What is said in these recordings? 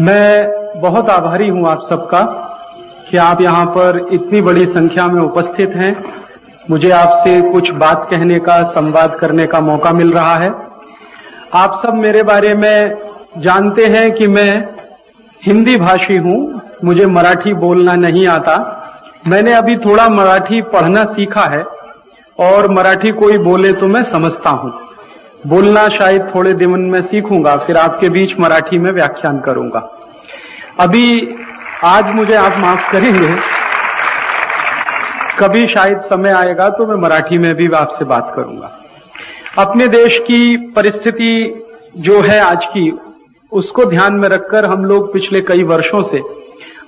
मैं बहुत आभारी हूँ आप सबका कि आप यहाँ पर इतनी बड़ी संख्या में उपस्थित हैं। मुझे आपसे कुछ बात कहने का, संवाद करने का मौका मिल रहा है। आप सब मेरे बारे में जानते हैं कि मैं हिंदी भाषी हूँ। मुझे मराठी बोलना नहीं आता। मैंने अभी थोड़ा मराठी पढ़ना सीखा है और मराठी कोई बोले तो मैं समझता हूँ। बोलना शायद थोड़े दिन में सीखूँगा, फिर आपके बीच मराठी में व्याख्यान करूँगा। अभी आज मुझे आप माफ़ करेंगे, कभी शायद समय आएगा तो मैं मराठी में भी आपसे बात करूँगा। अपने देश की परिस्थिति जो है आज की, उसको ध्यान में रखकर हम लोग पिछले कई वर्षों से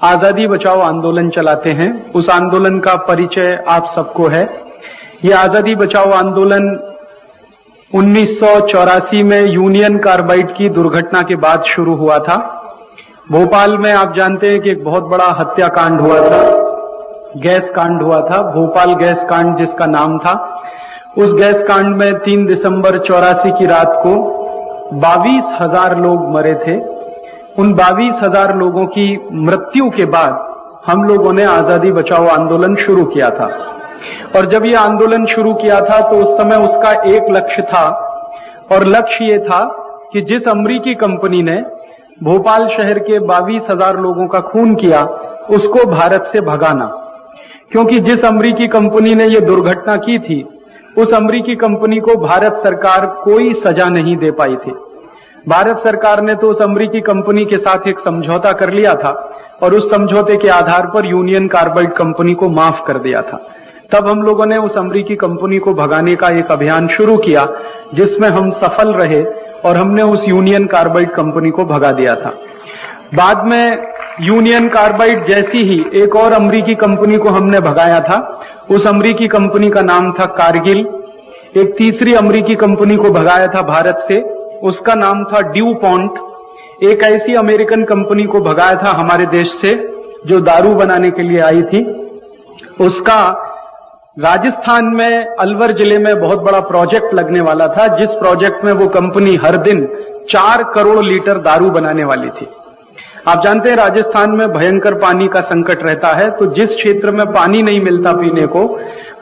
आज़ादी बचाओ आंदोलन चलाते हैं। उस आंदोलन का परिचय आप सबको है। ये आज़ादी बचाओ आंदोलन 1984 में यूनियन कार्बाइड की दुर्घटना के बाद शुरू हुआ था। भोपाल में आप जानते हैं कि एक बहुत बड़ा हत्याकांड हुआ था। गैस कांड हुआ था। भोपाल गैस कांड जिसका नाम था। उस गैस कांड में 3 दिसंबर चौरासी की रात को बावीस हज़ार लोग मरे थे। उन बावीस हज़ार लोगों की मृत्यु के बाद हम लोगों ने आज़ादी बचाओ आंदोलन शुरू किया था। और जब ये आंदोलन शुरू किया था तो उस समय उसका एक लक्ष्य था। और लक्ष्य ये था कि जिस अमरीकी कंपनी ने भोपाल शहर के बावीस हज़ार लोगों का खून किया, उसको भारत से भगाना। क्योंकि जिस अमरीकी कंपनी ने यह दुर्घटना की थी, उस अमरीकी कंपनी को भारत सरकार कोई सजा नहीं दे पाई थी। भारत सरकार ने तो उस अमरीकी कंपनी के साथ एक समझौता कर लिया था, और उस समझौते के आधार पर यूनियन कार्बाइड कंपनी को माफ़ कर दिया था। तब हम लोगों ने उस अमरीकी कंपनी को भगाने का एक अभियान शुरू किया, जिसमें हम सफल रहे और हमने उस यूनियन कार्बाइड कंपनी को भगा दिया था। बाद में यूनियन कार्बाइड जैसी ही एक और अमरीकी कंपनी को हमने भगाया था। उस अमरीकी कंपनी का नाम था कारगिल। एक तीसरी अमरीकी कंपनी को भगाया था भारत से। उसका नाम था ड्यू पॉन्ट एक ऐसी अमेरिकन कंपनी को भगाया था हमारे देश से, जो दारू बनाने के लिए आई थी। उसका राजस्थान में, अलवर ज़िले में बहुत बड़ा प्रोजेक्ट लगने वाला था, जिस प्रोजेक्ट में वो कंपनी हर दिन चार करोड़ लीटर दारू बनाने वाली थी। आप जानते हैं, राजस्थान में भयंकर पानी का संकट रहता है तो जिस क्षेत्र में पानी नहीं मिलता पीने को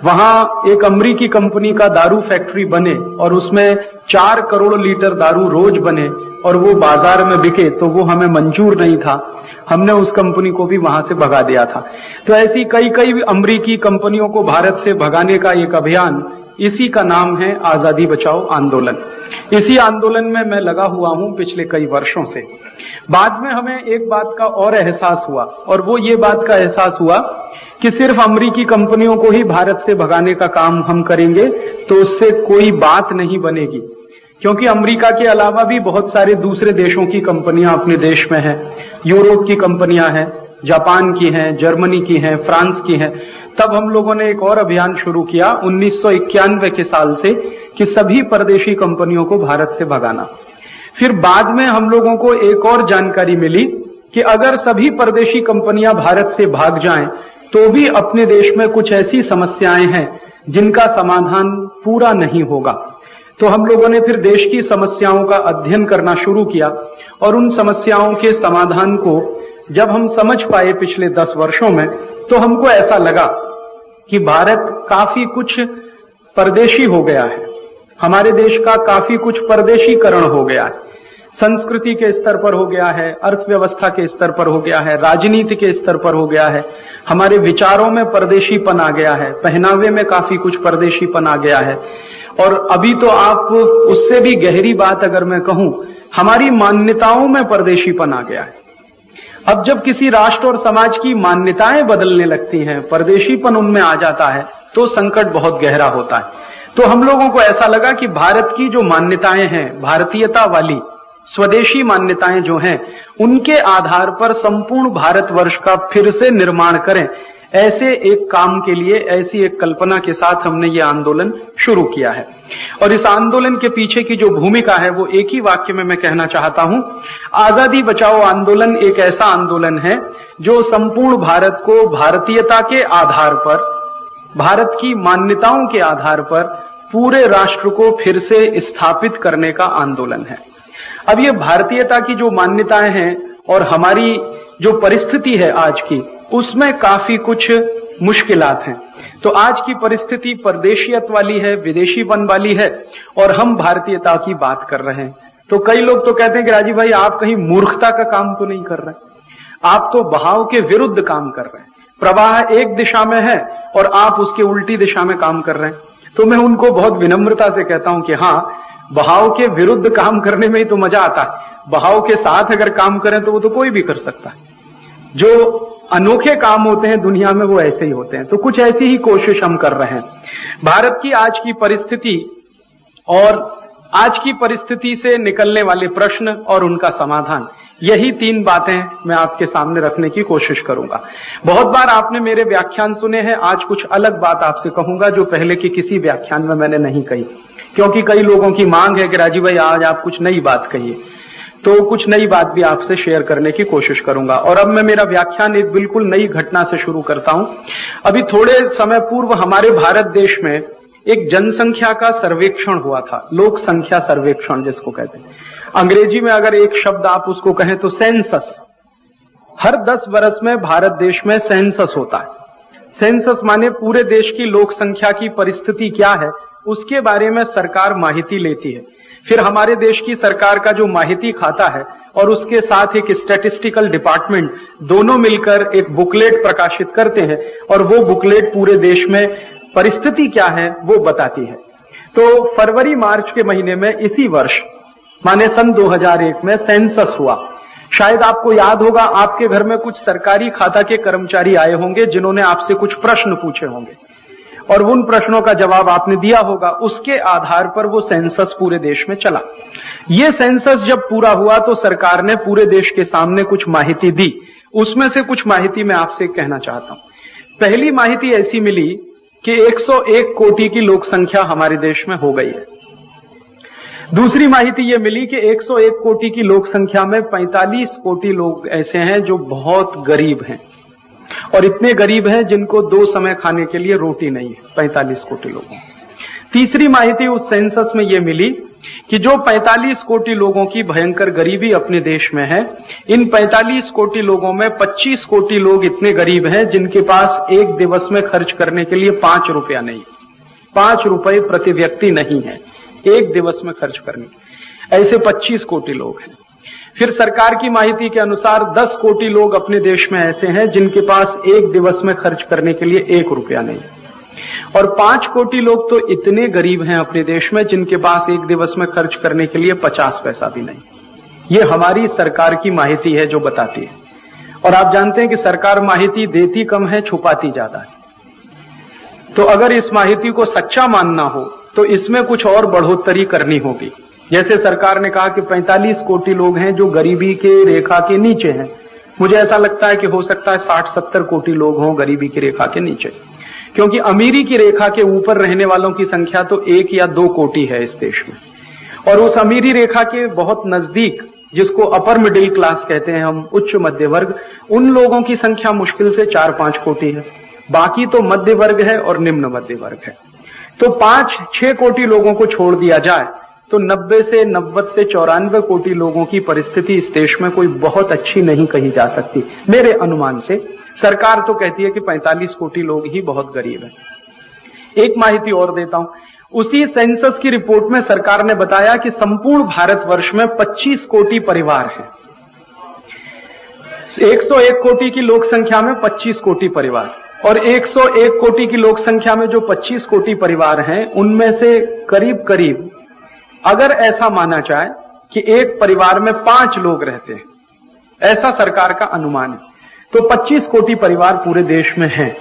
वहाँ एक अमरीकी कंपनी का दारू फैक्ट्री बने और उसमें चार करोड़ लीटर दारू रोज बने और वो बाज़ार में बिके तो वो हमें मंजूर नहीं था। हमने उस कंपनी को भी वहाँ से भगा दिया था। तो ऐसी कई कई अमरीकी कंपनियों को भारत से भगाने का एक अभियान, इसी का नाम है आज़ादी बचाओ आंदोलन। इसी आंदोलन में मैं लगा हुआ हूँ पिछले कई वर्षों से। बाद में हमें एक बात का और एहसास हुआ और वो ये बात का एहसास हुआ कि सिर्फ़ अमरीकी कंपनियों को ही भारत से भगाने का काम हम करेंगे तो उससे कोई बात नहीं बनेगी। क्योंकि अमेरिका के अलावा भी बहुत सारे दूसरे देशों की कंपनियाँ अपने देश में हैं। यूरोप की कंपनियाँ हैं, जापान की हैं, जर्मनी की हैं, फ्रांस की हैं। तब हम लोगों ने एक और अभियान शुरू किया उन्नीस सौ इक्यानवे के साल से, कि सभी परदेशी कंपनियों को भारत से भगाना। फिर बाद में हम लोगों को एक और जानकारी मिली कि अगर सभी परदेशी कंपनियाँ भारत से भाग जाएँ तो भी अपने देश में कुछ ऐसी समस्याएँ हैं जिनका समाधान पूरा नहीं होगा। तो हम लोगों ने फिर देश की समस्याओं का अध्ययन करना शुरू किया और उन समस्याओं के समाधान को जब हम समझ पाए पिछले दस वर्षों में तो हमको ऐसा लगा कि भारत काफ़ी कुछ परदेशी हो गया है। हमारे देश का काफ़ी कुछ परदेशीकरण हो गया है। संस्कृति के स्तर पर हो गया है, अर्थव्यवस्था के स्तर पर हो गया है, राजनीति के स्तर पर हो गया है, हमारे विचारों में परदेशीपन आ गया है, पहनावे में काफ़ी कुछ परदेशीपन आ गया है। और अभी तो आप उससे भी गहरी बात अगर मैं कहूँ, हमारी मान्यताओं में परदेशीपन आ गया है। अब जब किसी राष्ट्र और समाज की मान्यताएँ बदलने लगती हैं, परदेशीपन उनमें आ जाता है तो संकट बहुत गहरा होता है। तो हम लोगों को ऐसा लगा कि भारत की जो मान्यताएँ हैं, भारतीयता वाली स्वदेशी मान्यताएँ जो हैं, उनके आधार पर संपूर्ण भारतवर्ष का फिर से निर्माण करें। ऐसे एक काम के लिए, ऐसी एक कल्पना के साथ हमने ये आंदोलन शुरू किया है। और इस आंदोलन के पीछे की जो भूमिका है, वो एक ही वाक्य में मैं कहना चाहता हूँ। आज़ादी बचाओ आंदोलन एक ऐसा आंदोलन है, जो संपूर्ण भारत को भारतीयता के आधार पर, भारत की मान्यताओं के आधार पर पूरे राष्ट्र को फिर से स्थापित करने का आंदोलन है। अब ये भारतीयता की जो मान्यताएँ हैं और हमारी जो परिस्थिति है आज की, उसमें काफ़ी कुछ मुश्किलात हैं। तो आज की परिस्थिति परदेशियत वाली है, विदेशी विदेशीपन वाली है, और हम भारतीयता की बात कर रहे हैं। तो कई लोग तो कहते हैं कि राजीव भाई, आप कहीं मूर्खता का काम तो नहीं कर रहे। आप तो बहाव के विरुद्ध काम कर रहे हैं। प्रवाह एक दिशा में है और आप उसके उल्टी दिशा में काम कर रहे हैं। तो मैं उनको बहुत विनम्रता से कहता हूँ कि हाँ बहाव के विरुद्ध काम करने में ही तो मज़ा आता है। बहाव के साथ अगर काम करें तो वो तो कोई भी कर सकता है। जो अनोखे काम होते हैं दुनिया में वो ऐसे ही होते हैं। तो कुछ ऐसी ही कोशिश हम कर रहे हैं। भारत की आज की परिस्थिति और आज की परिस्थिति से निकलने वाले प्रश्न और उनका समाधान, यही तीन बातें मैं आपके सामने रखने की कोशिश करूँगा। बहुत बार आपने मेरे व्याख्यान सुने हैं, आज कुछ अलग बात आपसे कहूँगा जो पहले की किसी व्याख्यान में मैंने नहीं कही। क्योंकि कई लोगों की मांग है कि राजीव भाई, आज आप कुछ नई बात कहिए। तो कुछ नई बात भी आपसे शेयर करने की कोशिश करूँगा। और अब मैं मेरा व्याख्यान एक बिल्कुल नई घटना से शुरू करता हूँ। अभी थोड़े समय पूर्व हमारे भारत देश में एक जनसंख्या का सर्वेक्षण हुआ था। लोक संख्या सर्वेक्षण जिसको कहते हैं। अंग्रेज़ी में अगर एक शब्द आप उसको कहें तो सेंसस हर दस वर्ष में भारत देश में सेंसस होता है। सेंसस माने पूरे देश की लोक संख्या की परिस्थिति क्या है? उसके बारे में सरकार माहिती लेती है। फिर हमारे देश की सरकार का जो माहिती खाता है और उसके साथ एक स्टैटिस्टिकल डिपार्टमेंट दोनों मिलकर एक बुकलेट प्रकाशित करते हैं और वो बुकलेट पूरे देश में परिस्थिति क्या है वो बताती है। तो फरवरी, मार्च के महीने में इसी वर्ष, माने सन 2001 में सेंसस हुआ। शायद आपको याद होगा, आपके घर में कुछ सरकारी खाता के कर्मचारी आए होंगे जिन्होंने आपसे कुछ प्रश्न पूछे होंगे। और उन प्रश्नों का जवाब आपने दिया होगा, उसके आधार पर वो सेंसस पूरे देश में चला। ये सेंसस जब पूरा हुआ तो सरकार ने पूरे देश के सामने कुछ माहिती दी। उसमें से कुछ माहिती मैं आपसे कहना चाहता हूँ। पहली माहिती ऐसी मिली कि 101 कोटि की लोक संख्या हमारे देश में हो गई है। दूसरी माहिती यह मिली कि 101 कोटि की लोक संख्या में 45 कोटि लोग ऐसे हैं जो बहुत गरीब हैं। और इतने गरीब हैं जिनको दो समय खाने के लिए रोटी नहीं है, पैंतालीस कोटि लोगों तीसरी माहिती उस सेंसस में यह मिली कि जो 45 कोटि लोगों की भयंकर गरीबी अपने देश में है, इन 45 कोटि लोगों में 25 कोटि लोग इतने गरीब हैं जिनके पास एक दिवस में खर्च करने के लिए पाँच रुपया नहीं, पाँच रुपए प्रति व्यक्ति नहीं है, एक दिवस में खर्च करने। ऐसे 25 कोटि लोग हैं। फिर सरकार की माहिती के अनुसार 10 कोटि लोग अपने देश में ऐसे हैं जिनके पास एक दिवस में खर्च करने के लिए एक रुपया नहीं। और पाँच कोटि लोग तो इतने गरीब हैं अपने देश में जिनके पास एक दिवस में खर्च करने के लिए पचास पैसा भी नहीं। ये हमारी सरकार की माहिती है जो बताती है। और आप जानते हैं कि सरकार माहिती देती कम है, छुपाती ज़्यादा है। तो अगर इस माहिती को सच्चा मानना हो तो इसमें कुछ और बढ़ोतरी करनी होगी। जैसे सरकार ने कहा कि 45 कोटि लोग हैं जो गरीबी के रेखा के नीचे हैं। मुझे ऐसा लगता है कि हो सकता है 60-70 कोटि लोग हों गरीबी की रेखा के नीचे। क्योंकि अमीरी की रेखा के ऊपर रहने वालों की संख्या तो एक या दो कोटि है इस देश में। और उस अमीरी रेखा के बहुत नज़दीक, जिसको अपर मिडिल क्लास कहते हैं हम, उच्च मध्य वर्ग उन लोगों की संख्या मुश्किल से चार, पाँच कोटि है। बाकी तो मध्य वर्ग है और निम्न मध्य वर्ग है। तो पाँच, छह कोटि लोगों को छोड़ दिया जाए तो नब्बे से नब्बे से चौरानवे कोटि लोगों की परिस्थिति इस देश में कोई बहुत अच्छी नहीं कही जा सकती। मेरे अनुमान से, सरकार तो कहती है कि 45 कोटि लोग ही बहुत गरीब हैं। एक माहिती और देता हूँ। उसी सेंसस की रिपोर्ट में सरकार ने बताया कि संपूर्ण भारतवर्ष में 25 कोटि परिवार हैं। 101 कोटि की लोक संख्या में 25 कोटि परिवार। और 101 कोटि की लोक संख्या में जो 25 कोटि परिवार हैं, उनमें से करीब करीब अगर ऐसा माना जाए कि एक परिवार में पाँच लोग रहते हैं, ऐसा सरकार का अनुमान है। तो 25 कोटि परिवार पूरे देश में हैं।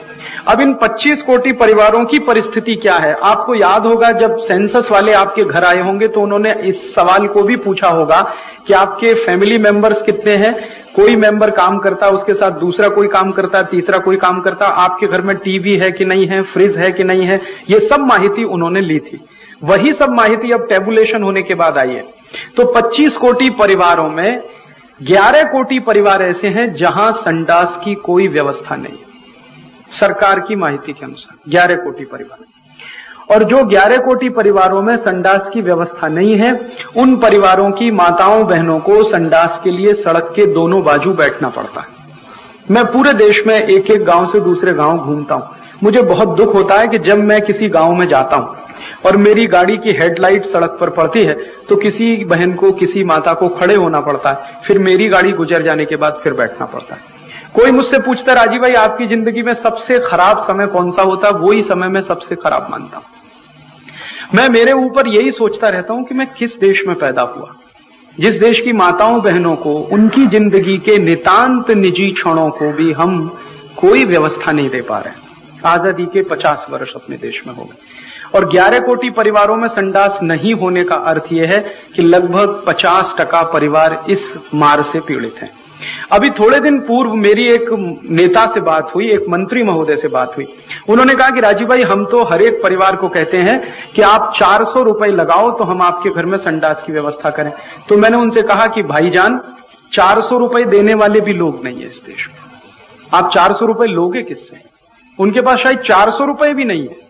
अब इन 25 कोटि परिवारों की परिस्थिति क्या है? आपको याद होगा, जब सेंसस वाले आपके घर आए होंगे तो उन्होंने इस सवाल को भी पूछा होगा कि आपके फैमिली मेंबर्स कितने हैं? कोई मेंबर काम करता, उसके साथ दूसरा कोई काम करता, तीसरा कोई काम करता, आपके घर में टीवी है कि नहीं है, फ्रिज है कि नहीं है? ये सब माहिती उन्होंने ली थी। वही सब माहिती अब टेबुलेशन होने के बाद आई है। तो 25 कोटि परिवारों में 11 कोटि परिवार ऐसे हैं जहाँ संडास की कोई व्यवस्था नहीं। सरकार की माहिती के अनुसार 11 कोटि परिवार। और जो ग्यारह कोटि परिवारों में संडास की व्यवस्था नहीं है, उन परिवारों की माताओं बहनों को संडास के लिए सड़क के दोनों बाजू बैठना पड़ता है। मैं पूरे देश में एक एक गाँव से दूसरे गाँव घूमता हूँ। मुझे बहुत दुख होता है कि जब मैं किसी गाँव में जाता हूँ और मेरी गाड़ी की हेडलाइट सड़क पर पड़ती है तो किसी बहन को, किसी माता को खड़े होना पड़ता है। फिर मेरी गाड़ी गुजर जाने के बाद फिर बैठना पड़ता है। कोई मुझसे पूछता, राजीव भाई, आपकी ज़िंदगी में सबसे खराब समय कौन सा होता? है वही समय मैं सबसे खराब मानता हूँ। मैं मेरे ऊपर यही सोचता रहता हूँ कि मैं किस देश में पैदा हुआ। जिस देश की माताओं बहनों को, उनकी ज़िंदगी के नितांत निजी क्षणों को भी हम कोई व्यवस्था नहीं दे पा रहे आज़ादी के 50 वर्ष अपने देश में हो गए। और 11 कोटि परिवारों में संडास नहीं होने का अर्थ यह है कि लगभग 50 टका परिवार इस मार से पीड़ित हैं। अभी थोड़े दिन पूर्व मेरी एक नेता से बात हुई, एक मंत्री महोदय से बात हुई। उन्होंने कहा कि राजीव भाई, हम तो हर एक परिवार को कहते हैं कि आप चार सौ रुपए लगाओ तो हम आपके घर में संडास की व्यवस्था करें। तो मैंने उनसे कहा कि भाईजान, चार सौ रुपए देने वाले भी लोग नहीं है इस देश में। आप चार सौ रुपए लोगे किससे? उनके पास शायद चार सौ रुपए भी नहीं है।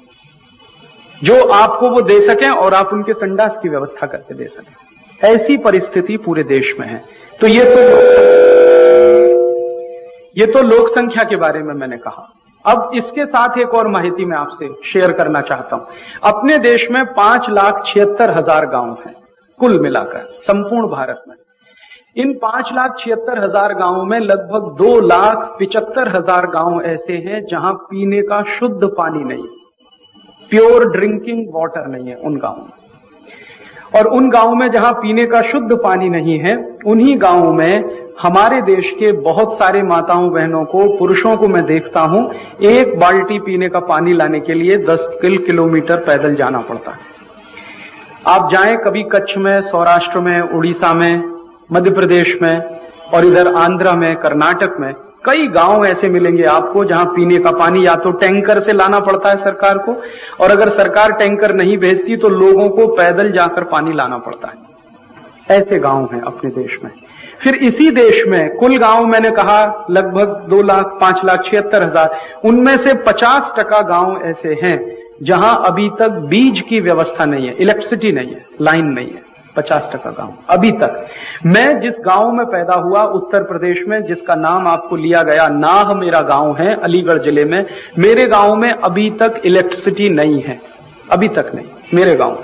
जो आपको वो दे सकें और आप उनके संडास की व्यवस्था करके दे सकें। ऐसी परिस्थिति पूरे देश में है। तो ये तो ये तो लोक संख्या के बारे में मैंने कहा। अब इसके साथ एक और माहिती मैं आपसे शेयर करना चाहता हूँ। अपने देश में पाँच लाख छिहत्तर हज़ार गाँव हैं, कुल मिलाकर, संपूर्ण भारत में। इन पाँच लाख छिहत्तर हज़ार गाँवों में लगभग दो लाख पिचहत्तर हज़ार गाँव ऐसे हैं जहाँ पीने का शुद्ध पानी नहीं प्योर ड्रिंकिंग वाटर नहीं है, उन गाँवों में। और उन गाँवों में जहाँ पीने का शुद्ध पानी नहीं है, उन्हीं गाँवों में हमारे देश के बहुत सारे माताओं बहनों को, पुरुषों को मैं देखता हूँ, एक बाल्टी पीने का पानी लाने के लिए 10 किल किलोमीटर पैदल जाना पड़ता है। आप जाएँ कभी कच्छ में, सौराष्ट्र में, उड़ीसा में, मध्य प्रदेश में और इधर आंध्रा में, कर्नाटक में कई गाँव ऐसे मिलेंगे आपको जहाँ पीने का पानी या तो टैंकर से लाना पड़ता है सरकार को, और अगर सरकार टैंकर नहीं भेजती तो लोगों को पैदल जाकर पानी लाना पड़ता है। ऐसे गाँव हैं अपने देश में। फिर इसी देश में कुल गाँव मैंने कहा लगभग दो लाख, पाँच लाख, छिहत्तर हज़ार, उनमें से पचास टका गाँव ऐसे हैं जहाँ अभी तक बीज की व्यवस्था नहीं है, इलेक्ट्रिसिटी नहीं है, लाइन नहीं है। पचास टका गाँव। अभी तक। मैं जिस गाँव में पैदा हुआ, उत्तर प्रदेश में, जिसका नाम आपको लिया गया नाह मेरा गाँव है, अलीगढ़ ज़िले में, मेरे गाँव में अभी तक इलेक्ट्रिसिटी नहीं है। अभी तक नहीं। मेरे गाँव।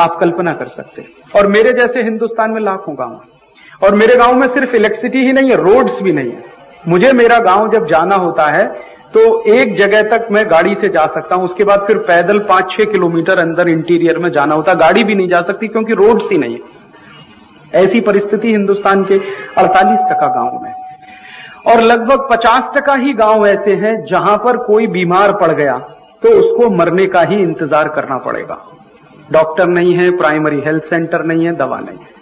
आप कल्पना कर सकते हैं। और मेरे जैसे हिंदुस्तान में लाखों गाँव है। और मेरे गाँव में सिर्फ़ इलेक्ट्रिसिटी ही नहीं है रोड्स भी नहीं है। मुझे मेरा गाँव जब जाना होता है तो एक जगह तक मैं गाड़ी से जा सकता हूँ। उसके बाद फिर पैदल पाँच छह किलोमीटर अंदर इंटीरियर में जाना होता। गाड़ी भी नहीं जा सकती क्योंकि रोड्स ही नहीं ऐसी परिस्थिति हिंदुस्तान के 48 टका गाँव में। और लगभग 50 टका ही गाँव ऐसे हैं जहाँ पर कोई बीमार पड़ गया तो उसको मरने का ही इंतज़ार करना पड़ेगा। डॉक्टर नहीं है, प्राइमरी हेल्थ सेंटर नहीं है, दवा नहीं है।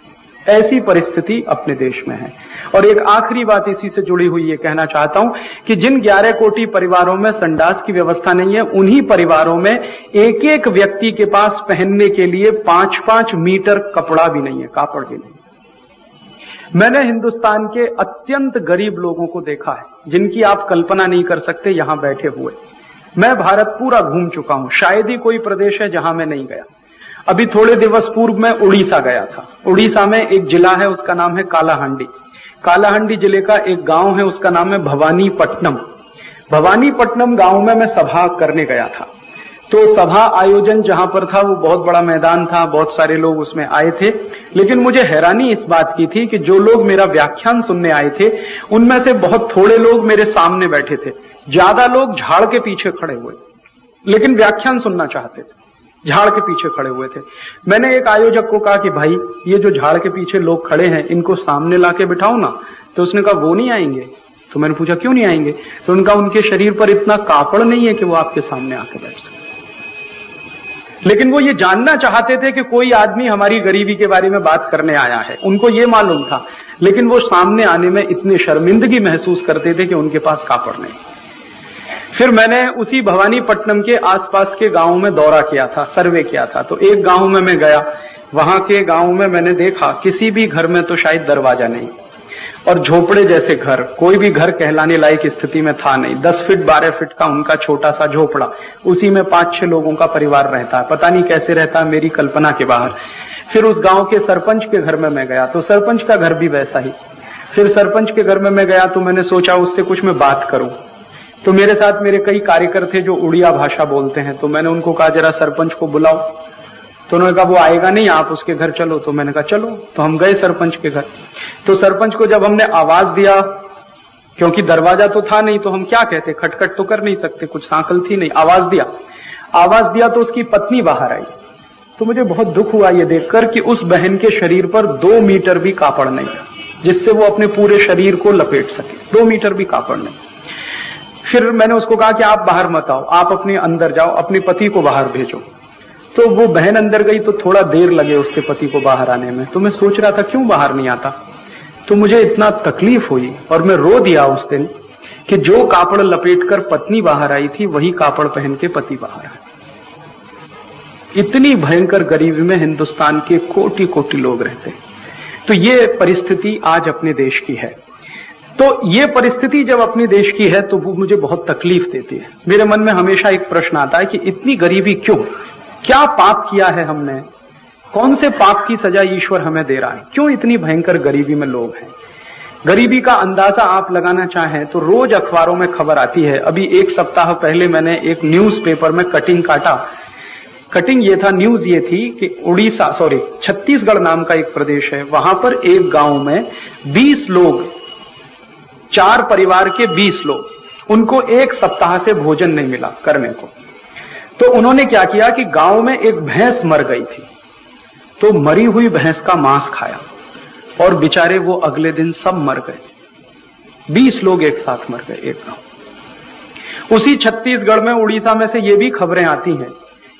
ऐसी परिस्थिति अपने देश में है। और एक आखिरी बात इसी से जुड़ी हुई ये कहना चाहता हूँ कि जिन 11 कोटि परिवारों में संडास की व्यवस्था नहीं है, उन्हीं परिवारों में एक एक व्यक्ति के पास पहनने के लिए पाँच पाँच मीटर कपड़ा भी नहीं है, कापड़ भी नहीं मैंने हिंदुस्तान के अत्यंत गरीब लोगों को देखा है, जिनकी आप कल्पना नहीं कर सकते, यहाँ बैठे हुए। मैं भारत पूरा घूम चुका हूँ, शायद ही कोई प्रदेश है जहाँ मैं नहीं गया। अभी थोड़े दिवस पूर्व मैं उड़ीसा गया था। उड़ीसा में एक जिला है, उसका नाम है कालाहांडी। कालाहांडी ज़िले का एक गाँव है, उसका नाम है भवानी पट्टनम भवानी पट्टनम गाँव में मैं सभा करने गया था। तो सभा आयोजन जहाँ पर था, वो बहुत बड़ा मैदान था, बहुत सारे लोग उसमें आए थे। लेकिन मुझे हैरानी इस बात की थी कि जो लोग मेरा व्याख्यान सुनने आए थे, उनमें से बहुत थोड़े लोग मेरे सामने बैठे थे। ज़्यादा लोग झाड़ के पीछे खड़े हुए। लेकिन व्याख्यान सुनना चाहते थे। झाड़ के पीछे खड़े हुए थे। मैंने एक आयोजक को कहा कि भाई, ये जो झाड़ के पीछे लोग खड़े हैं, इनको सामने लाके बिठाओ ना। तो उसने कहा, वो नहीं आएँगे? तो मैंने पूछा, क्यों नहीं आएँगे? तो उनका, उनके शरीर पर इतना कापड़ नहीं है कि वो आपके सामने आके बैठ सके। लेकिन वो ये जानना चाहते थे कि कोई आदमी हमारी गरीबी के बारे में बात करने आया है। उनको ये मालूम था। लेकिन वो सामने आने में इतनी शर्मिंदगी महसूस करते थे कि उनके पास कापड़ नहीं। फिर मैंने उसी भवानीपट्टनम के आसपास के गाँव में दौरा किया था, सर्वे किया था। तो एक गाँव में मैं गया, वहाँ के गाँव में मैंने देखा, किसी भी घर में तो शायद दरवाज़ा नहीं। और झोपड़े जैसे घर, कोई भी घर कहलाने लायक स्थिति में था नहीं। दस फीट, बारह फीट का उनका छोटा सा झोपड़ा, उसी में पाँच छह लोगों का परिवार रहता है। पता नहीं कैसे रहता है, मेरी कल्पना के बाहर। फिर उस गाँव के सरपंच के घर में मैं गया तो सरपंच का घर भी वैसा ही। फिर सरपंच के घर में मैं गया तो मैंने सोचा, उससे कुछ मैं बात करूँ। तो मेरे साथ मेरे कई कार्यकर थे जो उड़िया भाषा बोलते हैं। तो मैंने उनको कहा, जरा सरपंच को बुलाओ। तो उन्होंने कहा, वो आएगा नहीं, आप उसके घर चलो। तो मैंने कहा, चलो। तो हम गए सरपंच के घर। तो सरपंच को जब हमने आवाज़ दिया, क्योंकि दरवाज़ा तो था नहीं तो हम क्या कहते, खटखट तो कर नहीं सकते, कुछ सांकल थी नहीं, आवाज़ दिया। आवाज़ दिया तो उसकी पत्नी बाहर आई। तो मुझे बहुत दुख हुआ ये देखकर कि उस बहन के शरीर पर दो मीटर भी कापड़ नहीं, जिससे वो अपने पूरे शरीर को लपेट सके। दो मीटर भी कापड़ नहीं। फिर मैंने उसको कहा कि आप बाहर मत आओ, आप अपने अंदर जाओ, अपने पति को बाहर भेजो। तो वो बहन अंदर गई तो थोड़ा देर लगे उसके पति को बाहर आने में। तो मैं सोच रहा था, क्यों बाहर नहीं आता? तो मुझे इतना तकलीफ़ हुई और मैं रो दिया उस दिन कि जो कापड़ लपेटकर पत्नी बाहर आई थी, वही कापड़ पहन के पति बाहर आए। इतनी भयंकर गरीबी में हिंदुस्तान के कोटि कोटि लोग रहते। तो ये परिस्थिति आज अपने देश की है। तो ये परिस्थिति जब अपने देश की है तो वो मुझे बहुत तकलीफ़ देती है। मेरे मन में हमेशा एक प्रश्न आता है कि इतनी गरीबी क्यों? क्या पाप किया है हमने? कौन से पाप की सजा ईश्वर हमें दे रहा है? क्यों इतनी भयंकर गरीबी में लोग हैं? गरीबी का अंदाज़ा आप लगाना चाहें तो रोज अखबारों में खबर आती है। अभी एक सप्ताह पहले मैंने एक न्यूज़ पेपर में कटिंग काटा। कटिंग ये था न्यूज़ ये थी कि उड़ीसा सॉरी छत्तीसगढ़ नाम का एक प्रदेश है। वहाँ पर एक गाँव में 20 लोग चार परिवार के 20 लोग। उनको एक सप्ताह से भोजन नहीं मिला करने को। तो उन्होंने क्या किया कि गाँव में एक भैंस मर गई थी। तो मरी हुई भैंस का मांस खाया और बेचारे वो अगले दिन सब मर गए। बीस लोग एक साथ मर गए, एक गाँव। उसी छत्तीसगढ़ में उड़ीसा में से ये भी खबरें आती हैं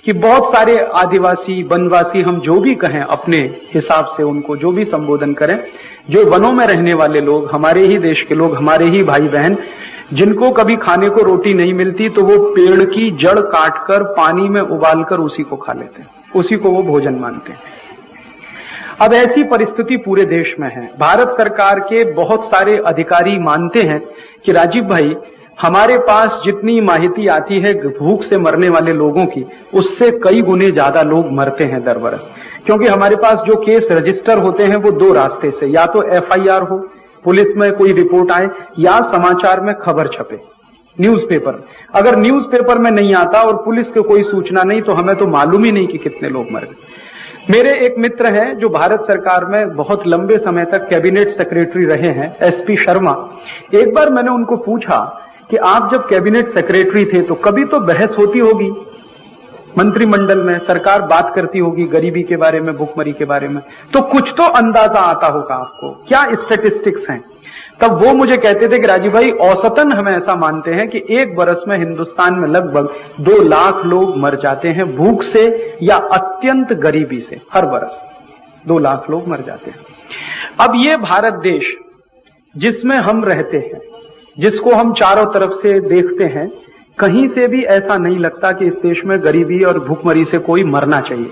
कि बहुत सारे आदिवासी, वनवासी हम जो भी कहें, अपने हिसाब से उनको जो भी संबोधन करें, जो वनों में रहने वाले लोग, हमारे ही देश के लोग, हमारे ही भाई बहन जिनको कभी खाने को रोटी नहीं मिलती तो वो पेड़ की जड़ काटकर पानी में उबालकर उसी को खा लेते हैं, उसी को वो भोजन मानते हैं। अब ऐसी परिस्थिति पूरे देश में है। भारत सरकार के बहुत सारे अधिकारी मानते हैं कि राजीव भाई हमारे पास जितनी माहिती आती है भूख से मरने वाले लोगों की, उससे कई गुने ज़्यादा लोग मरते हैं दर बरस। क्योंकि हमारे पास जो केस रजिस्टर होते हैं, वो दो रास्ते से, या तो एफआईआर हो, पुलिस में कोई रिपोर्ट आए, या समाचार में खबर छपे, न्यूज़पेपर। अगर न्यूज़पेपर में नहीं आता और पुलिस को कोई सूचना नहीं तो हमें तो मालूम ही नहीं कि कितने लोग मर गए। मेरे एक मित्र हैं, जो भारत सरकार में बहुत लंबे समय तक कैबिनेट सेक्रेटरी रहे हैं, एसपी शर्मा। एक बार मैंने उनको पूछा कि आप जब कैबिनेट सेक्रेटरी थे तो कभी तो बहस होती होगी। मंत्रिमंडल में सरकार बात करती होगी गरीबी के बारे में, भुखमरी के बारे में। तो कुछ तो अंदाज़ा आता होगा आपको। क्या स्टेटिस्टिक्स हैं? तब वो मुझे कहते थे कि राजीव भाई, औसतन हम ऐसा मानते हैं कि एक बरस में हिंदुस्तान में लगभग दो लाख लोग मर जाते हैं भूख से या अत्यंत गरीबी से, हर बरस। दो लाख लोग मर जाते हैं। अब ये भारत देश जिसमें हम रहते हैं जिसको हम चारों तरफ़ से देखते हैं, कहीं से भी ऐसा नहीं लगता कि इस देश में गरीबी और भूखमरी से कोई मरना चाहिए,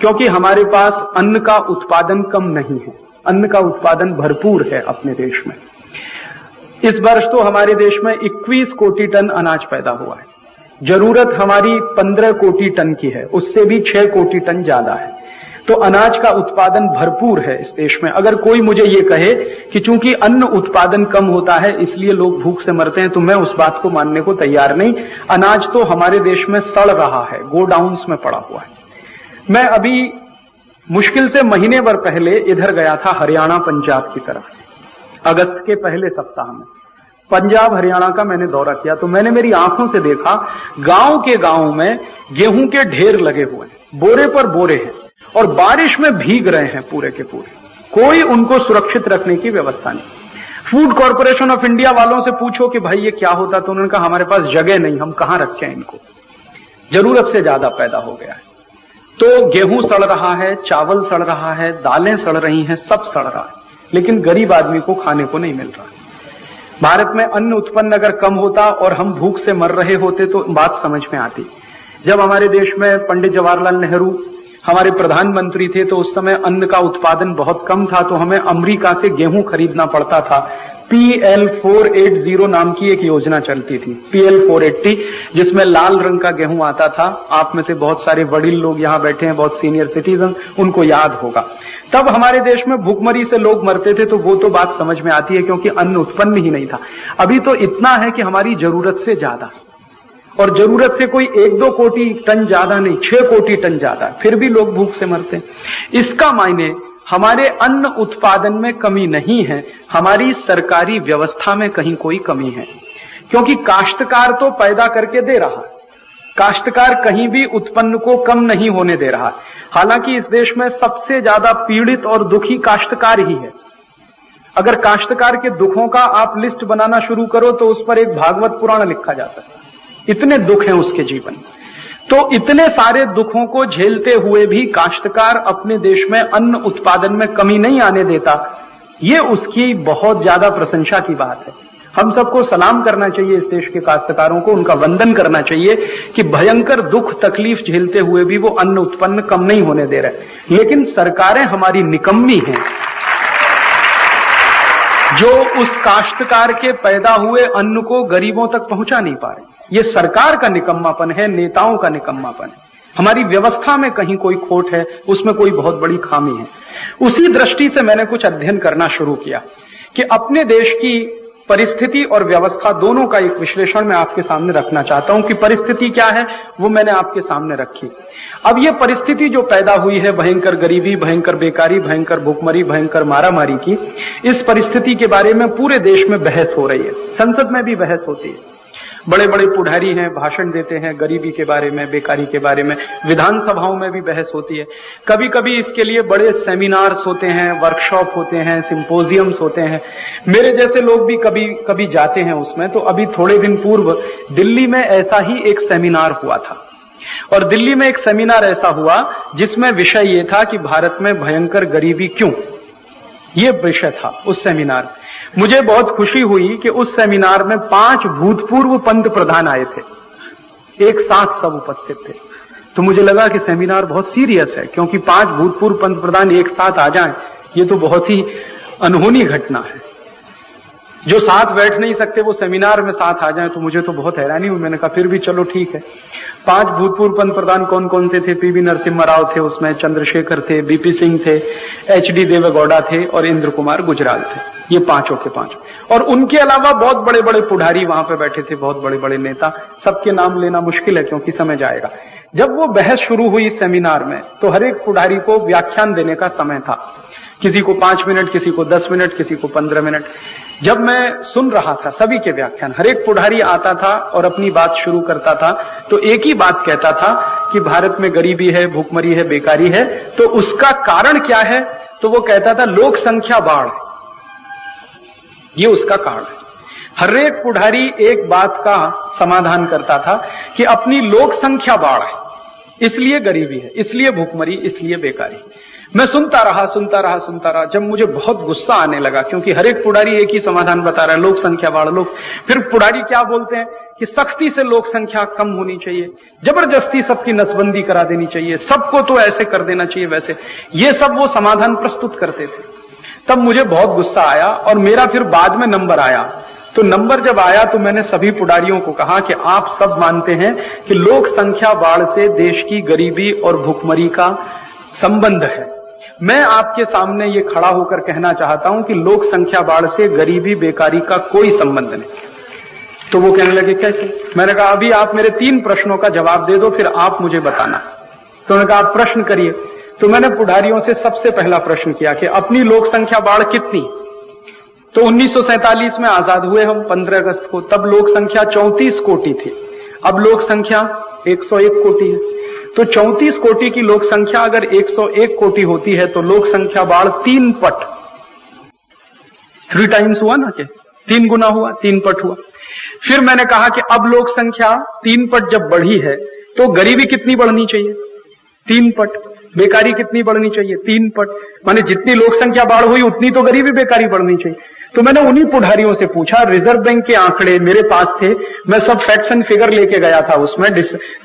क्योंकि हमारे पास अन्न का उत्पादन कम नहीं है। अन्न का उत्पादन भरपूर है अपने देश में। इस वर्ष तो हमारे देश में 21 कोटि टन अनाज पैदा हुआ है। ज़रूरत हमारी 15 कोटि टन की है, उससे भी 6 कोटि टन ज़्यादा है। तो अनाज का उत्पादन भरपूर है इस देश में। अगर कोई मुझे ये कहे कि चूँकि अन्न उत्पादन कम होता है, इसलिए लोग भूख से मरते हैं तो मैं उस बात को मानने को तैयार नहीं। अनाज तो हमारे देश में सड़ रहा है गोडाउंस में पड़ा हुआ है। मैं अभी मुश्किल से महीने भर पहले इधर गया था हरियाणा पंजाब की तरफ़, अगस्त के पहले सप्ताह में। पंजाब हरियाणा का मैंने दौरा किया तो मैंने मेरी आँखों से देखा, गाँव के गाँव में गेहूँ के ढेर लगे हुए हैं। बोरे पर बोरे हैं। और बारिश में भीग रहे हैं पूरे के पूरे। कोई उनको सुरक्षित रखने की व्यवस्था नहीं। फ़ूड कॉरपोरेशन ऑफ़ इंडिया वालों से पूछो कि भाई ये क्या होता तो उन्होंने कहा, हमारे पास जगह नहीं, हम कहाँ रखें इनको? ज़रूरत से ज़्यादा पैदा हो गया है। तो गेहूँ सड़ रहा है, चावल सड़ रहा है, दालें सड़ रही हैं, सब सड़ रहा है। लेकिन गरीब आदमी को खाने को नहीं मिल रहा भारत में अन्न उत्पन्न अगर कम होता और हम भूख से मर रहे होते तो बात समझ में आती। जब हमारे देश में पंडित जवाहरलाल नेहरू हमारे प्रधानमंत्री थे तो उस समय अन्न का उत्पादन बहुत कम था तो हमें अमेरिका से गेहूँ खरीदना पड़ता था। पीएल 480 नाम की एक योजना चलती थी पीएल 480 जिसमें लाल रंग का गेहूँ आता था। आप में से बहुत सारे वडील लोग यहाँ बैठे हैं, बहुत सीनियर सिटीजन, उनको याद होगा। तब हमारे देश में भूखमरी से लोग मरते थे तो वो तो बात समझ में आती है, क्योंकि अन्न उत्पन्न ही नहीं था। अभी तो इतना है कि हमारी ज़रूरत से ज़्यादा। और ज़रूरत से कोई एक दो कोटि टन ज़्यादा नहीं, छह कोटि टन ज़्यादा, फिर भी लोग भूख से मरते हैं। इसका मायने हमारे अन्न उत्पादन में कमी नहीं है, हमारी सरकारी व्यवस्था में कहीं कोई कमी है। क्योंकि काश्तकार तो पैदा करके दे रहा, काश्तकार कहीं भी उत्पन्न को कम नहीं होने दे रहा। हालाँकि इस देश में सबसे ज़्यादा पीड़ित और दुखी काश्तकार ही है। अगर काश्तकार के दुखों का आप लिस्ट बनाना शुरू करो तो उस पर एक भागवत पुराण लिखा जाता सकता इतने दुख हैं उसके जीवन। तो इतने सारे दुखों को झेलते हुए भी काश्तकार अपने देश में अन्न उत्पादन में कमी नहीं आने देता। ये उसकी बहुत ज़्यादा प्रशंसा की बात है। हम सबको सलाम करना चाहिए इस देश के काश्तकारों को, उनका वंदन करना चाहिए कि भयंकर दुख तकलीफ़ झेलते हुए भी वो अन्न उत्पन्न कम नहीं होने दे रहे लेकिन सरकारें हमारी निकम्मी हैं। जो उस काश्तकार के पैदा हुए अन्न को गरीबों तक पहुँचा नहीं पा रहे। ये सरकार का निकम्मापन है, नेताओं का निकम्मापन है। हमारी व्यवस्था में कहीं कोई खोट है, उसमें कोई बहुत बड़ी खामी है। उसी दृष्टि से मैंने कुछ अध्ययन करना शुरू किया कि अपने देश की परिस्थिति और व्यवस्था दोनों का एक विश्लेषण मैं आपके सामने रखना चाहता हूँ कि परिस्थिति क्या है, वो मैंने आपके सामने रखी। अब ये परिस्थिति जो पैदा हुई है, भयंकर गरीबी, भयंकर बेकारी, भयंकर भूखमरी, भयंकर मारामारी की, इस परिस्थिति के बारे में पूरे देश में बहस हो रही है। संसद में भी बहस होती है। बड़े बड़े पुढ़ारी हैं, भाषण देते हैं, गरीबी के बारे में, बेकारी के बारे में, विधानसभाओं में भी बहस होती है। कभी कभी इसके लिए बड़े सेमिनार्स होते हैं वर्कशॉप होते हैं सिंपोजियम्स होते हैं। मेरे जैसे लोग भी कभी कभी जाते हैं उसमें तो अभी थोड़े दिन पूर्व दिल्ली में ऐसा ही एक सेमिनार हुआ था। और दिल्ली में एक सेमिनार ऐसा हुआ, जिसमें विषय ये था कि भारत में भयंकर गरीबी क्यों? ये विषय था उस सेमिनार मुझे बहुत खुशी हुई कि उस सेमिनार में पाँच भूतपूर्व पंत प्रधान आए थे। एक साथ सब उपस्थित थे। तो मुझे लगा कि सेमिनार बहुत सीरियस है, क्योंकि पाँच भूतपूर्व पंत प्रधान एक साथ आ जाएँ, ये तो बहुत ही अनहोनी घटना है। जो साथ बैठ नहीं सकते, वो सेमिनार में साथ आ जाए तो मुझे तो बहुत हैरानी हुई। मैंने कहा, फिर भी चलो, ठीक है। पाँच भूतपूर्व पंत प्रधान कौन कौन से थे? पीवी नरसिम्हा राव थे, उसमें चंद्रशेखर थे, बीपी सिंह थे, एच डी देवेगौड़ा थे और इंद्र कुमार गुजराल थे। ये पाँचों के पाँच। और उनके अलावा बहुत बड़े बड़े पुढ़ारी वहाँ पे बैठे थे, बहुत बड़े बड़े नेता। सबके नाम लेना मुश्किल है, क्योंकि समय जाएगा। जब वो बहस शुरू हुई सेमिनार में तो हर एक पुढ़ारी को व्याख्यान देने का समय था। किसी को पाँच मिनट, किसी को दस मिनट, किसी को पंद्रह मिनट। जब मैं सुन रहा था सभी के व्याख्यान, हर एक पुढ़ारी आता था और अपनी बात शुरू करता था तो एक ही बात कहता था कि भारत में गरीबी है, भूखमरी है, बेकारी है तो उसका कारण क्या है? तो वो कहता था, लोक संख्या बाढ़। ये उसका कारण है। हर एक पुढ़ारी एक बात का समाधान करता था कि अपनी लोक संख्या बाढ़ है। इसलिए गरीबी है, इसलिए भूखमरी, इसलिए बेकारी। मैं सुनता रहा सुनता रहा सुनता रहा, जब मुझे बहुत गुस्सा आने लगा, क्योंकि हर एक पुढ़ारी एक ही समाधान बता रहा है, लोक संख्या बाढ़ लोग। फिर पुड़ारी क्या बोलते हैं? कि सख्ती से लोक संख्या कम होनी चाहिए, ज़बरदस्ती सबकी नसबंदी करा देनी चाहिए, सबको तो ऐसे कर देना चाहिए वैसे। ये सब वो समाधान प्रस्तुत करते थे। तब मुझे बहुत गुस्सा आया और मेरा फिर बाद में नंबर आया। तो नंबर जब आया तो मैंने सभी पुडारियों को कहा कि आप सब मानते हैं कि लोक संख्या बाढ़ से देश की गरीबी और भुखमरी का संबंध है। मैं आपके सामने ये खड़ा होकर कहना चाहता हूँ कि लोक संख्या बाढ़ से गरीबी, बेकारी का कोई संबंध नहीं। तो वो कहने लगे, कैसे? मैंने कहा, अभी आप मेरे तीन प्रश्नों का जवाब दे दो, फिर आप मुझे बताना। तो उन्होंने कहा, आप प्रश्न करिए। तो मैंने पुढ़ारियों से सबसे पहला प्रश्न किया कि अपनी लोक संख्या बाढ़ कितनी? तो 1947 में आज़ाद हुए हम 15 अगस्त को। तब लोक संख्या 34 कोटि थी। अब लोक संख्या 101 कोटि है। तो 34 कोटि की लोक संख्या अगर 101 कोटि होती है तो लोक संख्या बाढ़ तीन पट। थ्री टाइम्स हुआ ना के? तीन गुना हुआ, तीन पट हुआ। फिर मैंने कहा कि अब लोक संख्या तीन पट जब बढ़ी है तो गरीबी कितनी बढ़नी चाहिए? तीन पट। बेकारी कितनी बढ़नी चाहिए? तीन पट। माने जितनी लोक संख्या बाढ़ हुई, उतनी तो गरीबी बेकारी बढ़नी चाहिए। तो मैंने उन्हीं पुढ़ारियों से पूछा रिज़र्व बैंक के आंकड़े मेरे पास थे, मैं सब फैक्ट्स एंड फिगर लेके गया था उसमें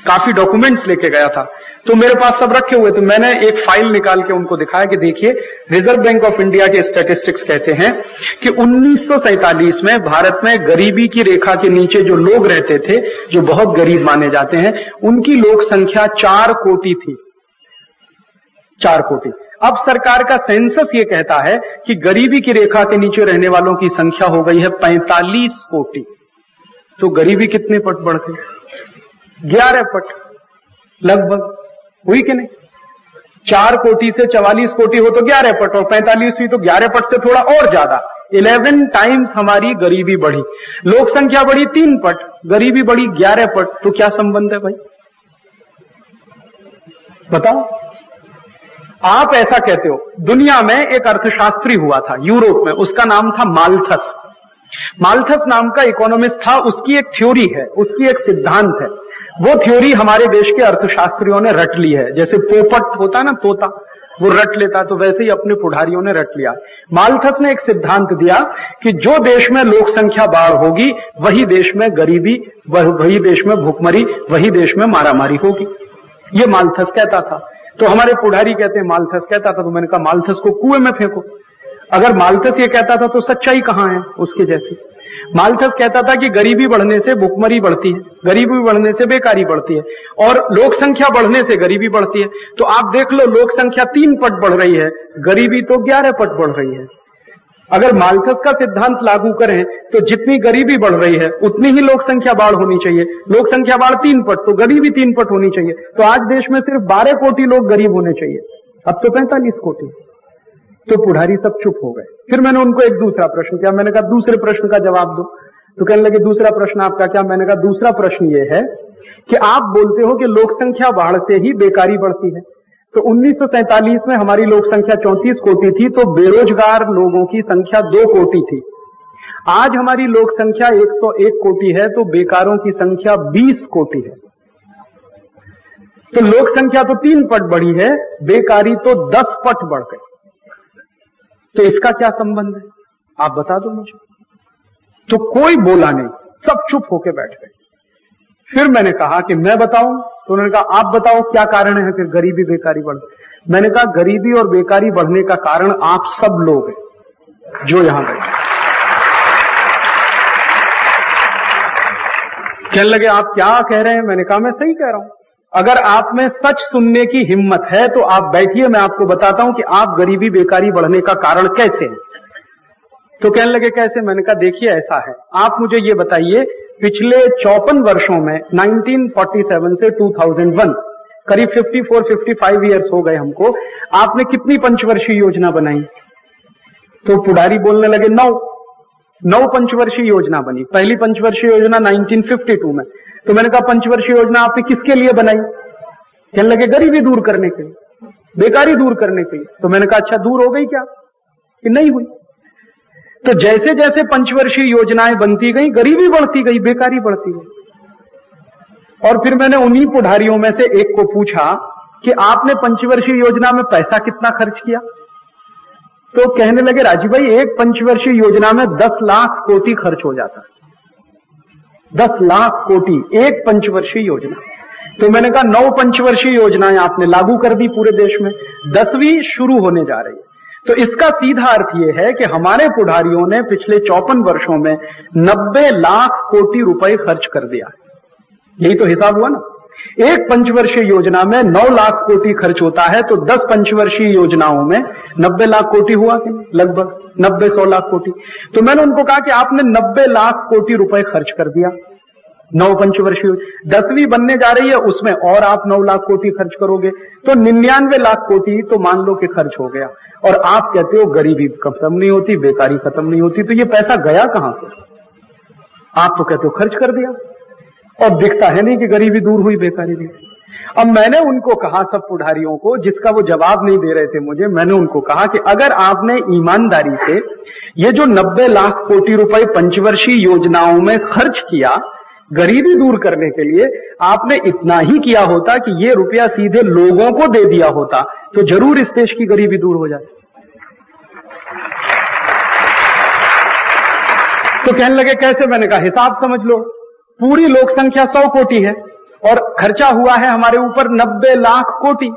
काफ़ी डॉक्यूमेंट्स लेके गया था। तो मेरे पास सब रखे हुए थे मैंने एक फ़ाइल निकाल के उनको दिखाया कि देखिए रिज़र्व बैंक ऑफ़ इंडिया के स्टैटिस्टिक्स कहते हैं कि उन्नीस सौ सैंतालीस में भारत में गरीबी की रेखा के नीचे जो लोग रहते थे, जो बहुत गरीब माने जाते हैं, उनकी लोक संख्या चार कोटि थी। चार कोटि। अब सरकार का सेंसस ये कहता है कि गरीबी की रेखा के नीचे रहने वालों की संख्या हो गई है पैंतालीस कोटि। तो गरीबी कितने पट बढ़ गई ग्यारह पट। लगभग। हुई कि नहीं? चार कोटि से चवालीस कोटि हो तो ग्यारह पट, और पैंतालीस हुई तो ग्यारह पट से थोड़ा और ज़्यादा। इलेवन टाइम्स हमारी गरीबी बढ़ी। लोक संख्या बढ़ी तीन पट, गरीबी बढ़ी ग्यारह पट। तो क्या संबंध है भाई? बताओ। आप ऐसा कहते हो, दुनिया में एक अर्थशास्त्री हुआ था, यूरोप में, उसका नाम था माल्थस। माल्थस नाम का इकोनॉमिस्ट था, उसकी एक थ्योरी है, उसकी एक सिद्धांत है। वो थ्योरी हमारे देश के अर्थशास्त्रियों ने रट ली है, जैसे पोपट होता है ना, तोता, वो रट लेता तो वैसे ही अपने पुढ़ारियों ने रट लिया। मालथस ने एक सिद्धांत दिया कि जो देश में लोक संख्या बाढ़ होगी, वही देश में गरीबी वही देश में भूखमरी, वही देश में मारामारी होगी। ये मालथस कहता था। तो हमारे पुढ़ारी कहते हैं मालथस कहता था तो मैंने कहा मालथस को कुएँ में फेंको। अगर मालथस ये कहता था तो सच्चाई कहाँ है? उसके जैसी। मालथस कहता था कि गरीबी बढ़ने से भुखमरी बढ़ती है, गरीबी बढ़ने से बेकारी बढ़ती है, और लोक संख्या बढ़ने से गरीबी बढ़ती है। तो आप देख लो लोक संख्या तीन पट बढ़ रही है, गरीबी तो ग्यारह पट बढ़ रही है। अगर मालथस का सिद्धांत लागू करें तो जितनी गरीबी बढ़ रही है, उतनी ही लोक संख्या बाढ़ होनी चाहिए। लोक संख्या बाढ़ तीन पट तो गरीबी तीन पट होनी चाहिए। तो आज देश में सिर्फ़ बारह कोटि लोग गरीब होने चाहिए। अब तो पैंतालीस कोटि। तो पुढ़ारी सब चुप हो गए। फिर मैंने उनको एक दूसरा प्रश्न किया। मैंने कहा, दूसरे प्रश्न का जवाब दो। तो कहने लगे, दूसरा प्रश्न आपका क्या? मैंने कहा, दूसरा प्रश्न ये है कि आप बोलते हो कि लोक संख्या से ही बेकारी बढ़ती है। तो 1947 में हमारी लोक संख्या 34 कोटि थी तो बेरोजगार लोगों की संख्या दो कोटि थी। आज हमारी लोक संख्या 101 कोटि है तो बेकारों की संख्या 20 कोटि है। तो लोक संख्या तो तीन पट बढ़ी है, बेकारी तो 10 पट बढ़ गई। तो इसका क्या संबंध है? आप बता दो मुझे। तो कोई बोला नहीं, सब चुप होके बैठ गए। फिर मैंने कहा कि मैं बताऊँ तो उन्होंने कहा, आप बताओ क्या कारण है फिर गरीबी बेकारी बढ़? मैंने कहा, गरीबी और बेकारी बढ़ने का कारण आप सब लोग हैं, जो यहाँ बैठे कहने लगे, आप क्या कह रहे हैं? मैंने कहा, मैं सही कह रहा हूँ। अगर आप में सच सुनने की हिम्मत है तो आप बैठिए, मैं आपको बताता हूँ कि आप गरीबी बेकारी बढ़ने का कारण कैसे है। तो कहने लगे, कैसे? मैंने कहा, देखिए, ऐसा है। आप मुझे ये बताइए पिछले चौपन वर्षों में 1947 से 2001 करीब 54 55 इयर्स हो गए हमको, आपने कितनी पंचवर्षीय योजना बनाई? तो पुडारी बोलने लगे, नौ। नौ पंचवर्षीय योजना बनी। पहली पंचवर्षीय योजना 1952 में। तो मैंने कहा, पंचवर्षीय योजना आपने किसके लिए बनाई? कहने लगे, गरीबी दूर करने के लिए। बेकारी दूर करने के लिए। तो मैंने कहा अच्छा दूर हो गई क्या? कि नहीं हुई। तो जैसे जैसे पंचवर्षीय योजनाएँ बनती गई, गरीबी बढ़ती गई, बेकारी बढ़ती गई। और फिर मैंने उन्हीं पुढ़ारियों में से एक को पूछा कि आपने पंचवर्षीय योजना में पैसा कितना खर्च किया? तो कहने लगे राजीव भाई, एक पंचवर्षीय योजना में दस लाख कोटि खर्च हो जाता दस लाख कोटि, एक पंचवर्षीय योजना। तो मैंने कहा, नौ पंचवर्षीय योजनाएँ आपने लागू कर दी पूरे देश में। दसवीं शुरू होने जा रही है। तो इसका सीधा अर्थ यह है कि हमारे पुढ़ारियों ने पिछले चौपन वर्षों में नब्बे लाख कोटि रुपए खर्च कर दिया। यही तो हिसाब हुआ ना। एक पंचवर्षीय योजना में नौ लाख कोटि खर्च होता है तो दस पंचवर्षीय योजनाओं में नब्बे लाख कोटि हुआ कि लगभग नब्बे सौ लाख कोटि। तो मैंने उनको कहा कि आपने नब्बे लाख कोटि रुपए खर्च कर दिया। नौ पंचवर्षीय दसवीं बनने जा रही है, उसमें और आप नौ लाख कोटि खर्च करोगे। तो निन्यानवे लाख कोटि तो मान लो कि खर्च हो गया। और आप कहते हो गरीबी खत्म नहीं होती, बेकारी खत्म नहीं होती तो ये पैसा गया कहाँ से? आप तो कहते हो खर्च कर दिया। और दिखता है नहीं कि गरीबी दूर हुई बेकारी भी अब मैंने उनको कहा, सब पुढ़ारियों को, जिसका वो जवाब नहीं दे रहे थे मुझे, मैंने उनको कहा कि अगर आपने ईमानदारी से ये जो नब्बे लाख कोटी रुपए पंचवर्षीय योजनाओं में खर्च किया गरीबी दूर करने के लिए आपने इतना ही किया होता कि ये रुपया सीधे लोगों को दे दिया होता तो ज़रूर इस देश की गरीबी दूर हो जाती। तो कहने लगे, कैसे? मैंने कहा, हिसाब समझ लो। पूरी लोक संख्या सौ कोटि है और खर्चा हुआ है हमारे ऊपर नब्बे लाख कोटि।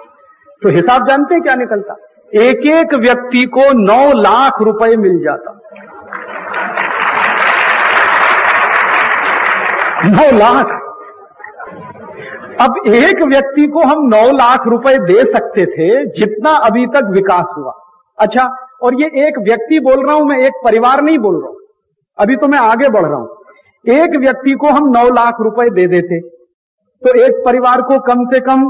तो हिसाब जानते हैं क्या निकलता? एक एक व्यक्ति को नौ लाख रुपए मिल जाता। नौ लाख। अब एक व्यक्ति को हम नौ लाख रुपए दे सकते थे, जितना अभी तक विकास हुआ। अच्छा और ये एक व्यक्ति बोल रहा हूँ, मैं एक परिवार नहीं बोल रहा हूँ। अभी तो मैं आगे बढ़ रहा हूँ। एक व्यक्ति को हम नौ लाख रुपए दे देते। तो एक परिवार को कम से कम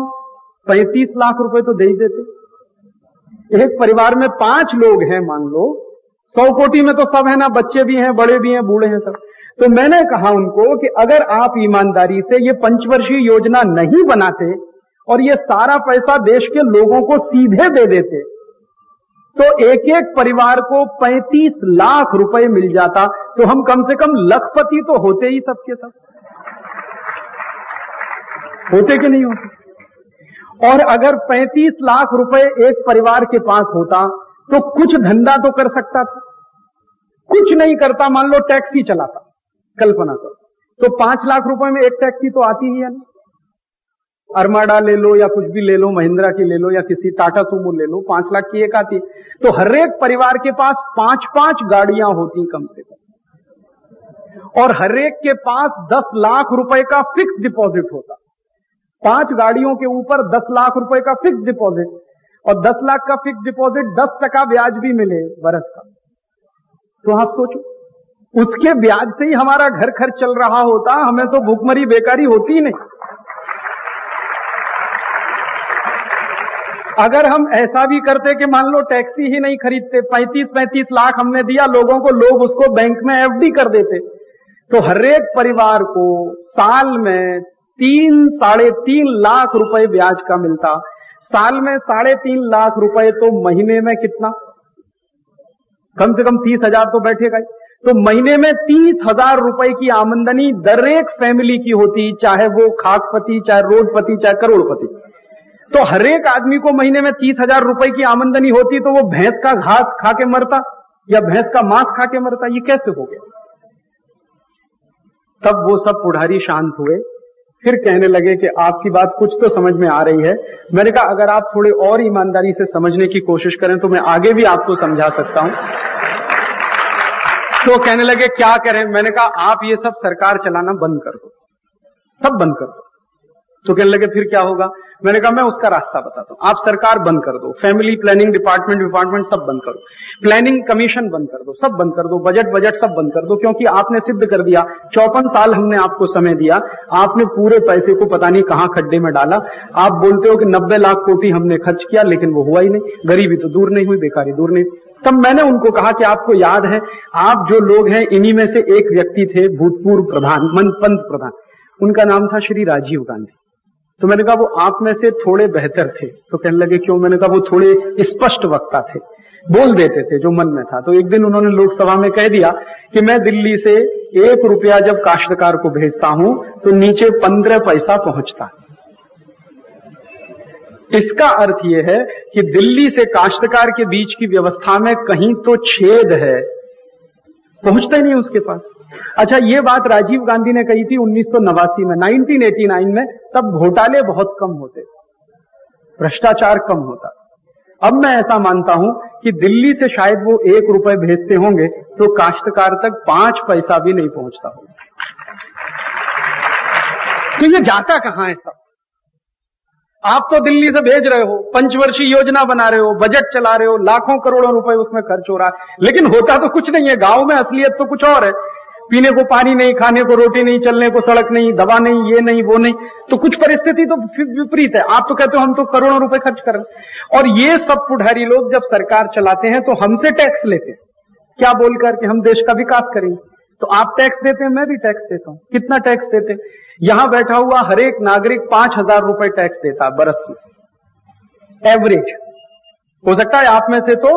पैंतीस लाख रुपए तो दे ही देते। एक परिवार में पाँच लोग हैं, मान लो। सौ कोटी में तो सब है ना, बच्चे भी हैं, बड़े भी हैं, बूढ़े हैं सब। तो मैंने कहा उनको कि अगर आप ईमानदारी से ये पंचवर्षीय योजना नहीं बनाते और ये सारा पैसा देश के लोगों को सीधे दे देते तो एक एक परिवार को 35 लाख रुपए मिल जाता तो हम कम से कम लखपति तो होते ही सबके सब। होते कि नहीं होते? और अगर 35 लाख रुपए एक परिवार के पास होता तो कुछ धंधा तो कर सकता था। कुछ नहीं करता, मान लो टैक्सी चलाता। कल्पना करो। तो पाँच लाख रुपए में एक टैक्सी तो आती ही है ना। अरमाडा ले लो या कुछ भी ले लो, महिंद्रा की ले लो या किसी टाटा सुमो ले लो, पाँच लाख की एक आती है। तो हर एक परिवार के पास पाँच पाँच गाड़ियाँ होती कम से कम। और हर एक के पास दस लाख रुपए का फिक्स डिपॉजिट होता। पाँच गाड़ियों के ऊपर दस लाख रुपए का फिक्स डिपॉजिट और दस लाख का फिक्स डिपॉजिट दस टका ब्याज भी मिले बरस का। तो आप सोचो। उसके ब्याज से ही हमारा घर खर्च चल रहा होता, हमें तो भूखमरी बेकारी होती ही नहीं। अगर हम ऐसा भी करते कि मान लो टैक्सी ही नहीं खरीदते पैंतीस पैंतीस लाख हमने दिया, लोगों को लोग उसको बैंक में एफडी कर देते तो हर एक परिवार को साल में तीन, साढ़े तीन लाख रुपए ब्याज का मिलता। साल में साढ़े तीन लाख रुपए तो महीने में कितना? कम से कम तीस हज़ार तो बैठेगा तो महीने में तीस हज़ार रुपए की आमदनी दर एक फैमिली की होती, चाहे वो खाकपति चाहे रोडपति, चाहे करोड़पति। तो हरेक आदमी को महीने में तीस हज़ार रुपए की आमदनी होती तो वो भैंस का घास खा के मरता, या भैंस का मांस खा के मरता, ये कैसे हो गया? तब वो सब पुढ़ारी शांत हुए। फिर कहने लगे कि आपकी बात कुछ तो समझ में आ रही है। मैंने कहा, अगर आप थोड़े और ईमानदारी से समझने की कोशिश करें तो मैं आगे भी आपको समझा सकता हूँ। तो कहने लगे, क्या करें? मैंने कहा, आप ये सब सरकार चलाना बंद कर दो। सब बंद कर दो। तो कहने लगे, फिर क्या होगा? मैंने कहा, मैं उसका रास्ता बताता हूँ। आप सरकार बंद कर दो। फैमिली प्लानिंग डिपार्टमेंट डिपार्टमेंट सब बंद करो प्लानिंग कमीशन बंद कर दो। सब बंद कर दो। बजट बजट सब बंद कर दो। क्योंकि आपने सिद्ध कर दिया, चौपन साल हमने आपको समय दिया। आपने पूरे पैसे को पता नहीं कहाँ खड्डे में डाला। आप बोलते हो कि नब्बे लाख कोटी हमने खर्च किया, लेकिन वो हुआ ही नहीं। गरीबी तो दूर नहीं हुई, बेकारी दूर नहीं। तब मैंने उनको कहा कि आपको याद है, आप जो लोग हैं, इन्हीं में से एक व्यक्ति थे भूतपूर्व प्रधान पंत प्रधान। उनका नाम था श्री राजीव गांधी। तो मैंने कहा, वो आप में से थोड़े बेहतर थे। तो कहने लगे, क्यों? मैंने कहा, वो थोड़े स्पष्ट वक्ता थे। बोल देते थे जो मन में था। तो एक दिन उन्होंने लोकसभा में कह दिया कि मैं दिल्ली से एक रुपया जब काश्तकार को भेजता हूँ तो नीचे पंद्रह पैसा पहुँचता इसका अर्थ यह है कि दिल्ली से काश्तकार के बीच की व्यवस्था में कहीं तो छेद है। पहुँचता ही नहीं उसके पास। अच्छा ये बात राजीव गांधी ने कही थी उन्नीस सौ नवासी में। 1989 में तब घोटाले बहुत कम होते। भ्रष्टाचार कम होता। अब मैं ऐसा मानता हूँ कि दिल्ली से शायद वो एक रुपए भेजते होंगे तो काश्तकार तक पाँच पैसा भी नहीं पहुँचता होगा। तो ये जाता कहाँ है सब? आप तो दिल्ली से भेज रहे हो, पंचवर्षीय योजना बना रहे हो बजट चला रहे हो, लाखों करोड़ों रुपए उसमें खर्च हो रहा है। लेकिन होता तो कुछ नहीं है, गाँव में असलियत तो कुछ और है। पीने को पानी नहीं, खाने को रोटी नहीं, चलने को सड़क नहीं, दवा नहीं, ये नहीं, वो नहीं। तो कुछ परिस्थिति तो विपरीत है। आप तो कहते हो हम तो करोड़ों रुपए खर्च कर रहे और ये सब पुढ़ारी लोग जब सरकार चलाते हैं तो हमसे टैक्स लेते हैं। क्या बोलकर कि हम देश का विकास करेंगे? तो आप टैक्स देते हैं, मैं भी टैक्स देता हूँ। कितना टैक्स देते यहाँ बैठा हुआ हर एक नागरिक पाँच हज़ार रुपए टैक्स देता बरस में। एवरेज हो सकता है आप में से तो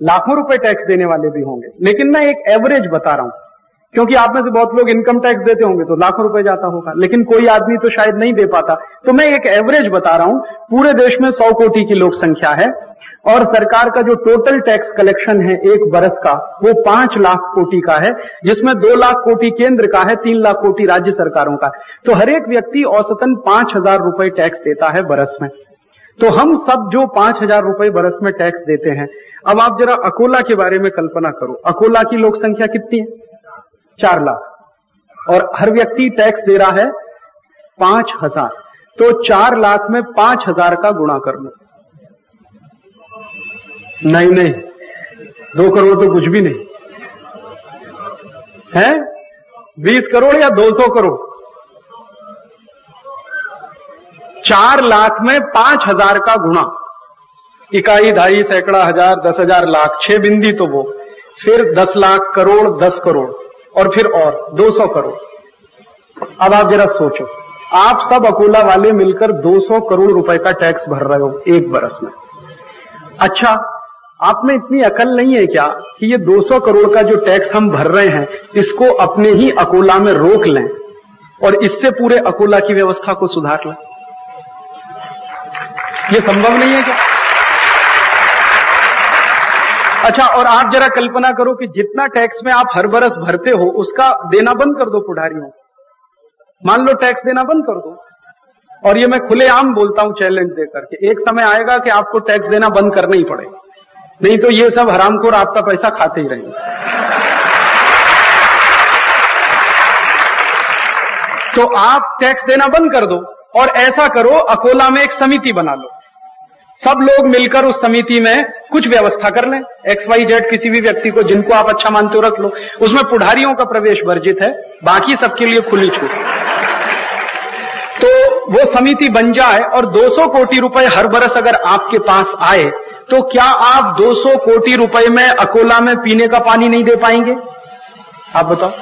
लाखों रुपए टैक्स देने वाले भी होंगे। लेकिन मैं एक एवरेज बता रहा हूँ। क्योंकि आप में से बहुत लोग इनकम टैक्स देते होंगे तो लाखों रुपए जाता होगा। लेकिन कोई आदमी तो शायद नहीं दे पाता। तो मैं एक एवरेज बता रहा हूँ, पूरे देश में सौ कोटि की लोक संख्या है। और सरकार का जो टोटल टैक्स कलेक्शन है एक बरस का, वो पाँच लाख कोटि का है, जिसमें दो लाख कोटि केंद्र का है, तीन लाख कोटि राज्य सरकारों का। तो हर एक व्यक्ति औसतन पाँच हज़ार रुपए टैक्स देता है बरस में। तो हम सब जो पाँच हज़ार रुपए बरस में टैक्स देते हैं, अब आप जरा अकोला के बारे में कल्पना करो। अकोला की लोक संख्या कितनी है? चार लाख। और हर व्यक्ति टैक्स दे रहा है पाँच हज़ार। तो चार लाख में पाँच हज़ार का गुणा कर लो। नहीं नहीं। दो करोड़ तो कुछ भी नहीं। है? बीस करोड़ या दो सौ करोड़? चार लाख में पाँच हज़ार का गुणा। इकाई, ढाई, सैकड़ा, हज़ार, दस हज़ार, लाख, छह बिंदी तो वो। फिर दस लाख करोड़, दस करोड़, और फिर और, दो सौ करोड़। अब आप जरा सोचो, आप सब अकोला वाले मिलकर 200 करोड़ रुपए का टैक्स भर रहे हो एक बरस में। अच्छा आप में इतनी अकल नहीं है क्या कि ये 200 करोड़ का जो टैक्स हम भर रहे हैं, इसको अपने ही अकोला में रोक लें और इससे पूरे अकोला की व्यवस्था को सुधार लें? ये संभव नहीं है क्या? अच्छा और आप जरा कल्पना करो कि जितना टैक्स में आप हर बरस भरते हो, उसका देना बंद कर दो पुढ़ारियों। मान लो टैक्स देना बंद कर दो। और ये मैं खुलेआम बोलता हूँ चैलेंज देकर के एक समय आएगा कि आपको टैक्स देना बंद करना ही पड़ेगा। नहीं तो ये सब हरामखोर आपका पैसा खाते ही रहेंगे तो आप टैक्स देना बंद कर दो और ऐसा करो, अकोला में एक समिति बना लो। सब लोग मिलकर उस समिति में कुछ व्यवस्था कर लें। एक्स वाई जेड किसी भी व्यक्ति को जिनको आप अच्छा मानते हो रख लो। उसमें पुढ़ारियों का प्रवेश वर्जित है, बाकी सबके लिए खुली छूट। तो वो समिति बन जाए और 200 कोटि रुपए हर बरस अगर आपके पास आए तो क्या आप 200 कोटि रुपए में अकोला में पीने का पानी नहीं दे पाएँगे? आप बताओ।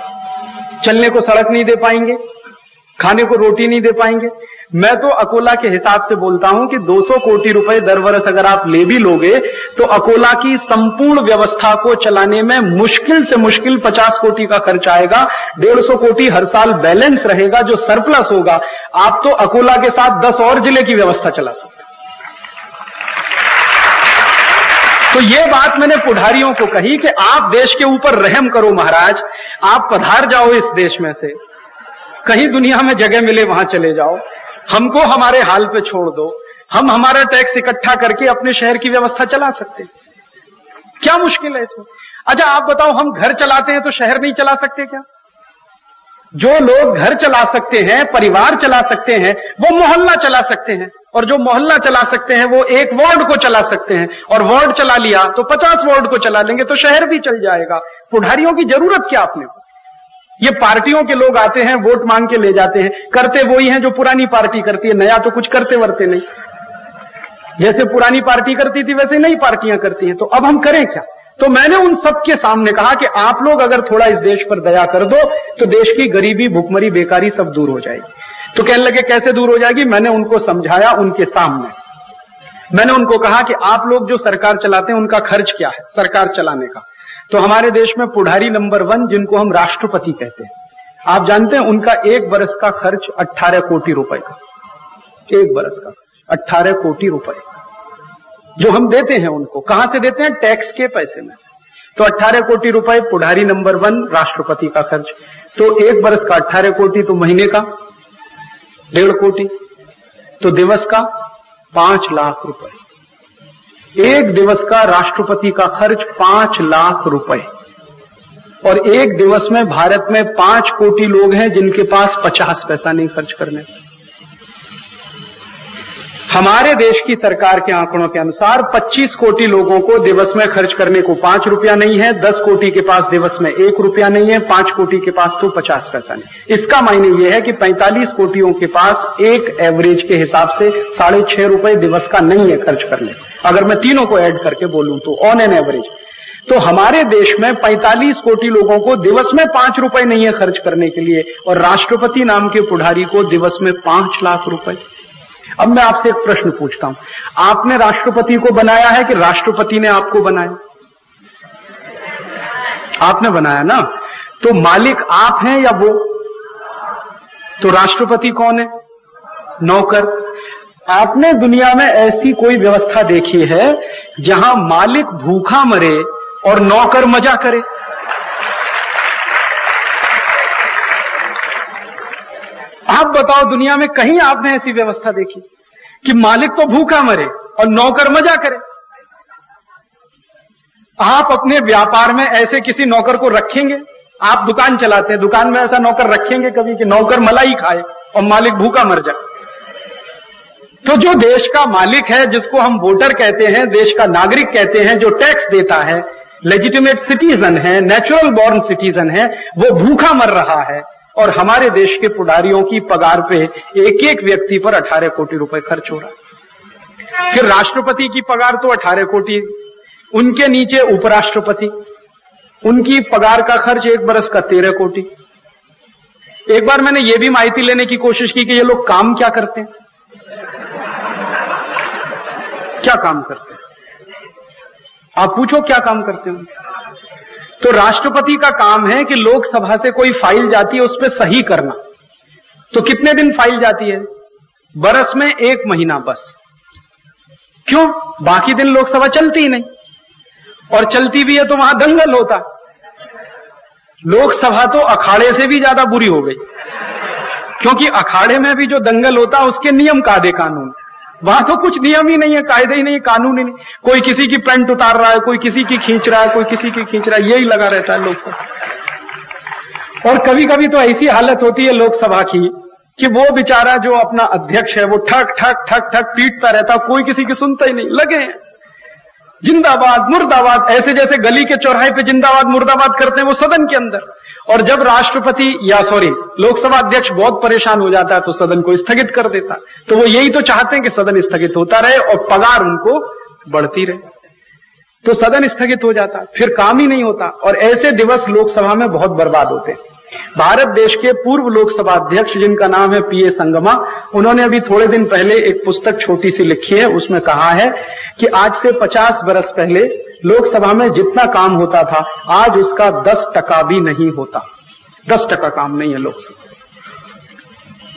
चलने को सड़क नहीं दे पाएँगे, खाने को रोटी नहीं दे पाएँगे। मैं तो अकोला के हिसाब से बोलता हूँ कि 200 कोटि रुपए दर वर्ष अगर आप ले भी लोगे तो अकोला की संपूर्ण व्यवस्था को चलाने में मुश्किल से मुश्किल 50 कोटि का खर्च आएगा। 150 कोटि हर साल बैलेंस रहेगा, जो सरप्लस होगा। आप तो अकोला के साथ 10 और ज़िले की व्यवस्था चला सकते तो ये बात मैंने पुढ़ारियों को कही कि आप देश के ऊपर रहम करो महाराज, आप पधार जाओ इस देश में से। कहीं दुनिया में जगह मिले वहाँ चले जाओ। हमको हमारे हाल पे छोड़ दो। हम हमारा टैक्स इकट्ठा करके अपने शहर की व्यवस्था चला सकते क्या मुश्किल है इसमें? अच्छा आप बताओ, हम घर चलाते हैं तो शहर नहीं चला सकते क्या? जो लोग घर चला सकते हैं, परिवार चला सकते हैं, वो मोहल्ला चला सकते हैं। और जो मोहल्ला चला सकते हैं, वो एक वार्ड को चला सकते हैं। और वार्ड चला लिया तो पचास वार्ड को चला लेंगे तो शहर भी चल जाएगा। पुढ़ारियों की ज़रूरत क्या आपने? को ये पार्टियों के लोग आते हैं, वोट मांग के ले जाते हैं। करते वही हैं जो पुरानी पार्टी करती है, नया तो कुछ करते वरते नहीं। जैसे पुरानी पार्टी करती थी, वैसे नई पार्टियाँ करती हैं। तो अब हम करें क्या? तो मैंने उन सबके सामने कहा कि आप लोग अगर थोड़ा इस देश पर दया कर दो तो देश की गरीबी, भुखमरी, बेकारी सब दूर हो जाएगी। तो कहने लगे, कैसे दूर हो जाएगी? मैंने उनको समझाया उनके सामने। मैंने उनको कहा कि आप लोग जो सरकार चलाते हैं, उनका खर्च क्या है सरकार चलाने का? तो हमारे देश में पुढ़ारी नंबर वन, जिनको हम राष्ट्रपति कहते हैं, आप जानते हैं, उनका एक बरस का खर्च 18 कोटि रुपए का। एक बरस का 18 कोटि रुपए। जो हम देते हैं उनको। कहाँ से देते हैं? टैक्स के पैसे में से। तो 18 कोटि रुपए पुढ़ारी नंबर वन, राष्ट्रपति का खर्च। तो एक बरस का 18 कोटि तो महीने का। डेढ़ कोटि। तो दिवस का पाँच लाख रुपए। एक दिवस का राष्ट्रपति का खर्च पाँच लाख रुपए। और एक दिवस में भारत में पाँच कोटि लोग हैं जिनके पास पचास पैसा नहीं खर्च करने। हमारे देश की सरकार के आंकड़ों के अनुसार 25 कोटि लोगों को दिवस में खर्च करने को पाँच रुपया नहीं है 10 कोटि के पास दिवस में एक रुपया नहीं है, पाँच कोटि के पास तो पचास पैसा नहीं। इसका मायने यह है कि 45 कोटियों के पास एक एवरेज के हिसाब से साढ़े छह रुपये दिवस का नहीं है खर्च करने अगर मैं तीनों को ऐड करके बोलूँ तो ऑन एन एवरेज तो हमारे देश में 45 कोटि लोगों को दिवस में पाँच रुपए नहीं है खर्च करने के लिए और राष्ट्रपति नाम के पुढ़ारी को दिवस में पाँच लाख रुपए। अब मैं आपसे एक प्रश्न पूछता हूँ। आपने राष्ट्रपति को बनाया है कि राष्ट्रपति ने आपको बनाया? आपने बनाया ना? तो मालिक आप हैं या वो? तो राष्ट्रपति कौन है? नौकर। आपने दुनिया में ऐसी कोई व्यवस्था देखी है जहाँ मालिक भूखा मरे और नौकर मज़ा करे? आप बताओ दुनिया में कहीं आपने ऐसी व्यवस्था देखी कि मालिक तो भूखा मरे और नौकर मज़ा करे? आप अपने व्यापार में ऐसे किसी नौकर को रखेंगे? आप दुकान चलाते हैं, दुकान में ऐसा नौकर रखेंगे कभी कि नौकर मलाई खाए और मालिक भूखा मर जाए। तो जो देश का मालिक है, जिसको हम वोटर कहते हैं, देश का नागरिक कहते हैं, जो टैक्स देता है लेजिटिमेट सिटीजन है नेचुरल बॉर्न सिटीजन है, वो भूखा मर रहा है। और हमारे देश के पुडारियों की पगार पे एक एक व्यक्ति पर 18 कोटि रुपए खर्च हो रहा है। फिर राष्ट्रपति की पगार तो 18 कोटि, उनके नीचे उपराष्ट्रपति, उनकी पगार का खर्च एक बरस का तेरह कोटि। एक बार मैंने यह भी माहिती लेने की कोशिश की कि ये लोग काम क्या करते हैं? क्या काम करते हैं? आप पूछो क्या काम करते हैं उनसे? तो राष्ट्रपति का काम है कि लोकसभा से कोई फ़ाइल जाती है उस पर सही करना। तो कितने दिन फ़ाइल जाती है? बरस में एक महीना बस। क्यों? बाकी दिन लोकसभा चलती ही नहीं। और चलती भी है तो वहाँ दंगल होता। लोकसभा तो अखाड़े से भी ज़्यादा बुरी हो गई। क्योंकि अखाड़े में भी जो दंगल होता, उसके नियम कायदे कानून। वहाँ तो कुछ नियम ही नहीं है, कायदे ही नहीं कानून ही नहीं। कोई किसी की पेंट उतार रहा है, कोई किसी की खींच रहा है, कोई किसी की खींच रहा है, यही लगा रहता है लोकसभा। और कभी कभी तो ऐसी हालत होती है लोकसभा की कि वो बेचारा जो अपना अध्यक्ष है, वो ठक ठक ठक ठक पीटता रहता, कोई किसी की सुनता ही नहीं। लगे। जिंदाबाद, मुर्दाबाद, ऐसे जैसे गली के चौराहे पे जिंदाबाद, मुर्दाबाद करते हैं वो सदन के अंदर। और जब राष्ट्रपति या सॉरी लोकसभा अध्यक्ष बहुत परेशान हो जाता है तो सदन को स्थगित कर देता तो वो यही तो चाहते हैं कि सदन स्थगित होता रहे और पगार उनको बढ़ती रहे। तो सदन स्थगित हो जाता, फिर काम ही नहीं होता और ऐसे दिवस लोकसभा में बहुत बर्बाद होते। भारत देश के पूर्व लोकसभा अध्यक्ष, जिनका नाम है पीए संगमा, उन्होंने अभी थोड़े दिन पहले एक पुस्तक छोटी सी लिखी है, उसमें कहा है कि आज से 50 बरस पहले लोकसभा में जितना काम होता था, आज उसका 10 टका भी नहीं होता। 10 टका काम नहीं है लोकसभा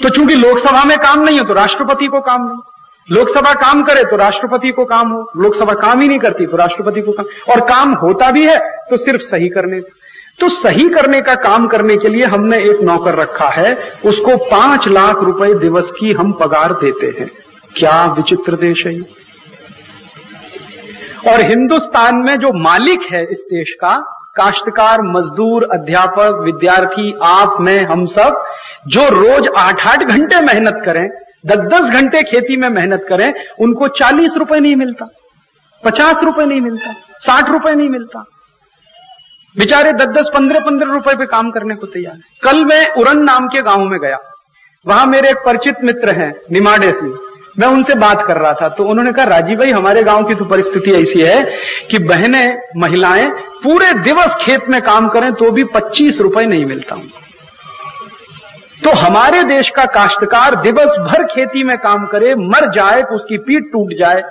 तो चूँकि लोकसभा में काम नहीं है तो राष्ट्रपति को काम नहीं। लोकसभा काम करे तो राष्ट्रपति को काम हो। लोकसभा काम ही नहीं करती तो राष्ट्रपति को काम। और काम होता भी है तो सिर्फ़ सही करने तो सही करने का काम करने के लिए हमने एक नौकर रखा है, उसको पाँच लाख रुपए दिवस की हम पगार देते हैं। क्या विचित्र देश है और हिंदुस्तान में जो मालिक है इस देश का, काश्तकार, मजदूर, अध्यापक, विद्यार्थी, आप, मैं, हम सब, जो रोज आठ आठ घंटे मेहनत करें, दस दस घंटे खेती में मेहनत करें, उनको चालीस रुपए नहीं मिलता, पचास रुपए नहीं मिलता, साठ रुपए नहीं मिलता। बेचारे दस दस, पंद्रह पंद्रह रुपए पे काम करने को तैयार कल मैं उरन नाम के गाँव में गया। वहाँ मेरे एक परिचित मित्र हैं, निमाडे से। मैं उनसे बात कर रहा था तो उन्होंने कहा राजीव भाई, हमारे गाँव की तो परिस्थिति ऐसी है कि बहनें, महिलाएँ पूरे दिवस खेत में काम करें तो भी पच्चीस रुपए नहीं मिलता उनको। तो हमारे देश का काश्तकार दिवस भर खेती में काम करे, मर जाए तो उसकी पीठ टूट जाए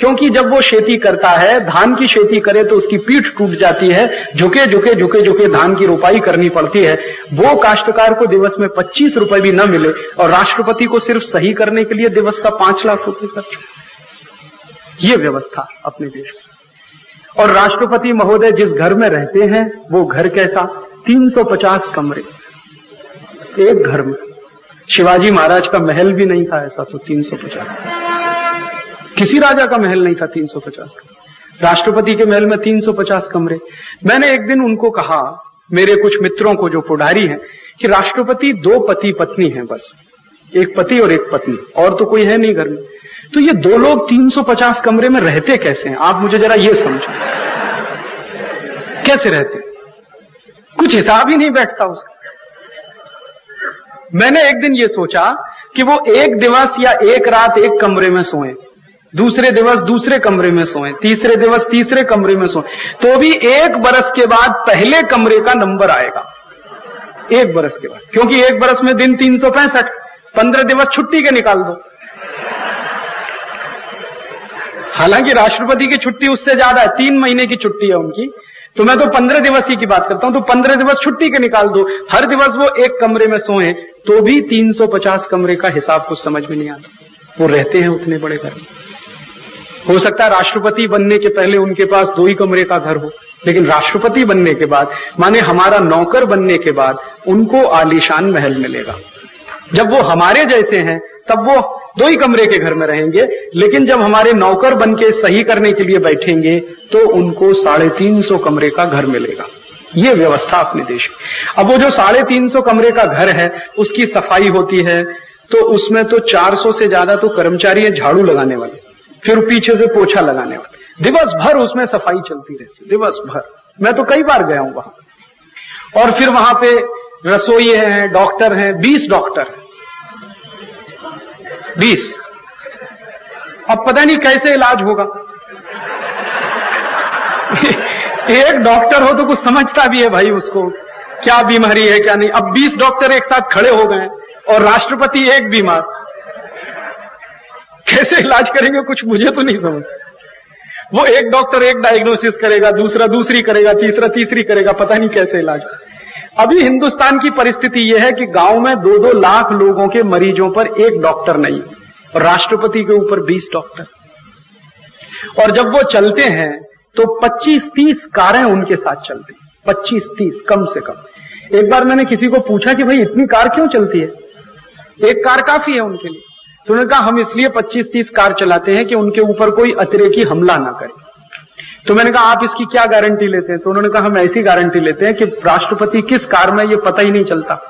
क्योंकि जब वो खेती करता है, धान की खेती करे तो उसकी पीठ टूट जाती है, झुके झुके झुके झुके धान की रोपाई करनी पड़ती है। वो काश्तकार को दिवस में पच्चीस रुपए भी न मिले और राष्ट्रपति को सिर्फ़ सही करने के लिए दिवस का पाँच लाख रुपए खर्च ये व्यवस्था अपने देश में। और राष्ट्रपति महोदय जिस घर में रहते हैं, वो घर कैसा? 350 कमरे। एक घर में। शिवाजी महाराज का महल भी नहीं था ऐसा तो 350 किसी राजा का महल नहीं था 350 का राष्ट्रपति के महल में 350 कमरे। मैंने एक दिन उनको कहा, मेरे कुछ मित्रों को, जो पुढ़ारी हैं, कि राष्ट्रपति दो पति पत्नी हैं बस। एक पति और एक पत्नी। और तो कोई है नहीं घर में। तो ये दो लोग 350 कमरे में रहते कैसे हैं? आप मुझे जरा ये समझो कैसे रहते कुछ हिसाब ही नहीं बैठता उसका। मैंने एक दिन ये सोचा कि वो एक दिवस या एक रात एक कमरे में सोए। दूसरे दिवस दूसरे कमरे में सोए, तीसरे दिवस तीसरे कमरे में सोए तो भी एक बरस के बाद पहले कमरे का नंबर आएगा। एक बरस के बाद, क्योंकि एक बरस में दिन तीन सौ पैंसठ, पंद्रह दिवस छुट्टी के निकाल दो। हालाँकि राष्ट्रपति की छुट्टी उससे ज़्यादा है, तीन महीने की छुट्टी है उनकी। तो मैं तो पंद्रह दिवस ही की बात करता हूँ तो पंद्रह दिवस छुट्टी के निकाल दो। हर दिवस वो एक कमरे में सोए तो भी 350 कमरे का हिसाब कुछ समझ में नहीं आता। वो रहते हैं उतने बड़े घर में। हो सकता है राष्ट्रपति बनने के पहले उनके पास दो ही कमरे का घर हो, लेकिन राष्ट्रपति बनने के बाद, माने हमारा नौकर बनने के बाद, उनको आलीशान महल मिलेगा। जब वो हमारे जैसे हैं, तब वो दो ही कमरे के घर में रहेंगे, लेकिन जब हमारे नौकर बन के सही करने के लिए बैठेंगे तो उनको साढ़े तीन सौ कमरे का घर मिलेगा। ये व्यवस्था अपने देश में। अब वो जो साढ़े तीन सौ कमरे का घर है, उसकी सफ़ाई होती है तो उसमें तो 400 से ज़्यादा तो कर्मचारी है झाड़ू लगाने वाले, फिर पीछे से पोछा लगाने वाले। दिवस भर उसमें सफ़ाई चलती रहती दिवस भर मैं तो कई बार गया हूँ वहाँ। और फिर वहाँ पे रसोई हैं, डॉक्टर हैं, बीस डॉक्टर बीस। अब पता नहीं कैसे इलाज होगा। एक डॉक्टर हो तो कुछ समझता भी है भाई उसको, क्या बीमारी है, क्या नहीं। अब बीस डॉक्टर एक साथ खड़े हो गए और राष्ट्रपति एक बीमार कैसे इलाज करेंगे कुछ मुझे तो नहीं समझ। वो एक डॉक्टर एक डायग्नोसिस करेगा, दूसरा दूसरी करेगा, तीसरा तीसरी करेगा, पता नहीं कैसे इलाज। अभी हिंदुस्तान की परिस्थिति यह है कि गाँव में दो दो लाख लोगों के मरीजों पर एक डॉक्टर नहीं और राष्ट्रपति के ऊपर बीस डॉक्टर। और जब वो चलते हैं तो 25-30 कारें उनके साथ चलती 25-30 कम से कम। एक बार मैंने किसी को पूछा कि भाई, इतनी कार क्यों चलती है? एक कार काफ़ी है उनके लिए। तो उन्होंने कहा, हम इसलिए 25-30 कार चलाते हैं कि उनके ऊपर कोई अतिरेकी हमला ना करे। तो मैंने कहा, आप इसकी क्या गारंटी लेते हैं? तो उन्होंने कहा, हम ऐसी गारंटी लेते हैं कि राष्ट्रपति किस कार में, ये पता ही नहीं चलता।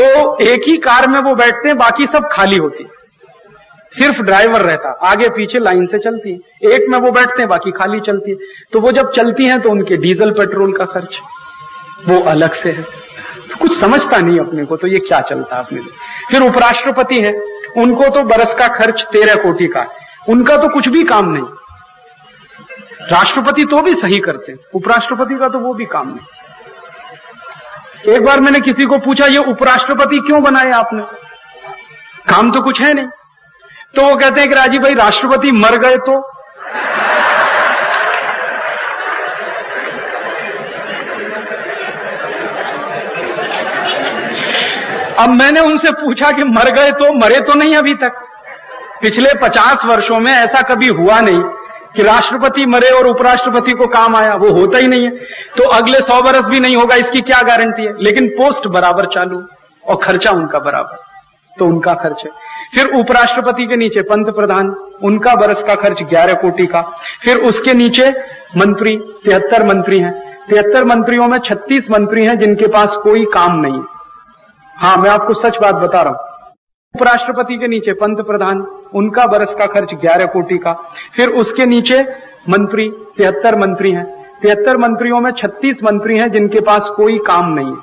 तो एक ही कार में वो बैठते हैं, बाकी सब खाली होती सिर्फ़ ड्राइवर रहता, आगे पीछे लाइन से चलती है। एक में वो बैठते हैं, बाकी खाली चलती है। तो वो जब चलती हैं तो उनके डीजल, पेट्रोल का खर्च। वो अलग से है। तो कुछ समझता नहीं अपने को तो ये क्या चलता अपने फिर उपराष्ट्रपति है। उनको तो बरस का खर्च तेरह कोटि का उनका तो कुछ भी काम नहीं। राष्ट्रपति तो भी सही करते उपराष्ट्रपति का तो वो भी काम नहीं। एक बार मैंने किसी को पूछा, ये उपराष्ट्रपति क्यों बनाए आपने? काम तो कुछ है नहीं। तो वो कहते हैं कि राजीव भाई, राष्ट्रपति मर गए तो? अब मैंने उनसे पूछा कि मर गए तो मरे तो नहीं अभी तक? पिछले पचास वर्षों में ऐसा कभी हुआ नहीं कि राष्ट्रपति मरे और उपराष्ट्रपति को काम आया, वो होता ही नहीं है। तो अगले सौ बरस भी नहीं होगा, इसकी क्या गारंटी है? लेकिन पोस्ट बराबर चालू और खर्चा उनका बराबर तो उनका खर्च है। फिर उपराष्ट्रपति के नीचे पंत प्रधान, उनका बरस का खर्च ग्यारह कोटि का। फिर उसके नीचे मंत्री, तिहत्तर मंत्री हैं। तिहत्तर मंत्रियों में छत्तीस मंत्री हैं जिनके पास कोई काम नहीं है। हाँ मैं आपको सच बात बता रहा हूँ। उपराष्ट्रपति के नीचे पंत प्रधान उनका बरस का खर्च ग्यारह कोटि का। फिर उसके नीचे मंत्री, तिहत्तर मंत्री हैं। तिहत्तर मंत्रियों में छत्तीस मंत्री हैं जिनके पास कोई काम नहीं है।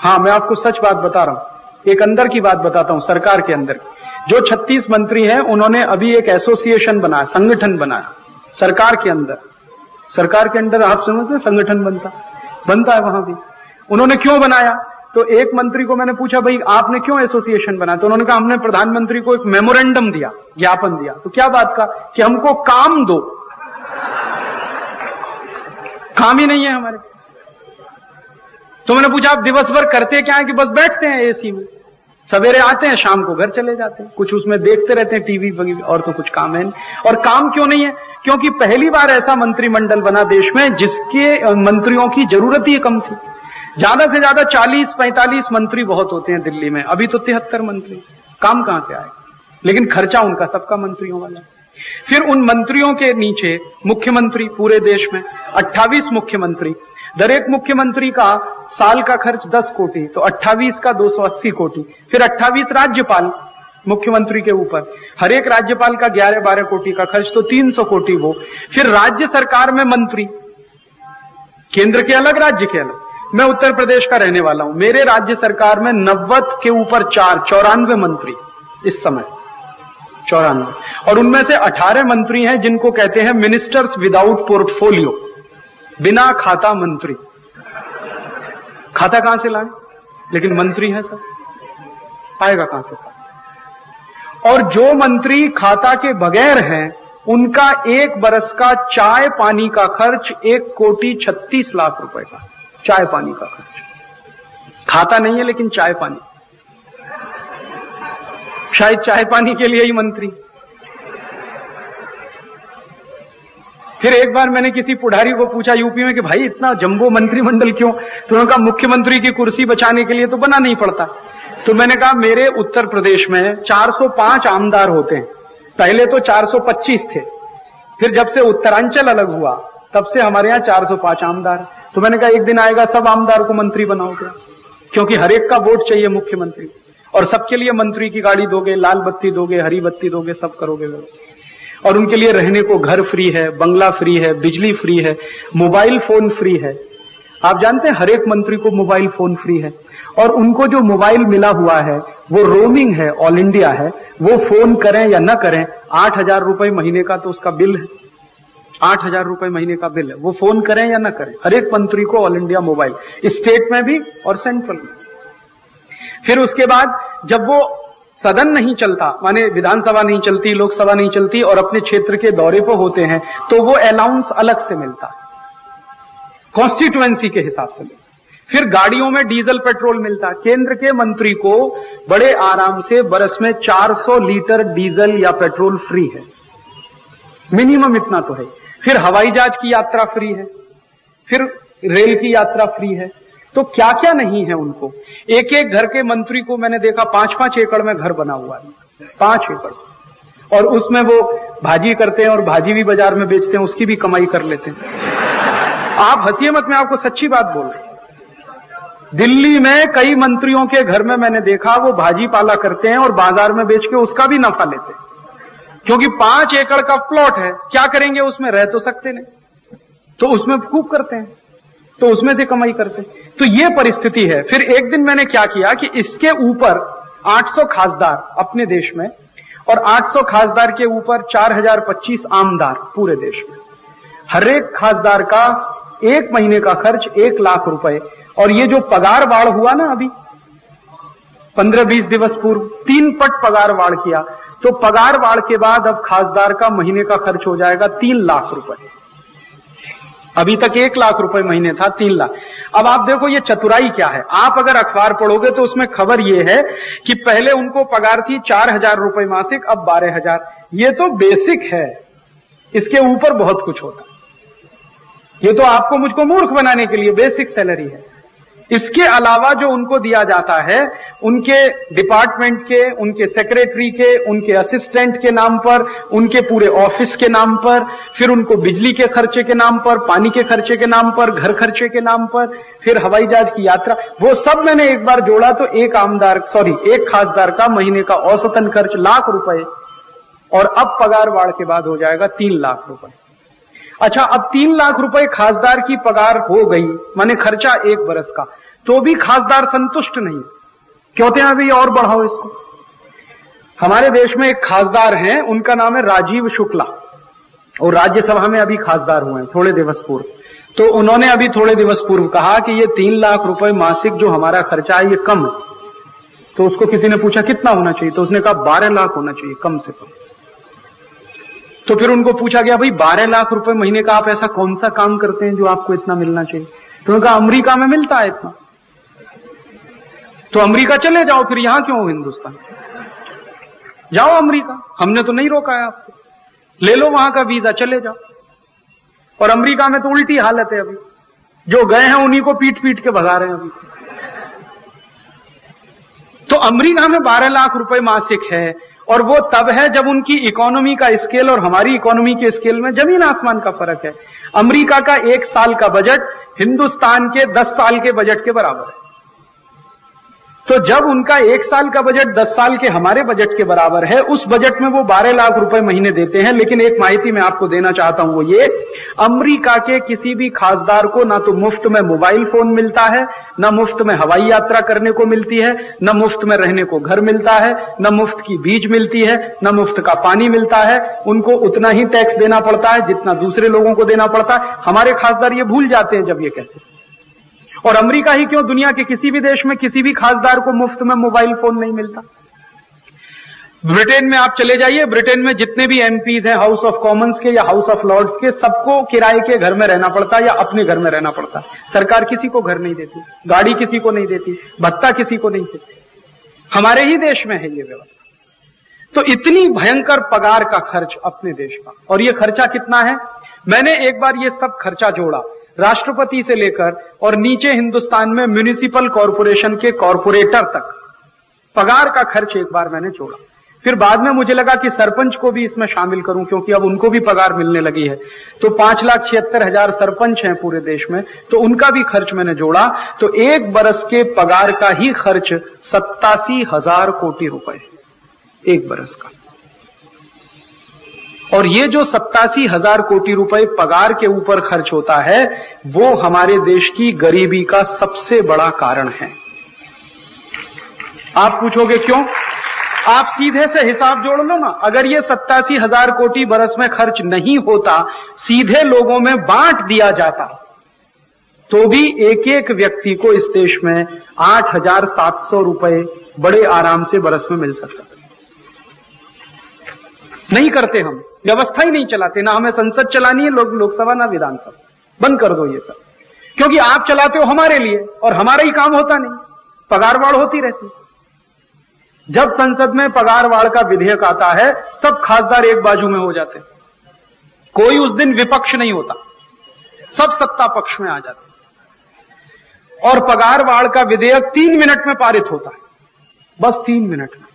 हाँ मैं आपको सच बात बता रहा हूँ। एक अंदर की बात बताता हूँ, सरकार के अंदर। जो छत्तीस मंत्री हैं, उन्होंने अभी एक एसोसिएशन बनाया, संगठन बनाया, सरकार के अंदर। सरकार के अंदर आप समझते संगठन बनता। बनता है वहाँ भी। उन्होंने क्यों बनाया? तो एक मंत्री को मैंने पूछा, भाई, आपने क्यों एसोसिएशन बनाया? तो उन्होंने कहा, हमने प्रधानमंत्री को एक मेमोरेंडम दिया, ज्ञापन दिया। तो क्या बात का? कि हमको काम दो। काम ही नहीं है हमारे। तो मैंने पूछा, आप दिवस भर करते क्या है कि बस बैठते हैं एसी में? सवेरे आते हैं, शाम को घर चले जाते हैं। कुछ उसमें देखते रहते हैं टीवी वगैरह, और तो कुछ काम है नहीं। और काम क्यों नहीं है? क्योंकि पहली बार ऐसा मंत्रिमंडल बना देश में जिसके मंत्रियों की ज़रूरत ही कम थी। ज़्यादा से ज़्यादा 40-45 मंत्री बहुत होते हैं दिल्ली में। अभी तो तिहत्तर मंत्री। काम कहाँ से आए? लेकिन खर्चा उनका, सबका मंत्रियों वाला। फिर उन मंत्रियों के नीचे मुख्यमंत्री पूरे देश में 28 मुख्यमंत्री। दर एक मुख्यमंत्री का साल का खर्च 10 कोटि तो 28 का 280 कोटि। फिर 28 राज्यपाल मुख्यमंत्री के ऊपर। हर एक राज्यपाल का 11-12 कोटि का खर्च तो 300 कोटि वो। फिर राज्य सरकार में मंत्री। केंद्र के अलग, राज्य के अलग। मैं उत्तर प्रदेश का रहने वाला हूँ। मेरे राज्य सरकार में नब्बत के ऊपर चार, चौरानवे मंत्री इस समय। चौरानवे। और उनमें से अठारह मंत्री हैं जिनको कहते हैं मिनिस्टर्स विदाउट पोर्टफोलियो बिना खाता मंत्री। खाता कहाँ से लाए? लेकिन मंत्री है सर आएगा कहाँ से? और जो मंत्री खाता के बगैर हैं, उनका एक बरस का चाय पानी का खर्च एक कोटि छत्तीस लाख रुपए का चाय पानी का खर्च। खाता नहीं है लेकिन चाय पानी। शायद चाय पानी के लिए ही मंत्री। फिर एक बार मैंने किसी पुढ़ारी को पूछा यूपी में कि भाई इतना जंबो मंत्रिमंडल क्यों? तो उन्होंने कहा, मुख्यमंत्री की कुर्सी बचाने के लिए तो बना नहीं पड़ता। तो मैंने कहा, मेरे उत्तर प्रदेश में 405 आमदार होते हैं। पहले तो 425 थे। फिर जब से उत्तरांचल अलग हुआ, तब से हमारे यहाँ 405 आमदार। तो मैंने कहा, एक दिन आएगा, सब आमदार को मंत्री बनाओगे। क्योंकि हरेक का वोट चाहिए मुख्यमंत्री और सबके लिए मंत्री की गाड़ी दोगे, लाल बत्ती दोगे, हरी बत्ती दोगे, सब करोगे और उनके लिए रहने को घर फ्री है, बंगला फ्री है, बिजली फ्री है, मोबाइल फ़ोन फ्री है। आप जानते हैं हरेक मंत्री को मोबाइल फ़ोन फ्री है। और उनको जो मोबाइल मिला हुआ है, वो रोमिंग है, ऑल इंडिया है। वो फ़ोन करें या न करें, आठ हज़ार रुपए महीने का तो उसका बिल है। आठ हज़ार रुपए महीने का बिल है। वो फ़ोन करें या न करें, हर एक मंत्री को ऑल इंडिया मोबाइल स्टेट में भी और सेंट्रल में। फिर उसके बाद जब वो सदन नहीं चलता, माने विधानसभा नहीं चलती, लोकसभा नहीं चलती और अपने क्षेत्र के दौरे पर होते हैं तो वो अलाउंस अलग से मिलता कॉन्स्टिट्युएंसी के हिसाब से मिलता फिर गाड़ियों में डीजल पेट्रोल मिलता केंद्र के मंत्री को बड़े आराम से बरस में 400 लीटर डीजल या पेट्रोल फ्री है। मिनिमम इतना तो है। फिर हवाई जहाज़ की यात्रा फ्री है, फिर रेल की यात्रा फ्री है। तो क्या क्या नहीं है उनको? एक एक घर के मंत्री को मैंने देखा पाँच पाँच एकड़ में घर बना हुआ है, पाँच एकड़। और उसमें वो भाजी करते हैं और भाजी भी बाज़ार में बेचते हैं, उसकी भी कमाई कर लेते हैं। आप हंसिए मत, मैं आपको सच्ची बात बोल रहा दिल्ली में कई मंत्रियों के घर में मैंने देखा, वो भाजी पाला करते हैं और बाज़ार में बेच के उसका भी नफा लेते हैं। क्योंकि पाँच एकड़ का प्लॉट है, क्या करेंगे उसमें? रह तो सकते नहीं। तो उसमें खूब करते हैं तो उसमें से कमाई करते हैं। तो ये परिस्थिति है। फिर एक दिन मैंने क्या किया कि इसके ऊपर 800 खासदार अपने देश में, और 800 खासदार के ऊपर 4025 आमदार पूरे देश में। हर एक खासदार का एक महीने का खर्च एक लाख रुपए। और ये जो पगार बाढ़ हुआ ना अभी, पंद्रह बीस दिवस पूर्व, तीन पट पगार बाढ़ किया। तो पगार बाढ़ के बाद अब खासदार का महीने का खर्च हो जाएगा तीन लाख रुपए। अभी तक एक लाख रुपए महीने था, तीन लाख। अब आप देखो ये चतुराई क्या है। आप अगर अखबार पढ़ोगे तो उसमें खबर ये है कि पहले उनको पगार थी चार हज़ार रुपए मासिक, अब बारह हज़ार। ये तो बेसिक है। इसके ऊपर बहुत कुछ होता। ये तो आपको मुझको मूर्ख बनाने के लिए बेसिक सैलरी है। इसके अलावा जो उनको दिया जाता है, उनके डिपार्टमेंट के, उनके सेक्रेटरी के, उनके असिस्टेंट के नाम पर, उनके पूरे ऑफ़िस के नाम पर, फिर उनको बिजली के खर्चे के नाम पर, पानी के खर्चे के नाम पर, घर खर्चे के नाम पर, फिर हवाई जहाज़ की यात्रा, वो सब मैंने एक बार जोड़ा तो एक आमदार सॉरी एक खासदार का महीने का औसतन खर्च लाख रुपए, और अब पगार बाढ़ के बाद हो जाएगा तीन लाख रुपए। अच्छा अब तीन लाख रुपए खासदार की पगार हो गई, माने खर्चा एक बरस का तो भी खासदार संतुष्ट नहीं। कहते हैं अभी और बढ़ाओ इसको। हमारे देश में एक खासदार हैं, उनका नाम है राजीव शुक्ला, और राज्यसभा में अभी खासदार हुए हैं, थोड़े दिवस पूर्व। तो उन्होंने अभी थोड़े दिवस पूर्व कहा कि ये तीन लाख रुपए मासिक जो हमारा खर्चा है, ये कम है। तो उसको किसी ने पूछा, कितना होना चाहिए? तो उसने कहा, बारह लाख होना चाहिए, कम से कम। तो फिर उनको पूछा गया, भाई, बारह लाख रुपए महीने का आप ऐसा कौन सा काम करते हैं जो आपको इतना मिलना चाहिए? तो उनका अमरीका में मिलता है इतना। तो अमरीका चले जाओ, फिर यहाँ क्यों हो हिंदुस्तान? जाओ अमरीका, हमने तो नहीं रोका है आपको। ले लो वहाँ का वीज़ा, चले जाओ। और अमरीका में तो उल्टी हालत है अभी। जो गए हैं उन्हीं को पीट पीट के भगा रहे हैं अभी। तो अमरीका में बारह लाख रुपए मासिक है और वो तब है जब उनकी इकोनॉमी का स्केल और हमारी इकोनॉमी के स्केल में ज़मीन आसमान का फ़र्क है। अमेरिका का एक साल का बजट हिंदुस्तान के दस साल के बजट के बराबर है। तो जब उनका एक साल का बजट दस साल के हमारे बजट के बराबर है, उस बजट में वो बारह लाख रुपए महीने देते हैं। लेकिन एक माहिती मैं आपको देना चाहता हूँ वो ये, अमेरिका के किसी भी खासदार को ना तो मुफ़्त में मोबाइल फ़ोन मिलता है, न मुफ़्त में हवाई यात्रा करने को मिलती है, न मुफ़्त में रहने को घर मिलता है, न मुफ़्त की बीज मिलती है, न मुफ़्त का पानी मिलता है। उनको उतना ही टैक्स देना पड़ता है जितना दूसरे लोगों को देना पड़ता है। हमारे खासदार ये भूल जाते हैं जब ये कहते हैं। और अमेरिका ही क्यों दुनिया के किसी भी देश में किसी भी खासदार को मुफ़्त में मोबाइल फ़ोन नहीं मिलता? ब्रिटेन में आप चले जाइए, ब्रिटेन में जितने भी एमपीज हैं हाउस ऑफ़ कॉमन्स के या हाउस ऑफ़ लॉर्ड्स के, सबको किराए के घर में रहना पड़ता है या अपने घर में रहना पड़ता। है सरकार किसी को घर नहीं देती, गाड़ी किसी को नहीं देती, भत्ता किसी को नहीं देती। हमारे ही देश में है ये व्यवस्था। तो इतनी भयंकर पगार का खर्च अपने देश का। और ये खर्चा कितना है? मैंने एक बार ये सब खर्चा जोड़ा। राष्ट्रपति से लेकर और नीचे हिंदुस्तान में म्यूनिसिपल कॉरपोरेशन के कॉरपोरेटर तक। पगार का खर्च एक बार मैंने जोड़ा फिर बाद में मुझे लगा कि सरपंच को भी इसमें शामिल करूँ, क्योंकि अब उनको भी पगार मिलने लगी है। तो पाँच लाख छिहत्तर हज़ार सरपंच हैं पूरे देश में तो उनका भी खर्च मैंने जोड़ा। तो एक बरस के पगार का ही खर्च सत्तासी हज़ार कोटि रुपए। एक बरस का। और ये जो सत्तासी हज़ार कोटि रुपए पगार के ऊपर खर्च होता है, वो हमारे देश की गरीबी का सबसे बड़ा कारण है। आप पूछोगे क्यों? आप सीधे से हिसाब जोड़ लो ना। अगर ये सत्तासी हज़ार कोटि बरस में खर्च नहीं होता, सीधे लोगों में बांट दिया जाता तो भी एक एक व्यक्ति को इस देश में आठ हज़ार सात सौ रुपए बड़े आराम से बरस में मिल सकता। नहीं करते हम। व्यवस्था ही नहीं चलाते, ना हमें संसद चलानी है, लोग लोकसभा, ना विधानसभा। बंद कर दो ये सब। क्योंकि आप चलाते हो हमारे लिए, और हमारा ही काम होता नहीं। पगारवाड़ होती रहती। जब संसद में पगारवाड़ का विधेयक आता है, सब खासदार एक बाजू में हो जाते कोई उस दिन विपक्ष नहीं होता। सब सत्ता पक्ष में आ जाते और पगारवाड़ का विधेयक तीन मिनट में पारित होता है। बस तीन मिनट में।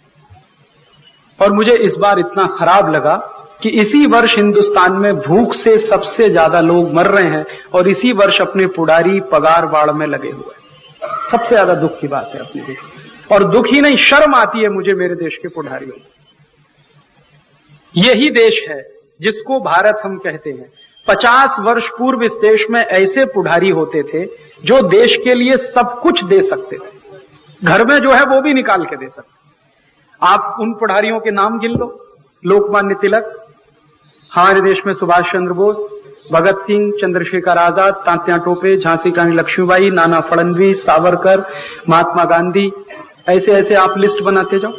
और मुझे इस बार इतना खराब लगा कि इसी वर्ष हिंदुस्तान में भूख से सबसे ज़्यादा लोग मर रहे हैं और इसी वर्ष अपने पुडारी पगार बाढ़ में लगे हुए हैं। सबसे ज़्यादा दुख की बात है अपने देश और दुख ही नहीं, शर्म आती है मुझे मेरे देश के पुढ़ारियों यही देश है जिसको भारत हम कहते हैं। पचास वर्ष पूर्व इस देश में ऐसे पुढ़ारी होते थे जो देश के लिए सब कुछ दे सकते थे। घर में जो है वो भी निकाल के दे सकते। आप उन पुढ़ारियों के नाम गिन लो। लोकमान्य तिलक हमारे देश में सुभाष चंद्र बोस, भगत सिंह, चंद्रशेखर आज़ाद, तांत्या टोपे, झांसी रानी लक्ष्मीबाई, नाना फडणवीस, सावरकर, महात्मा गांधी ऐसे ऐसे आप लिस्ट बनाते जाओ।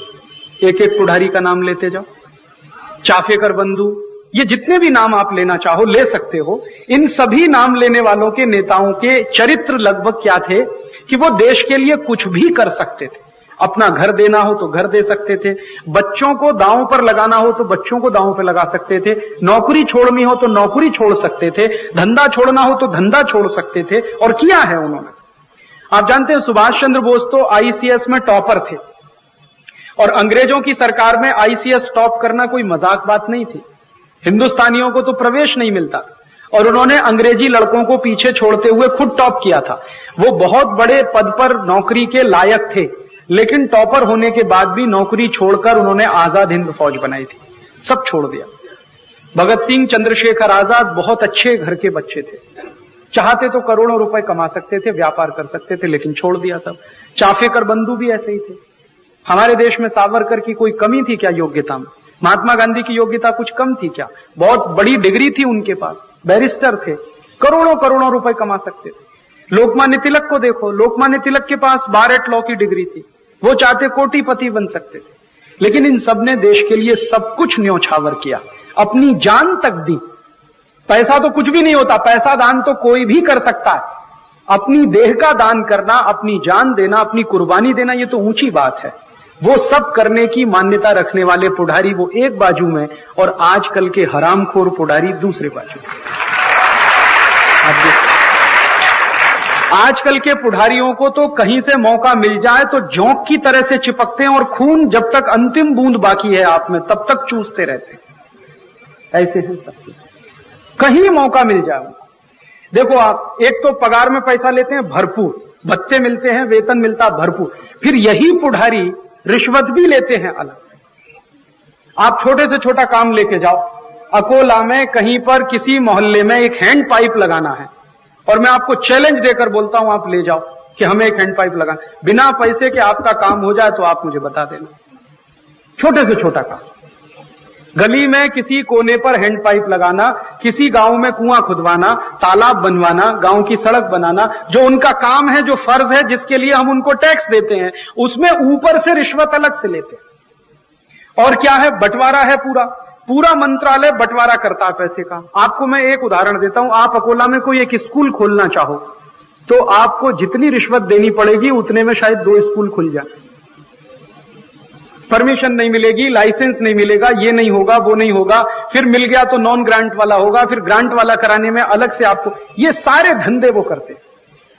एक एक पुढ़ारी का नाम लेते जाओ। चाफेकर बंधु, ये जितने भी नाम आप लेना चाहो, ले सकते हो। इन सभी नाम लेने वालों के नेताओं के चरित्र लगभग क्या थे कि वो देश के लिए कुछ भी कर सकते थे। अपना घर देना हो तो घर दे सकते थे। बच्चों को दांव पर लगाना हो तो बच्चों को दांव पर लगा सकते थे। नौकरी छोड़नी हो तो नौकरी छोड़ सकते थे। धंधा छोड़ना हो तो धंधा छोड़ सकते थे। और किया है उन्होंने। आप जानते हैं, सुभाष चंद्र बोस तो आईसीएस में टॉपर थे। और अंग्रेज़ों की सरकार में आईसीएस टॉप करना कोई मज़ाक बात नहीं थी। हिंदुस्तानियों को तो प्रवेश नहीं मिलता। और उन्होंने अंग्रेज़ी लड़कों को पीछे छोड़ते हुए खुद टॉप किया था। वो बहुत बड़े पद पर नौकरी के लायक थे। लेकिन टॉपर होने के बाद भी नौकरी छोड़कर उन्होंने आज़ाद हिंद फौज बनाई थी। सब छोड़ दिया। भगत सिंह चंद्रशेखर आज़ाद बहुत अच्छे घर के बच्चे थे। चाहते तो करोड़ों रुपए कमा सकते थे, व्यापार कर सकते थे, लेकिन छोड़ दिया सब। चाफेकर बंधु भी ऐसे ही थे। हमारे देश में सावरकर की कोई कमी थी क्या योग्यता में? महात्मा गांधी की योग्यता कुछ कम थी क्या? बहुत बड़ी डिग्री थी उनके पास। बैरिस्टर थे। करोड़ों करोड़ों रुपए कमा सकते थे। लोकमान्य तिलक को देखो। लोकमान्य तिलक के पास बारेट लॉ की डिग्री थी। वो चाहते कोटिपति बन सकते थे। लेकिन इन सबने देश के लिए सब कुछ न्योछावर किया। अपनी जान तक दी। पैसा तो कुछ भी नहीं होता। पैसा दान तो कोई भी कर सकता है। अपनी देह का दान करना, अपनी जान देना, अपनी कुर्बानी देना, ये तो ऊँची बात है। वो सब करने की मान्यता रखने वाले पुढ़ारी वो एक बाजू में और आजकल के हरामखोर पुढ़ारी दूसरे बाजू में आजकल के पुढ़ारियों को तो कहीं से मौका मिल जाए तो जोंक की तरह से चिपकते हैं और खून जब तक अंतिम बूंद बाकी है आप में, तब तक चूसते रहते हैं। ऐसे हैं सब कहीं मौका मिल जाए। देखो आप, एक तो पगार में पैसा लेते हैं, भरपूर। भत्ते मिलते हैं, वेतन मिलता, भरपूर। फिर यही पुढ़ारी रिश्वत भी लेते हैं अलग से। आप छोटे से छोटा काम लेके जाओ। अकोला में कहीं पर किसी मोहल्ले में एक हैंड पाइप लगाना है। और मैं आपको चैलेंज देकर बोलता हूँ, आप ले जाओ कि हमें एक हैंड पाइप लगा बिना पैसे के आपका काम हो जाए तो आप मुझे बता देना। छोटे से छोटा काम। गली में किसी कोने पर हैंड पाइप लगाना, किसी गाँव में कुआँ खुदवाना, तालाब बनवाना, गाँव की सड़क बनाना, जो उनका काम है, जो फ़र्ज़ है, जिसके लिए हम उनको टैक्स देते हैं, उसमें ऊपर से रिश्वत अलग से लेते हैं। और क्या है? बंटवारा है पूरा। पूरा मंत्रालय बंटवारा करता है पैसे का। आपको मैं एक उदाहरण देता हूँ, आप अकोला में कोई एक स्कूल खोलना चाहो तो आपको जितनी रिश्वत देनी पड़ेगी, उतने में शायद दो स्कूल खुल जाए। परमिशन नहीं मिलेगी, लाइसेंस नहीं मिलेगा, ये नहीं होगा, वो नहीं होगा, फिर मिल गया तो नॉन ग्रांट वाला होगा, फिर ग्रांट वाला कराने में अलग से आपको, ये सारे धंधे वो करते हैं।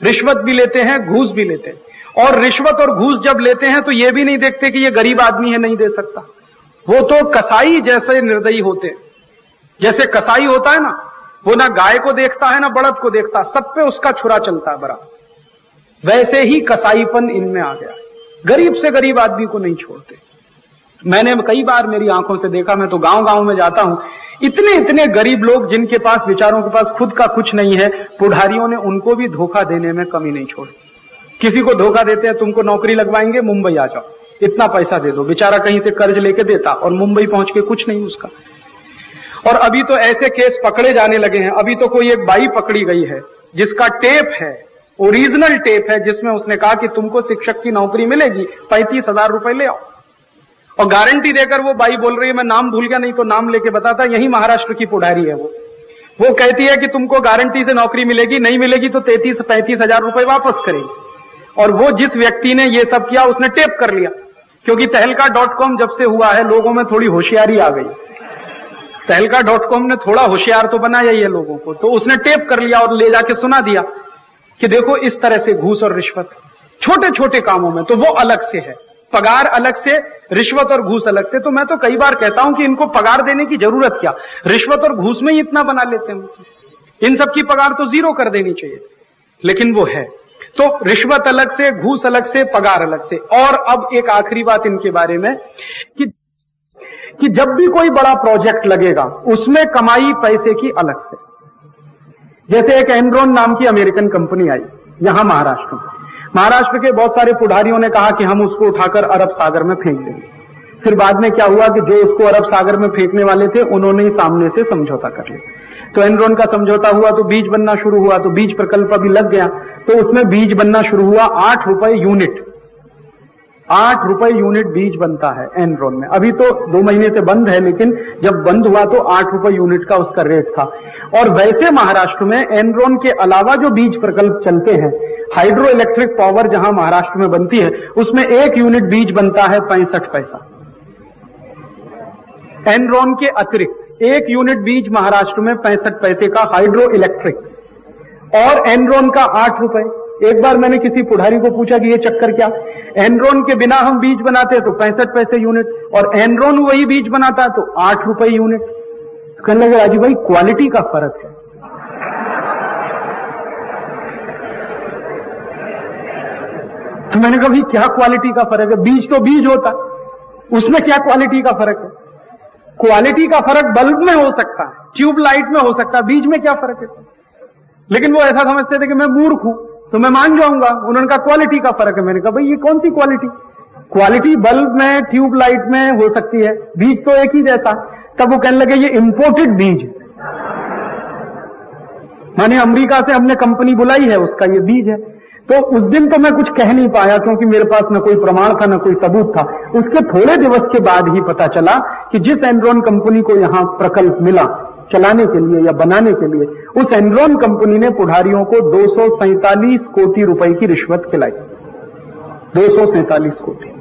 रिश्वत भी लेते हैं, घूस भी लेते हैं। और रिश्वत और घूस जब लेते हैं तो ये भी नहीं देखते कि ये गरीब आदमी है, नहीं दे सकता। वो तो कसाई जैसे निर्दयी होते। जैसे कसाई होता है ना, वो ना गाय को देखता है, ना बड़द को देखता, सब पे उसका छुरा चलता है बड़ा। वैसे ही कसाईपन इनमें आ गया। गरीब से गरीब आदमी को नहीं छोड़ते। मैंने कई बार मेरी आँखों से देखा, मैं तो गाँव गाँव में जाता हूँ। इतने इतने गरीब लोग जिनके पास, विचारों के पास खुद का कुछ नहीं है, पुढ़ारियों ने उनको भी धोखा देने में कमी नहीं छोड़ी। किसी को धोखा देते हैं, तुमको नौकरी लगवाएँगे, मुंबई आ जाओ। इतना पैसा दे दो, बेचारा कहीं से कर्ज लेके देता और मुंबई पहुँच के कुछ नहीं उसका। और अभी तो ऐसे केस पकड़े जाने लगे हैं, अभी तो कोई एक बाई पकड़ी गई है, जिसका टेप है, ओरिजिनल टेप है, जिसमें उसने कहा कि तुमको शिक्षक की नौकरी मिलेगी, पैंतीस हज़ार रुपए ले आओ। और गारंटी देकर वो बाई बोल रही है, मैं नाम भूल गया, नहीं तो नाम लेके बताता, यही महाराष्ट्र की पुढ़ारी है वो। वो कहती है कि तुमको गारंटी से नौकरी मिलेगी, नहीं मिलेगी तो तैतीस, पैंतीस हज़ार रुपए वापस करेगी। और वो जिस व्यक्ति ने ये सब किया, उसने टेप कर लिया। क्योंकि तहलका डॉट कॉम जब से हुआ है, लोगों में थोड़ी होशियारी आ गई। तहलका डॉट कॉम ने थोड़ा होशियार तो बनाया ही है लोगों को तो उसने टेप कर लिया और ले जाके सुना दिया कि देखो इस तरह से घूस और रिश्वत छोटे छोटे कामों में तो वो अलग से है। पगार अलग से, रिश्वत और घूस अलग से तो मैं तो कई बार कहता हूँ कि इनको पगार देने की ज़रूरत क्या? रिश्वत और घूस में ही इतना बना लेते हैं। इन सब की पगार तो ज़ीरो कर देनी चाहिए। लेकिन वो है। तो रिश्वत अलग से, घूस अलग से, पगार अलग से। और अब एक आखिरी बात इनके बारे में, कि कि जब भी कोई बड़ा प्रोजेक्ट लगेगा, उसमें कमाई पैसे की अलग से। जैसे एक एनरोन नाम की अमेरिकन कंपनी आई, यहाँ महाराष्ट्र में। महाराष्ट्र के बहुत सारे पुढ़ारियों ने कहा कि हम उसको उठाकर अरब सागर में फेंक देंगे। फिर बाद में क्या हुआ कि जो उसको अरब सागर में फेंकने वाले थे, उन्होंने ही सामने से समझौता कर लिया। तो एनरोन का समझौता हुआ तो बीज बनना शुरू हुआ तो बीज प्रकल्प अभी लग गया तो उसमें बीज बनना शुरू हुआ आठ रुपए यूनिट। आठ रुपए यूनिट बीज बनता है एनरोन में। अभी तो दो महीने से बंद है, लेकिन जब बंद हुआ तो आठ रुपए यूनिट का उसका रेट था। और वैसे महाराष्ट्र में एनरोन के अलावा जो बीज प्रकल्प चलते हैं हाइड्रो इलेक्ट्रिक पावर जहाँ महाराष्ट्र में बनती है, उसमें एक यूनिट बीज बनता है पैंसठ पैसा। एनरोन के अतिरिक्त एक यूनिट बीज महाराष्ट्र में पैंसठ पैसे का हाइड्रो इलेक्ट्रिक और एनरोन का आठ रुपए। एक बार मैंने किसी पुढ़ारी को पूछा कि ये चक्कर क्या? एनरोन के बिना हम बीज बनाते हैं तो पैंसठ पैसे यूनिट और एनरोन वही बीज बनाता है तो आठ रुपए यूनिट। कहने लगे, राजू भाई क्वालिटी का फ़र्क है। तो मैंने कहा क्या क्वालिटी का फ़र्क है? बीज तो बीज होता। उसमें क्या क्वालिटी का फ़र्क है? क्वालिटी का फ़र्क बल्ब में हो सकता है ट्यूबलाइट में हो सकता है बीज में क्या फ़र्क है? लेकिन वो ऐसा समझते थे कि मैं मूर्ख हूँ तो मैं मान जाऊँगा, उन्होंने कहा, क्वालिटी का फ़र्क है। मैंने कहा, भाई, ये कौन सी क्वालिटी? क्वालिटी बल्ब में ट्यूबलाइट में हो सकती है, बीज तो एक ही जैसा। तब वो कहने लगे, ये इंपोर्टेड बीज माने अमेरिका से हमने कंपनी बुलाई है, उसका ये बीज है। तो उस दिन तो मैं कुछ कह नहीं पाया क्योंकि मेरे पास न कोई प्रमाण था, न कोई सबूत था। उसके थोड़े दिवस के बाद ही पता चला कि जिस एनरोन कंपनी को यहाँ प्रकल्प मिला चलाने के लिए या बनाने के लिए, उस एनरोन कंपनी ने पुढ़ारियों को दो कोटी रुपए की रिश्वत खिलाई। दो कोटि।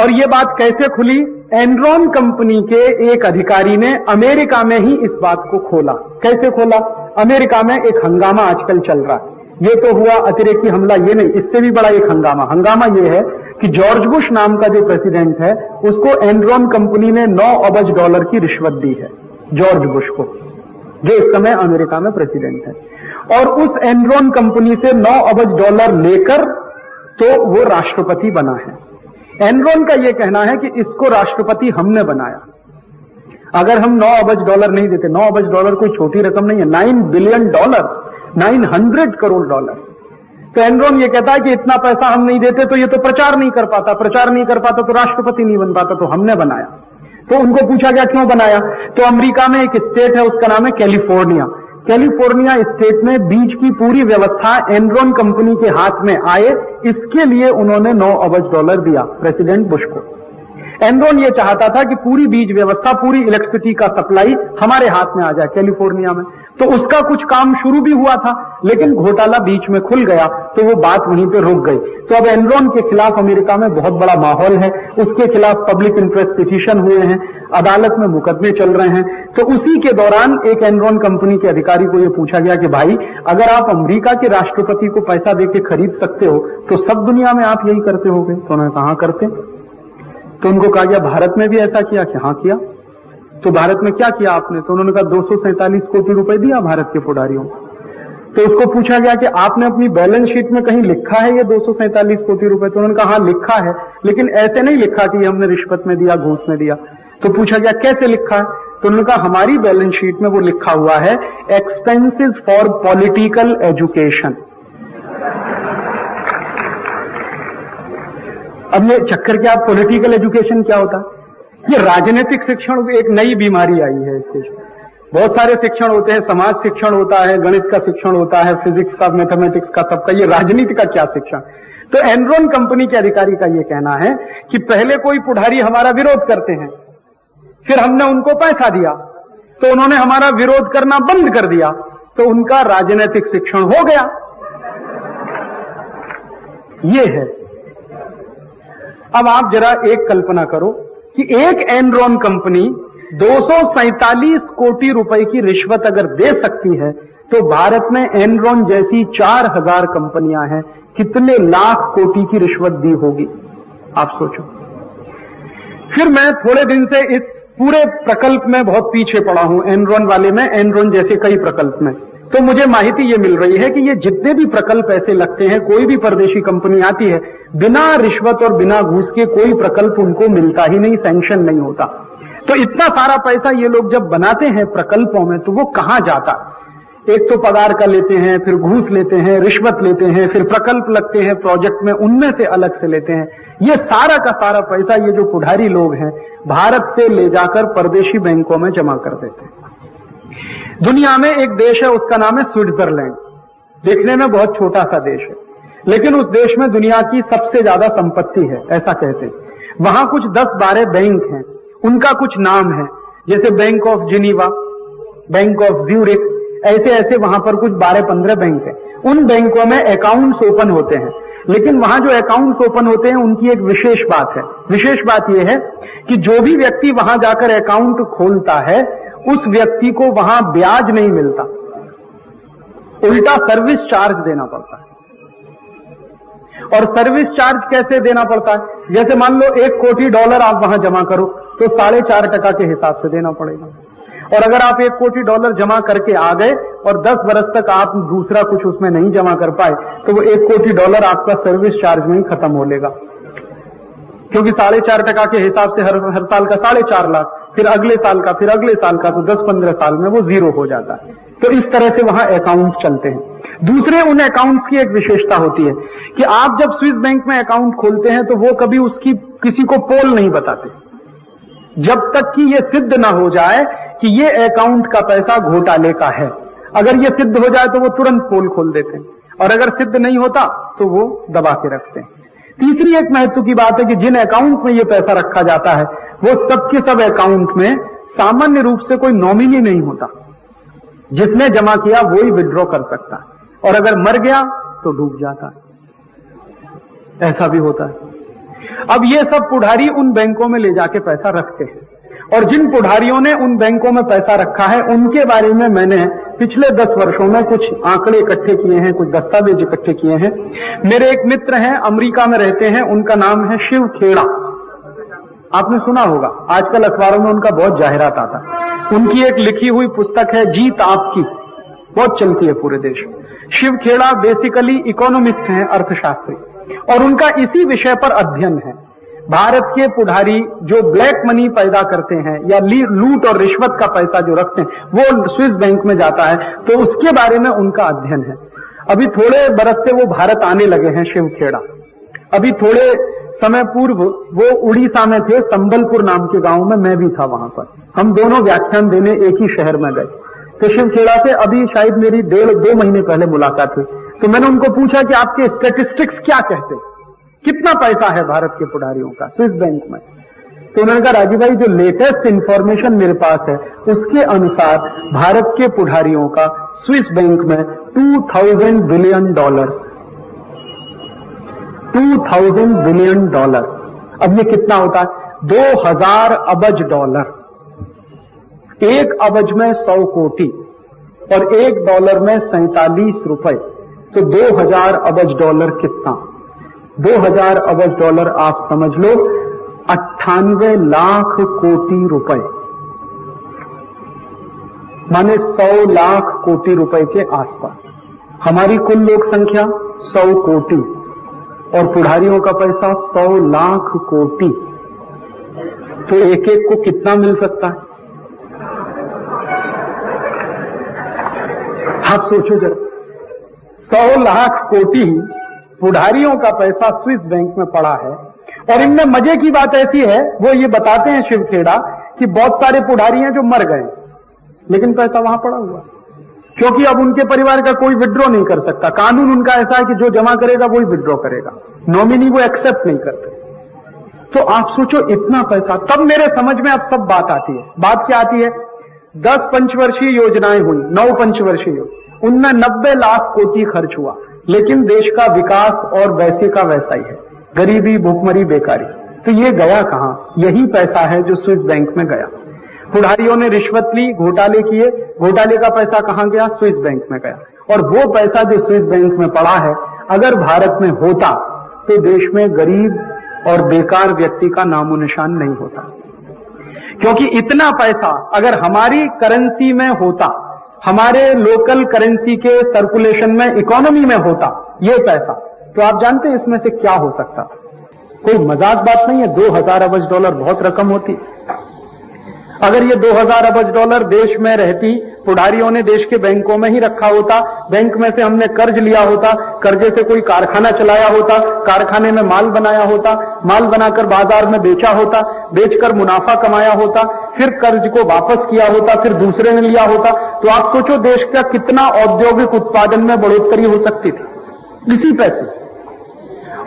और ये बात कैसे खुली? एनरॉन कंपनी के एक अधिकारी ने अमेरिका में ही इस बात को खोला। कैसे खोला? अमेरिका में एक हंगामा आजकल चल रहा है। ये तो हुआ अतिरेकी हमला, ये नहीं, इससे भी बड़ा एक हंगामा। हंगामा ये है कि जॉर्ज बुश नाम का जो प्रेसिडेंट है, उसको एनरॉन कंपनी ने 9 अबज डॉलर की रिश्वत दी है, जॉर्ज बुश को, जो इस समय अमेरिका में प्रेसिडेंट है। और उस एनरॉन कंपनी से 9 अबज डॉलर लेकर तो वो राष्ट्रपति बना है। एनरॉन का यह कहना है कि इसको राष्ट्रपति हमने बनाया। अगर हम 9 अबज डॉलर नहीं देते 9 अबज डॉलर कोई छोटी रकम नहीं है 9 बिलियन डॉलर 900 करोड़ डॉलर। तो एनरॉन ये कहता है कि इतना पैसा हम नहीं देते तो ये तो प्रचार नहीं कर पाता। प्रचार नहीं कर पाता तो राष्ट्रपति नहीं बन पाता तो हमने बनाया। तो उनको पूछा गया, क्यों बनाया? तो अमेरिका में एक स्टेट है, उसका नाम है कैलिफ़ोर्निया। कैलिफ़ोर्निया स्टेट में बीज की पूरी व्यवस्था एनरॉन कंपनी के हाथ में आए, इसके लिए उन्होंने 9 अबज डॉलर दिया प्रेसिडेंट बुश को। एनरॉन ये चाहता था कि पूरी बीज व्यवस्था, पूरी इलेक्ट्रिसिटी का सप्लाई हमारे हाथ में आ जाए कैलिफ़ोर्निया में। तो उसका कुछ काम शुरू भी हुआ था, लेकिन घोटाला बीच में खुल गया तो वो बात वहीं पे रुक गई। तो अब एनरॉन के खिलाफ अमेरिका में बहुत बड़ा माहौल है, उसके खिलाफ पब्लिक इंटरेस्ट पिटीशन हुए हैं, अदालत में मुकदमे चल रहे हैं। तो उसी के दौरान एक एनरॉन कंपनी के अधिकारी को यह पूछा गया कि भाई, अगर आप अमेरिका के राष्ट्रपति को पैसा देके खरीद सकते हो तो सब दुनिया में आप यही करते हो तो उन्होंने कहा करते। तो उनको कहा गया, भारत में भी ऐसा किया? कि हाँ किया। तो भारत में क्या किया आपने? तो उन्होंने कहा, दो सौ सैंतालीस कोटी रुपए दिया भारत के पुडारियों तो उसको पूछा गया कि आपने अपनी बैलेंस शीट में कहीं लिखा है ये दो सौ सैंतालीस कोटी रुपए? तो उन्होंने कहा हाँ लिखा है, लेकिन ऐसे नहीं लिखा कि हमने रिश्वत में दिया, घूस में दिया। तो पूछा गया, कैसे लिखा है? तो उन्होंने कहा, हमारी बैलेंस शीट में वो लिखा हुआ है एक्सपेंसिव फॉर पॉलिटिकल एजुकेशन अब ये चक्कर क्या पॉलिटिकल एजुकेशन क्या होता? है ये राजनीतिक शिक्षण एक नई बीमारी आई है इस देश बहुत सारे शिक्षण होते हैं, समाज शिक्षण होता है, गणित का शिक्षण होता है, फिजिक्स का, मैथमेटिक्स का, सबका ये राजनीति का क्या शिक्षण? तो एनरोन कंपनी के अधिकारी का ये कहना है कि पहले कोई पुढ़ारी हमारा विरोध करते हैं, फिर हमने उनको पैसा दिया तो उन्होंने हमारा विरोध करना बंद कर दिया तो उनका राजनीतिक शिक्षण हो गया। ये है। अब आप जरा एक कल्पना करो कि एक एनरॉन कंपनी दो कोटी रुपए की रिश्वत अगर दे सकती है तो भारत में एनरॉन जैसी चार हज़ार कंपनियाँ हैं, कितने लाख कोटि की रिश्वत दी होगी? आप सोचो। फिर मैं थोड़े दिन से इस पूरे प्रकल्प में बहुत पीछे पड़ा हूँ एनरॉन वाले में एनरॉन जैसे कई प्रकल्प में। तो मुझे माहिती ये मिल रही है कि ये जितने भी प्रकल्प ऐसे लगते हैं, कोई भी परदेशी कंपनी आती है, बिना रिश्वत और बिना घूस के कोई प्रकल्प उनको मिलता ही नहीं सैंक्शन नहीं होता। तो इतना सारा पैसा ये लोग जब बनाते हैं प्रकल्पों में तो वो कहाँ जाता? एक तो पगार का लेते हैं, फिर घूस लेते हैं, रिश्वत लेते हैं, फिर प्रकल्प लगते हैं प्रोजेक्ट में उनमें से अलग से लेते हैं। ये सारा का सारा पैसा ये जो पुढ़ारी लोग हैं, भारत से ले जाकर परदेशी बैंकों में जमा कर देते हैं। दुनिया में एक देश है, उसका नाम है स्विट्जरलैंड। देखने में बहुत छोटा सा देश है। लेकिन उस देश में दुनिया की सबसे ज़्यादा संपत्ति है, ऐसा कहते हैं। वहाँ कुछ दस बारह बैंक हैं, उनका कुछ नाम है। जैसे bank of Geneva, bank of Zurich ऐसे ऐसे वहाँ पर कुछ बारह पंद्रह बैंक है। उन बैंकों में अकाउंट्स ओपन होते हैं। लेकिन वहाँ जो अकाउंट्स ओपन होते हैं, उनकी एक विशेष बात है। विशेष बात यह है कि जो भी व्यक्ति वहाँ जाकर अकाउंट खोलता है उस व्यक्ति को वहाँ ब्याज नहीं मिलता। उल्टा सर्विस चार्ज देना पड़ता है। और सर्विस चार्ज कैसे देना पड़ता है? जैसे मान लो एक कोटि डॉलर आप वहाँ जमा करो तो साढ़े चार टका के हिसाब से देना पड़ेगा। और अगर आप एक कोटि डॉलर जमा करके आ गए और दस बरस तक आप दूसरा कुछ उसमें नहीं जमा कर पाए तो वो एक कोटि डॉलर आपका सर्विस चार्ज में ही खत्म हो लेगा। क्योंकि साढ़े चार टका के हिसाब से हर हर साल का साढ़े चार लाख। फिर अगले साल का, फिर अगले साल का तो दस पंद्रह साल में वो ज़ीरो हो जाता है। तो इस तरह से वहाँ अकाउंट चलते हैं। दूसरे उन अकाउंट्स की एक विशेषता होती है कि आप जब स्विस बैंक में अकाउंट खोलते हैं तो वो कभी उसकी किसी को पोल नहीं बताते। जब तक कि ये सिद्ध ना हो जाए कि ये अकाउंट का पैसा घोटाले का है। अगर ये सिद्ध हो जाए तो वो तुरंत पोल खोल देते हैं। और अगर सिद्ध नहीं होता तो वो दबा के रखते हैं। तीसरी एक महत्व की बात है कि जिन अकाउंट में ये पैसा रखा जाता है वो सबके सब अकाउंट में सामान्य रूप से कोई नॉमिनी नहीं होता। जिसने जमा किया वो ही विड्रॉ कर सकता है। और अगर मर गया तो डूब जाता है। ऐसा भी होता है। अब ये सब पुढ़ारी उन बैंकों में ले जाके पैसा रखते हैं। और जिन पुढ़ारियों ने उन बैंकों में पैसा रखा है, उनके बारे में मैंने पिछले दस वर्षों में कुछ आंकड़े इकट्ठे किए हैं, कुछ दस्तावेज़ इकट्ठे किए हैं। मेरे एक मित्र हैं, अमेरिका में रहते हैं, उनका नाम है शिव खेड़ा। आपने सुना होगा, आजकल अखबारों में उनका बहुत जाहिरात आता उनकी एक लिखी हुई पुस्तक है, जीत आपकी। बहुत चलती है पूरे देश। शिव खेड़ा बेसिकली इकोनॉमिस्ट हैं, अर्थशास्त्री। और उनका इसी विषय पर अध्ययन है। भारत के पुढ़ारी जो ब्लैक मनी पैदा करते हैं, या लूट और रिश्वत का पैसा जो रखते हैं, वो स्विस बैंक में जाता है तो उसके बारे में उनका अध्ययन है। अभी थोड़े बरस से वो भारत आने लगे हैं शिवखेड़ा अभी थोड़े समय पूर्व वो उड़ीसा में थे, संबलपुर नाम के गाँव में मैं भी था वहाँ पर। हम दोनों व्याख्यान देने एक ही शहर में गए। शिवखेड़ा से अभी शायद मेरी डेढ़, दो महीने पहले मुलाकात हुई। तो मैंने उनको पूछा कि आपके स्टेटिस्टिक्स क्या कहते कितना पैसा है भारत के पुडारियों का, स्विस बैंक में? तो उन्होंने कहा राजीव भाई, जो लेटेस्ट इंफॉर्मेशन मेरे पास है, उसके अनुसार भारत के पुढ़ारियों का स्विस बैंक में 2000 बिलियन डॉलर्स 2000 बिलियन डॉलर्स अब ये कितना होता है? 2000 अबज डॉलर। एक अबज में 100 कोटि और एक डॉलर में सैतालीस रुपए। तो 2000 अबज डॉलर कितना? 2000 अबज डॉलर आप समझ लो, अट्ठानवे लाख कोटि रुपए। माने 100 लाख कोटि रुपए के आसपास। हमारी कुल लोक संख्या 100 कोटि। और पुढ़ारियों का पैसा सौ लाख कोटि। तो एक एक को कितना मिल सकता है? आप सोचो जरा। सौ लाख कोटि पुढ़ारियों का पैसा स्विस बैंक में पड़ा है। और इनमें मज़े की बात ऐसी है, वो ये बताते हैं शिवखेड़ा कि बहुत सारे पुढ़ारी हैं जो मर गए, लेकिन पैसा वहाँ पड़ा हुआ क्योंकि अब उनके परिवार का कोई विड्रॉ नहीं कर सकता। कानून उनका ऐसा है कि जो जमा करेगा, वही विड्रॉ करेगा। नॉमिनी वो एक्सेप्ट नहीं करते। तो आप सोचो, इतना पैसा, तब मेरे समझ में अब सब बात आती है। बात क्या आती है? दस पंचवर्षीय योजनाएँ हुई, नौ पंचवर्षीय। उनमें नब्बे लाख कोटी खर्च हुआ। लेकिन देश का विकास और वैसे का वैसा ही है। गरीबी, भूखमरी, बेकारी। तो ये गया कहाँ? यही पैसा है जो स्विस बैंक में गया। पुढ़ारियों ने रिश्वत ली, घोटाले किए। घोटाले का पैसा कहाँ गया? स्विस बैंक में गया। और वो पैसा जो स्विस बैंक में पड़ा है, अगर भारत में होता तो देश में गरीब और बेकार व्यक्ति का नामो निशान नहीं होता। क्योंकि इतना पैसा अगर हमारी करेंसी में होता, हमारे लोकल करेंसी के सर्कुलेशन में इकोनॉमी में होता, ये पैसा तो आप जानते हैं इसमें से क्या हो सकता? कोई मज़ाक बात नहीं है, दो हज़ार अवज डॉलर बहुत रकम होती। अगर ये 2000 अबज डॉलर देश में रहती, पुढ़ारियों ने देश के बैंकों में ही रखा होता, बैंक में से हमने कर्ज लिया होता, कर्जे से कोई कारखाना चलाया होता, कारखाने में माल बनाया होता, माल बनाकर बाज़ार में बेचा होता, बेचकर मुनाफा कमाया होता, फिर कर्ज को वापस किया होता, फिर दूसरे ने लिया होता तो आप सोचो देश का कितना औद्योगिक उत्पादन में बढ़ोतरी हो सकती थी। इसी पैसे से।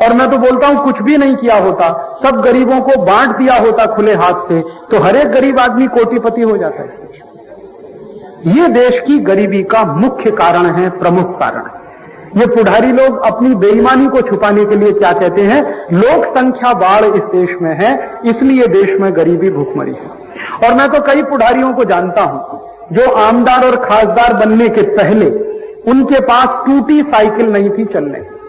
और मैं तो बोलता हूँ, कुछ भी नहीं किया होता। सब गरीबों को बांट दिया होता खुले हाथ से तो हर एक गरीब आदमी कोटिपति हो जाता है। ये देश की गरीबी का मुख्य कारण है, प्रमुख कारण है। ये पुढ़ारी लोग अपनी बेईमानी को छुपाने के लिए क्या कहते हैं? लोक संख्या बाढ़ इस देश में है, इसलिए देश में गरीबी भूखमरी है। और मैं तो कई पुढ़ारियों को जानता हूँ, जो आमदार और खासदार बनने के पहले उनके पास टूटी साइकिल नहीं थी चलने। की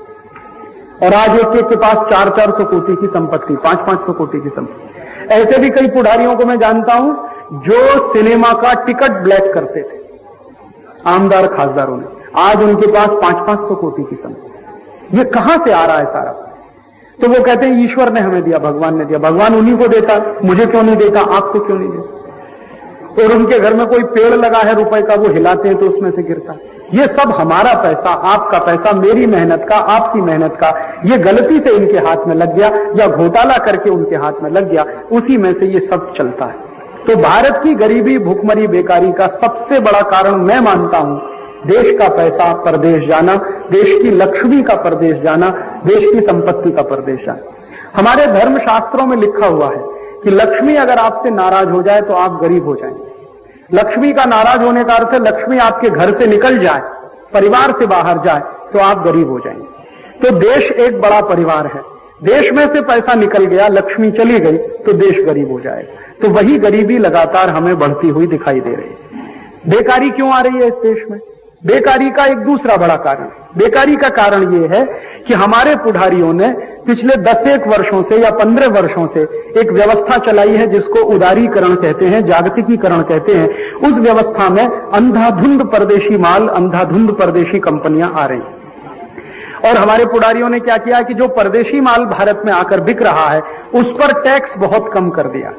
और आज एक एक के पास चार चार सौ कोटि की संपत्ति, पाँच पाँच सौ कोटि की संपत्ति। ऐसे भी कई पुढ़ारियों को मैं जानता हूँ, जो सिनेमा का टिकट ब्लैक करते थे, आमदार खासदारों ने। आज उनके पास पाँच पाँच सौ कोटि की संपत्ति। ये कहाँ से आ रहा है सारा? तो वो कहते हैं, ईश्वर ने हमें दिया, भगवान ने दिया। भगवान उन्हीं को देता, मुझे क्यों नहीं देता आपको क्यों नहीं देता? और उनके घर में कोई पेड़ लगा है रुपए का, वो हिलाते हैं तो उसमें से गिरता है। ये सब हमारा पैसा, आपका पैसा, मेरी मेहनत का, आपकी मेहनत का, ये गलती से इनके हाथ में लग गया या घोटाला करके उनके हाथ में लग गया, उसी में से ये सब चलता है। तो भारत की गरीबी, भूखमरी, बेकारी का सबसे बड़ा कारण मैं मानता हूँ, देश का पैसा, परदेश जाना, देश की लक्ष्मी का परदेश जाना, देश की संपत्ति का परदेश जाना। हमारे धर्म शास्त्रों में लिखा हुआ है कि लक्ष्मी अगर आपसे नाराज़ हो जाए तो आप गरीब हो जाएँगे। लक्ष्मी का नाराज़ होने का अर्थ है, लक्ष्मी आपके घर से निकल जाए, परिवार से बाहर जाए तो आप गरीब हो जाएँगे। तो देश एक बड़ा परिवार है। देश में से पैसा निकल गया, लक्ष्मी चली गई तो देश गरीब हो जाएगा। तो वही गरीबी लगातार हमें बढ़ती हुई दिखाई दे रही है। बेकारी क्यों आ रही है इस देश में? बेकारी का एक दूसरा बड़ा कारण बेकारी का कारण यह है कि हमारे पुढ़ारियों ने पिछले दस एक वर्षों से या पंद्रह वर्षों से एक व्यवस्था चलाई है जिसको उदारीकरण कहते हैं, जागतिकीकरण कहते हैं। उस व्यवस्था में अंधाधुंध परदेशी माल, अंधाधुंध परदेशी कंपनियाँ आ रही और हमारे पुढ़ारियों ने क्या किया कि जो परदेशी माल भारत में आकर बिक रहा है, उस पर टैक्स बहुत कम कर दिया।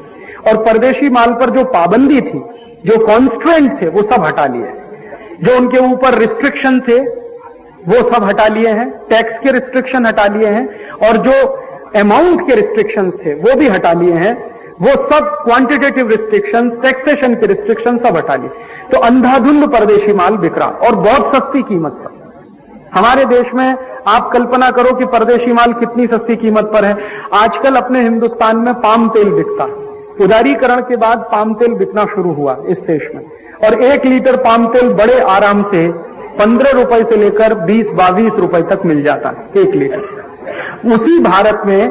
और परदेशी माल पर जो पाबंदी थी, जो कॉन्स्ट्रेंट थे, वो सब हटा लिए। जो उनके ऊपर रिस्ट्रिक्शन थे, वो सब हटा लिए हैं टैक्स के रिस्ट्रिक्शन हटा लिए हैं, और जो अमाउंट के रिस्ट्रिक्शन थे, वो भी हटा लिए हैं, वो सब क्वांटिटेटिव रिस्ट्रिक्शन टैक्सेशन के रिस्ट्रिक्शन सब हटा लिए। तो अंधाधुंध परदेशी माल बिक रहा और बहुत सस्ती कीमत पर। हमारे देश में आप कल्पना करो कि परदेशी माल कितनी सस्ती कीमत पर है। आजकल अपने हिंदुस्तान में पाम तेल बिकता। है उदारीकरण के बाद पाम तेल बिकना शुरू हुआ इस देश में। और एक लीटर पाम तेल बड़े आराम से पंद्रह रुपए से लेकर बीस बाईस रुपए तक मिल जाता है, एक लीटर। उसी भारत में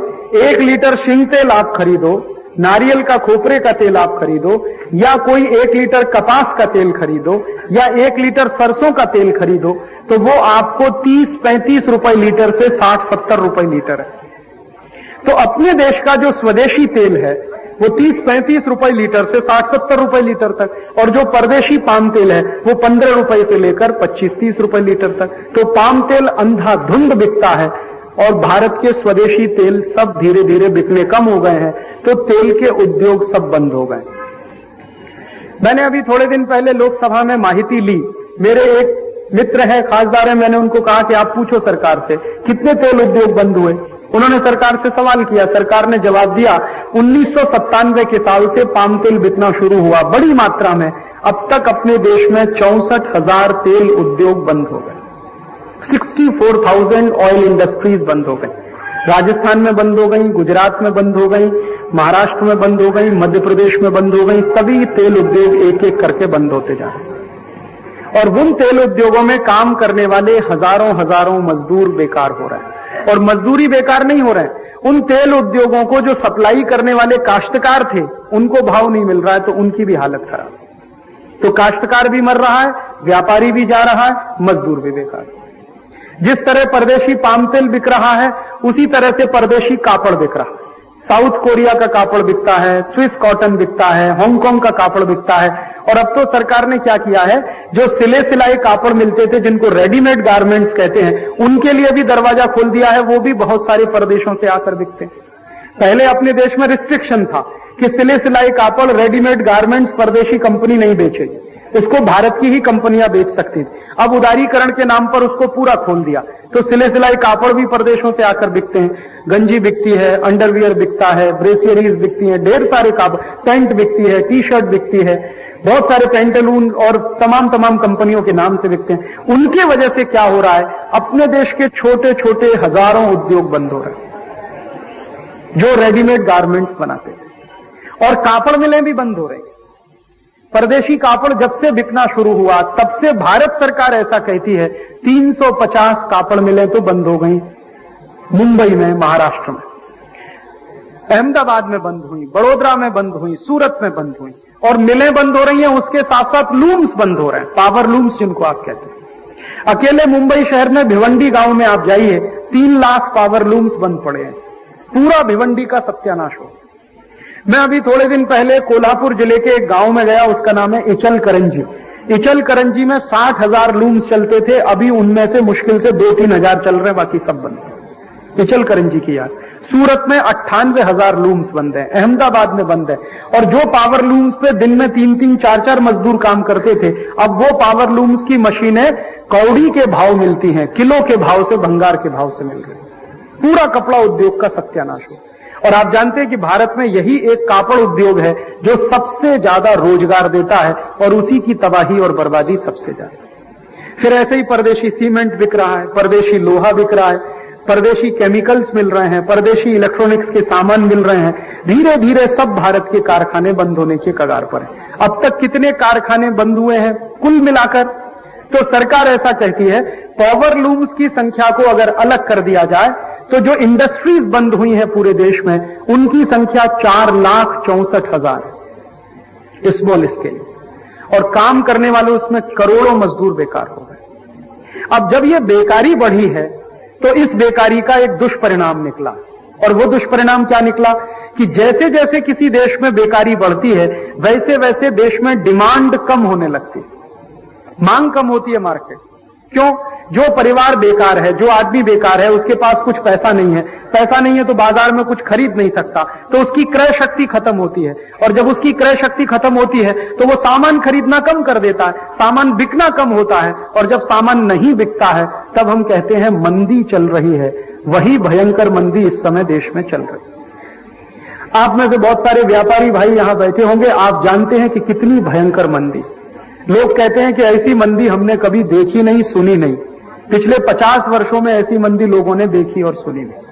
एक लीटर शिंग तेल आप खरीदो, नारियल का खोपरे का तेल आप खरीदो, या कोई एक लीटर कपास का तेल खरीदो, या एक लीटर सरसों का तेल खरीदो तो वो आपको 30-35 रुपए लीटर से 60-70 रुपए लीटर है। तो अपने देश का जो स्वदेशी तेल है वो 30-35 रुपए लीटर से 60-70 रुपए लीटर तक। और जो परदेशी पाम तेल है, वो 15 रुपए से लेकर 25-30 रुपए लीटर तक। तो पाम तेल अंधाधुंध बिकता है और भारत के स्वदेशी तेल सब धीरे धीरे बिकने कम हो गए हैं। तो तेल के उद्योग सब बंद हो गए। मैंने अभी थोड़े दिन पहले लोकसभा में माहिती ली। मेरे एक मित्र है, खासदार है, मैंने उनको कहा कि आप पूछो सरकार से, कितने तेल उद्योग बंद हुए? उन्होंने सरकार से सवाल किया सरकार ने जवाब दिया उन्नीस सौ सत्तानवे के साल से पाम तेल बिकना शुरू हुआ बड़ी मात्रा में। अब तक अपने देश में चौसठ हज़ार तेल उद्योग बंद हो गए। 64,000 ऑयल इंडस्ट्रीज़ बंद हो गई। राजस्थान में बंद हो गई गुजरात में बंद हो गई महाराष्ट्र में बंद हो गई मध्य प्रदेश में बंद हो गई सभी तेल उद्योग एक एक करके बंद होते जा रहे और उन तेल उद्योगों में काम करने वाले हज़ारों हज़ारों मजदूर बेकार हो रहे हैं। और मजदूरी बेकार नहीं हो रहे हैं। उन तेल उद्योगों को जो सप्लाई करने वाले काश्तकार थे, उनको भाव नहीं मिल रहा है तो उनकी भी हालत खराब तो काश्तकार भी मर रहा है, व्यापारी भी जा रहा है, मजदूर भी बेकार जिस तरह परदेशी पाम तेल बिक रहा है, उसी तरह से परदेशी कापड़ बिक रहा है। साउथ कोरिया का कापड़ बिकता है, स्विस कॉटन बिकता है, हांगकांग का कापड़ बिकता है। और अब तो सरकार ने क्या किया है, जो सिले सिलाई कापड़ मिलते थे, जिनको रेडीमेड गारमेंट्स कहते हैं, उनके लिए भी दरवाज़ा खोल दिया है, वो भी बहुत सारे प्रदेशों से आकर बिकते हैं। पहले अपने देश में रिस्ट्रिक्शन था कि सिले सिलाई कापड़ रेडीमेड गारमेंट्स परदेशी कंपनी नहीं बेचेगी उसको भारत की ही कंपनियाँ बेच सकती थी। अब उदारीकरण के नाम पर उसको पूरा खोल दिया। तो सिले सिलाई कापड़ भी प्रदेशों से आकर बिकते हैं। गंजी बिकती है, अंडरवियर बिकता है, ब्रेसियरीज बिकती है, ढेर सारे कापड़ पेंट बिकती है टी शर्ट बिकती है। बहुत सारे पेंटलून और तमाम तमाम कंपनियों के नाम से बिकते हैं। उनके वजह से क्या हो रहा है? अपने देश के छोटे छोटे हज़ारों उद्योग बंद हो रहे हैं। जो रेडीमेड गारमेंट्स बनाते हैं। और कापड़ मिलें भी बंद हो रही परदेशी कापड़ जब से बिकना शुरू हुआ, तब से भारत सरकार ऐसा कहती है 350 कापड़ मिले तो बंद हो गई, मुंबई में, महाराष्ट्र में। अहमदाबाद में बंद हुई, बड़ोदरा में बंद हुई, सूरत में बंद हुई, और मिलें बंद हो रही हैं, उसके साथ साथ लूम्स बंद हो रहे हैं, पावर लूम्स जिनको आप कहते हैं। अकेले मुंबई शहर में, भिवंडी गाँव में आप जाइए, तीन लाख पावर लूम्स बंद पड़े हैं। पूरा भिवंडी का सत्यानाश हो। मैं अभी थोड़े दिन पहले कोल्हापुर ज़िले के एक गाँव में गया, उसका नाम है इचल करंजी इचल करंजी में साठ हज़ार लूम्स चलते थे, अभी उनमें से मुश्किल से दो तीन हज़ार चल रहे हैं, बाकी सब बंद इचल करंजी की याद। सूरत में अट्ठानवे हज़ार लूम्स बंद है, अहमदाबाद में बंद है। और जो पावर लूम्स पे दिन में तीन तीन चार चार मजदूर काम करते थे, अब वो पावर लूम्स की मशीनें कौड़ी के भाव मिलती हैं, किलो के भाव से, भंगार के भाव से मिल रही पूरा कपड़ा उद्योग का सत्यानाश हो। और आप जानते हैं कि भारत में यही एक कापड़ उद्योग है जो सबसे ज़्यादा रोज़गार देता है और उसी की तबाही और बर्बादी सबसे ज़्यादा। फिर ऐसे ही परदेशी सीमेंट बिक रहा है, परदेशी लोहा बिक रहा है, परदेशी केमिकल्स मिल रहे हैं, परदेशी इलेक्ट्रॉनिक्स के सामान मिल रहे हैं। धीरे धीरे सब भारत के कारखाने बंद होने के कगार पर हैं। अब तक कितने कारखाने बंद हुए हैं? कुल मिलाकर तो सरकार ऐसा कहती है, पावर लूम्स की संख्या को अगर अलग कर दिया जाए तो जो इंडस्ट्रीज़ बंद हुई हैं पूरे देश में, उनकी संख्या चार लाख चौसठ हज़ार स्मॉल स्केल और काम करने वाले उसमें करोड़ों मजदूर बेकार हो गए। अब जब ये बेकारी बढ़ी है तो इस बेकारी का एक दुष्परिणाम निकला। और वो दुष्परिणाम क्या निकला? कि जैसे जैसे किसी देश में बेकारी बढ़ती है, वैसे वैसे देश में डिमांड कम होने लगती है। मांग कम होती है मार्केट क्यों? जो परिवार बेकार है, जो आदमी बेकार है, उसके पास कुछ पैसा नहीं है। पैसा नहीं है तो बाज़ार में कुछ खरीद नहीं सकता। तो उसकी क्रय शक्ति खत्म होती है। और जब उसकी क्रय शक्ति खत्म होती है तो वो सामान खरीदना कम कर देता है। सामान बिकना कम होता है। और जब सामान नहीं बिकता है, तब हम कहते हैं, मंदी चल रही है। वही भयंकर मंदी इस समय देश में चल रही है। आप में से बहुत सारे व्यापारी भाई यहाँ बैठे होंगे। आप जानते हैं कि कितनी भयंकर मंदी। लोग कहते हैं कि ऐसी मंदी हमने कभी देखी नहीं, सुनी नहीं। पिछले पचास वर्षों में ऐसी मंदी लोगों ने देखी और सुनी नहीं।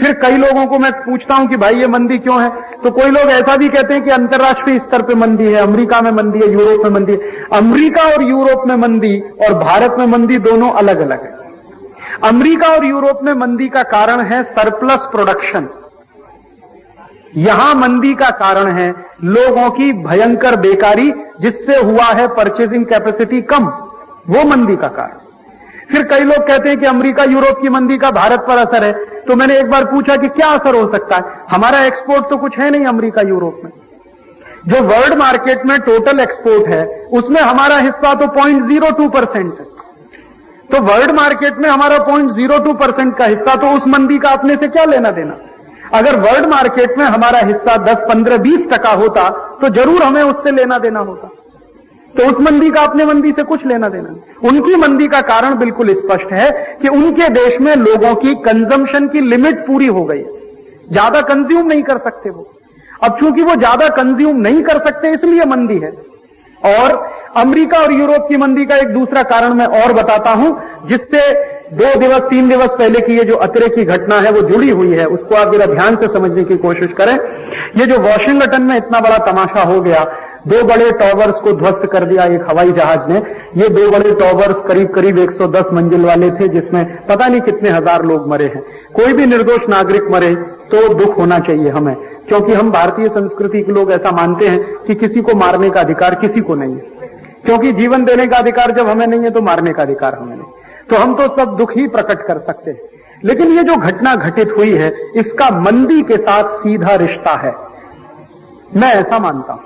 फिर कई लोगों को मैं पूछता हूँ कि भाई ये मंदी क्यों है? तो कोई लोग ऐसा भी कहते हैं कि अंतर्राष्ट्रीय स्तर पे मंदी है, अमेरिका में मंदी है, यूरोप में मंदी है। अमेरिका और यूरोप में मंदी और भारत में मंदी दोनों अलग अलग है। अमेरिका और यूरोप में मंदी का कारण है सरप्लस प्रोडक्शन। यहाँ मंदी का कारण है। लोगों की भयंकर बेकारी, जिससे हुआ है परचेजिंग कैपेसिटी कम, वो मंदी का कारण। फिर कई लोग कहते हैं कि अमेरिका, यूरोप की मंदी का भारत पर असर है। तो मैंने एक बार पूछा कि क्या असर हो सकता है? हमारा एक्सपोर्ट तो कुछ है नहीं अमेरिका, यूरोप में। जो वर्ल्ड मार्केट में टोटल एक्सपोर्ट है, उसमें हमारा हिस्सा तो पॉइंट ज़ीरो टू परसेंट है। तो वर्ल्ड मार्केट में हमारा पॉइंट ज़ीरो टू परसेंट का हिस्सा तो उस मंदी का अपने से क्या लेना देना? अगर वर्ल्ड मार्केट में हमारा हिस्सा 10, 15, 20 टका होता तो ज़रूर हमें उससे लेना देना होता। तो उस मंदी का अपने मंदी से कुछ लेना देना नहीं। उनकी मंदी का कारण बिल्कुल स्पष्ट है कि उनके देश में लोगों की कंजम्पशन की लिमिट पूरी हो गई ज़्यादा कंज्यूम नहीं कर सकते वो। अब चूँकि वो ज़्यादा कंज्यूम नहीं कर सकते इसलिए मंदी है। और अमेरिका और यूरोप की मंदी का एक दूसरा कारण मैं और बताता हूँ जिससे दो दिवस, तीन दिवस पहले की ये जो अतरे की घटना है, वो जुड़ी हुई है। उसको आप जरा ध्यान से समझने की कोशिश करें। ये जो वॉशिंगटन में इतना बड़ा तमाशा हो गया, दो बड़े टॉवर्स को ध्वस्त कर दिया एक हवाई जहाज़ ने। ये दो बड़े टॉवर्स करीब करीब 110 मंजिल वाले थे, जिसमें पता नहीं कितने हज़ार लोग मरे हैं। कोई भी निर्दोष नागरिक मरे तो दुख होना चाहिए हमें, क्योंकि हम भारतीय संस्कृति के लोग ऐसा मानते हैं कि किसी को मारने का अधिकार किसी को नहीं है। क्योंकि जीवन देने का अधिकार जब हमें नहीं है तो मारने का अधिकार हमें नहीं तो हम तो सब दुख ही प्रकट कर सकते हैं। लेकिन ये जो घटना घटित हुई है, इसका मंदी के साथ सीधा रिश्ता है। मैं ऐसा मानता हूँ।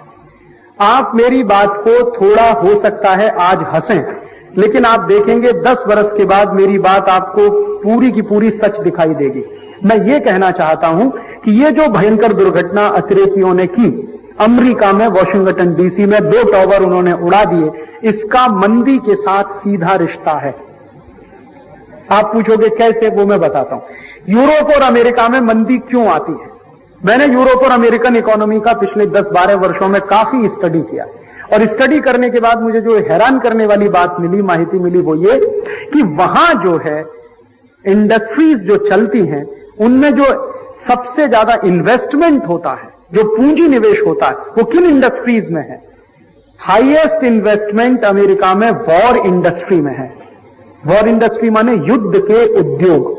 आप मेरी बात को थोड़ा हो सकता है आज हंसें, लेकिन आप देखेंगे दस वर्ष के बाद मेरी बात आपको पूरी की पूरी सच दिखाई देगी। मैं ये कहना चाहता हूँ कि ये जो भयंकर दुर्घटना अतिरेकियों ने की, अमेरिका में, वॉशिंगटन डीसी में, दो टॉवर उन्होंने उड़ा दिए, इसका मंदी के साथ सीधा रिश्ता है। आप पूछोगे कैसे, वो मैं बताता हूँ। यूरोप और अमेरिका में मंदी क्यों आती है? मैंने यूरोप और अमेरिकन इकोनॉमी का पिछले 10-12 वर्षों में काफ़ी स्टडी किया। और स्टडी करने के बाद मुझे जो हैरान करने वाली बात मिली, माहिती मिली वो ये कि वहाँ जो है इंडस्ट्रीज़ जो चलती हैं, उनमें जो सबसे ज़्यादा इन्वेस्टमेंट होता है, जो पूंजी निवेश होता है, वो किन इंडस्ट्रीज़ में है? हाईएस्ट इन्वेस्टमेंट अमेरिका में वॉर इंडस्ट्री में है। वॉर इंडस्ट्री माने युद्ध के उद्योग।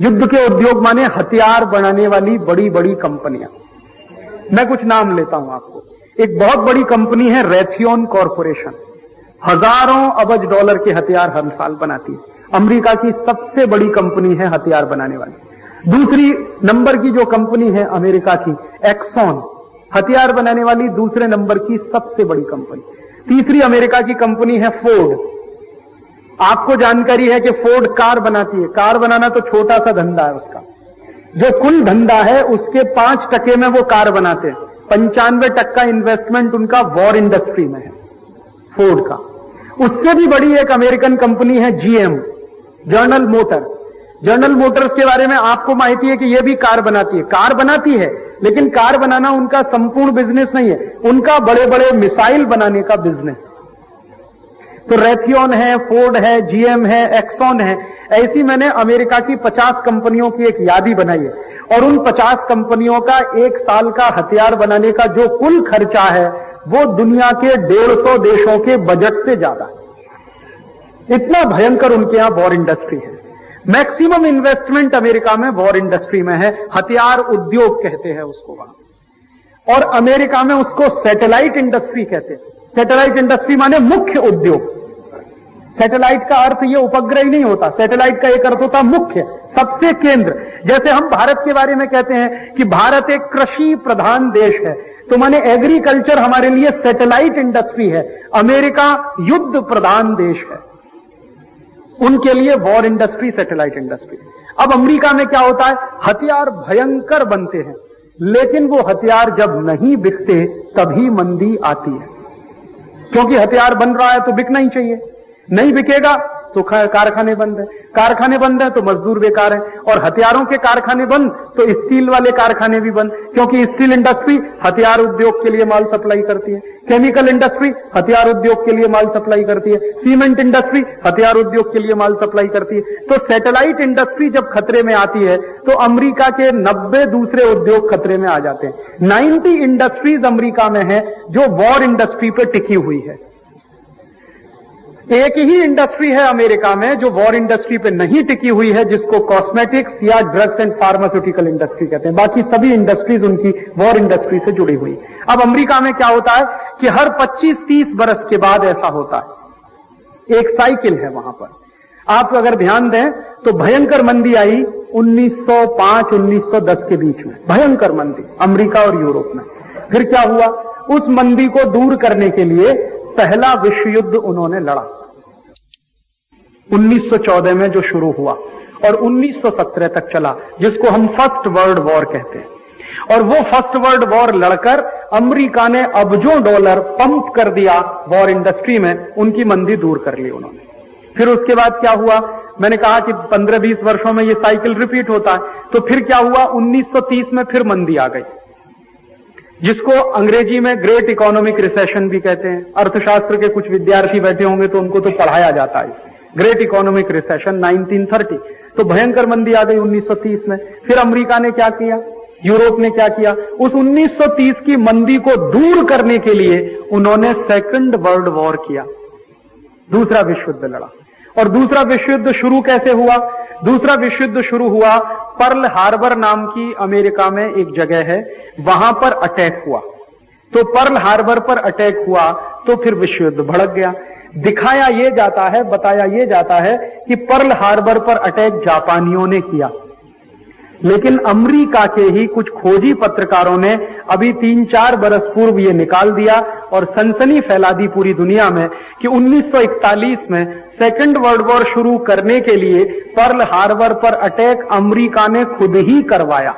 युद्ध के उद्योग माने हथियार बनाने वाली बड़ी बड़ी कंपनियाँ। मैं कुछ नाम लेता हूँ आपको। एक बहुत बड़ी कंपनी है रेथियोन कॉरपोरेशन हज़ारों अबज डॉलर के हथियार हर साल बनाती है। अमेरिका की सबसे बड़ी कंपनी है हथियार बनाने वाली। दूसरी नंबर की जो कंपनी है अमेरिका की एक्सॉन हथियार बनाने वाली दूसरे नंबर की सबसे बड़ी कंपनी। तीसरी अमेरिका की कंपनी है फोर्ड आपको जानकारी है कि फोर्ड कार बनाती है। कार बनाना तो छोटा सा धंधा है उसका। जो कुल धंधा है, उसके पाँच टके में वो कार बनाते हैं। पंचानवे टक्का इन्वेस्टमेंट उनका वॉर इंडस्ट्री में है। फोर्ड का। उससे भी बड़ी एक अमेरिकन कंपनी है GM General Motors General Motors के बारे में आपको माहिती है कि यह भी कार बनाती है। कार बनाती है, लेकिन कार बनाना उनका संपूर्ण बिज़नेस नहीं है। उनका बड़े बड़े मिसाइल बनाने का बिज़नेस तो रेथियोन है फोर्ड है जीएम है एक्सॉन है। ऐसी मैंने अमेरिका की 50 कंपनियों की एक यादी बनाई है। और उन 50 कंपनियों का एक साल का हथियार बनाने का जो कुल खर्चा है, वो दुनिया के 150 देशों के बजट से ज़्यादा है। इतना भयंकर उनके यहाँ वॉर इंडस्ट्री है। मैक्सिमम इन्वेस्टमेंट अमेरिका में वॉर इंडस्ट्री में है। हथियार उद्योग कहते हैं उसको वहाँ। और अमेरिका में उसको सैटेलाइट इंडस्ट्री कहते हैं। सैटेलाइट इंडस्ट्री माने मुख्य उद्योग। सैटेलाइट का अर्थ ये उपग्रह ही नहीं होता। सैटेलाइट का एक अर्थ होता मुख्य, सबसे केंद्र। जैसे हम भारत के बारे में कहते हैं कि भारत एक कृषि प्रधान देश है। तो माने एग्रीकल्चर हमारे लिए सैटेलाइट इंडस्ट्री है। अमेरिका युद्ध प्रधान देश है। उनके लिए वॉर इंडस्ट्री सैटेलाइट इंडस्ट्री अब अमेरिका में क्या होता है? हथियार भयंकर बनते हैं। लेकिन वो हथियार जब नहीं बिकते, तभी मंदी आती है। क्योंकि हथियार बन रहा है तो बिकना ही चाहिए। नहीं बिकेगा तो कारखाने बंद है। कारखाने बंद है तो मजदूर बेकार है। और हथियारों के कारखाने बंद तो स्टील वाले कारखाने भी बंद। क्योंकि स्टील इंडस्ट्री हथियार उद्योग के लिए माल सप्लाई करती है। केमिकल इंडस्ट्री हथियार उद्योग के लिए माल सप्लाई करती है। सीमेंट इंडस्ट्री हथियार उद्योग के लिए माल सप्लाई करती है। तो सैटेलाइट इंडस्ट्री जब खतरे में आती है तो अमेरिका के 90 दूसरे उद्योग खतरे में आ जाते हैं। 90 इंडस्ट्रीज़ अमेरिका में है जो वॉर इंडस्ट्री पर टिकी हुई है। एक ही इंडस्ट्री है अमेरिका में जो वॉर इंडस्ट्री पे नहीं टिकी हुई है, जिसको कॉस्मेटिक्स या ड्रग्स एंड फार्मास्यूटिकल इंडस्ट्री कहते हैं। बाकी सभी इंडस्ट्रीज़ उनकी वॉर इंडस्ट्री से जुड़ी हुई। अब अमेरिका में क्या होता है कि हर 25-30 बरस के बाद ऐसा होता है। एक साइकिल है वहाँ पर। आप अगर ध्यान दें तो भयंकर मंदी आई 1905-1910 के बीच में। भयंकर मंदी अमेरिका और यूरोप में। फिर क्या हुआ? उस मंदी को दूर करने के लिए पहला विश्व युद्ध उन्होंने लड़ा। 1914 में जो शुरू हुआ और 1917 तक चला, जिसको हम फ़र्स्ट वर्ल्ड वॉर कहते हैं। और वो फ़र्स्ट वर्ल्ड वॉर लड़कर अमेरिका ने अबजों डॉलर पंप कर दिया वॉर इंडस्ट्री में, उनकी मंदी दूर कर ली उन्होंने। फिर उसके बाद क्या हुआ? मैंने कहा कि 15-20 वर्षों में ये साइकिल रिपीट होता है। तो फिर क्या हुआ? 1930 में फिर मंदी आ गई। जिसको अंग्रेज़ी में ग्रेट इकोनॉमिक रिसेशन भी कहते हैं, अर्थशास्त्र के कुछ विद्यार्थी बैठे होंगे तो उनको तो पढ़ाया जाता है। ग्रेट इकोनॉमिक रिसेशन 1930 तो भयंकर मंदी आ गई 1930 में। फिर अमेरिका ने क्या किया? यूरोप ने क्या किया? उस 1930 की मंदी को दूर करने के लिए उन्होंने सेकंड वर्ल्ड वॉर किया। दूसरा विश्व युद्ध लड़ा। और दूसरा विश्व युद्ध शुरू कैसे हुआ? दूसरा विश्व युद्ध शुरू हुआ, पर्ल हार्बर नाम की अमेरिका में एक जगह है, वहाँ पर अटैक हुआ। तो पर्ल हार्बर पर अटैक हुआ तो फिर विश्व युद्ध भड़क गया। दिखाया यह जाता है, बताया यह जाता है कि पर्ल हार्बर पर अटैक जापानियों ने किया। लेकिन अमरीका के ही कुछ खोजी पत्रकारों ने अभी तीन चार बरस पूर्व ये निकाल दिया और सनसनी फैला दी पूरी दुनिया में कि 1941 में सेकेंड वर्ल्ड वॉर शुरू करने के लिए पर्ल हार्बर पर अटैक अमरीका ने खुद ही करवाया।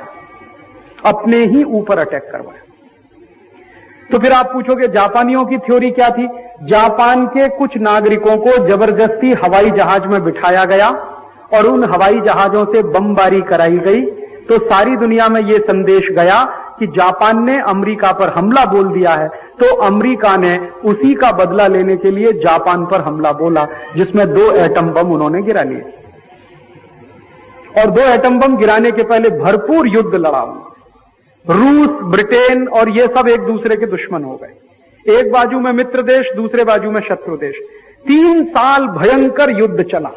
अपने ही ऊपर अटैक करवाया। तो फिर आप पूछोगे, जापानियों की थ्योरी क्या थी? जापान के कुछ नागरिकों को ज़बरदस्ती हवाई जहाज़ में बिठाया गया और उन हवाई जहाजों से बमबारी कराई गई। तो सारी दुनिया में यह संदेश गया कि जापान ने अमेरिका पर हमला बोल दिया है तो अमेरिका ने उसी का बदला लेने के लिए जापान पर हमला बोला, जिसमें दो एटम बम उन्होंने गिरा लिए। और दो एटम बम गिराने के पहले भरपूर युद्ध लड़ा रूस, ब्रिटेन और ये सब एक दूसरे के दुश्मन हो गए। एक बाजू में मित्र देश, दूसरे बाजू में शत्रु देश। तीन साल भयंकर युद्ध चला।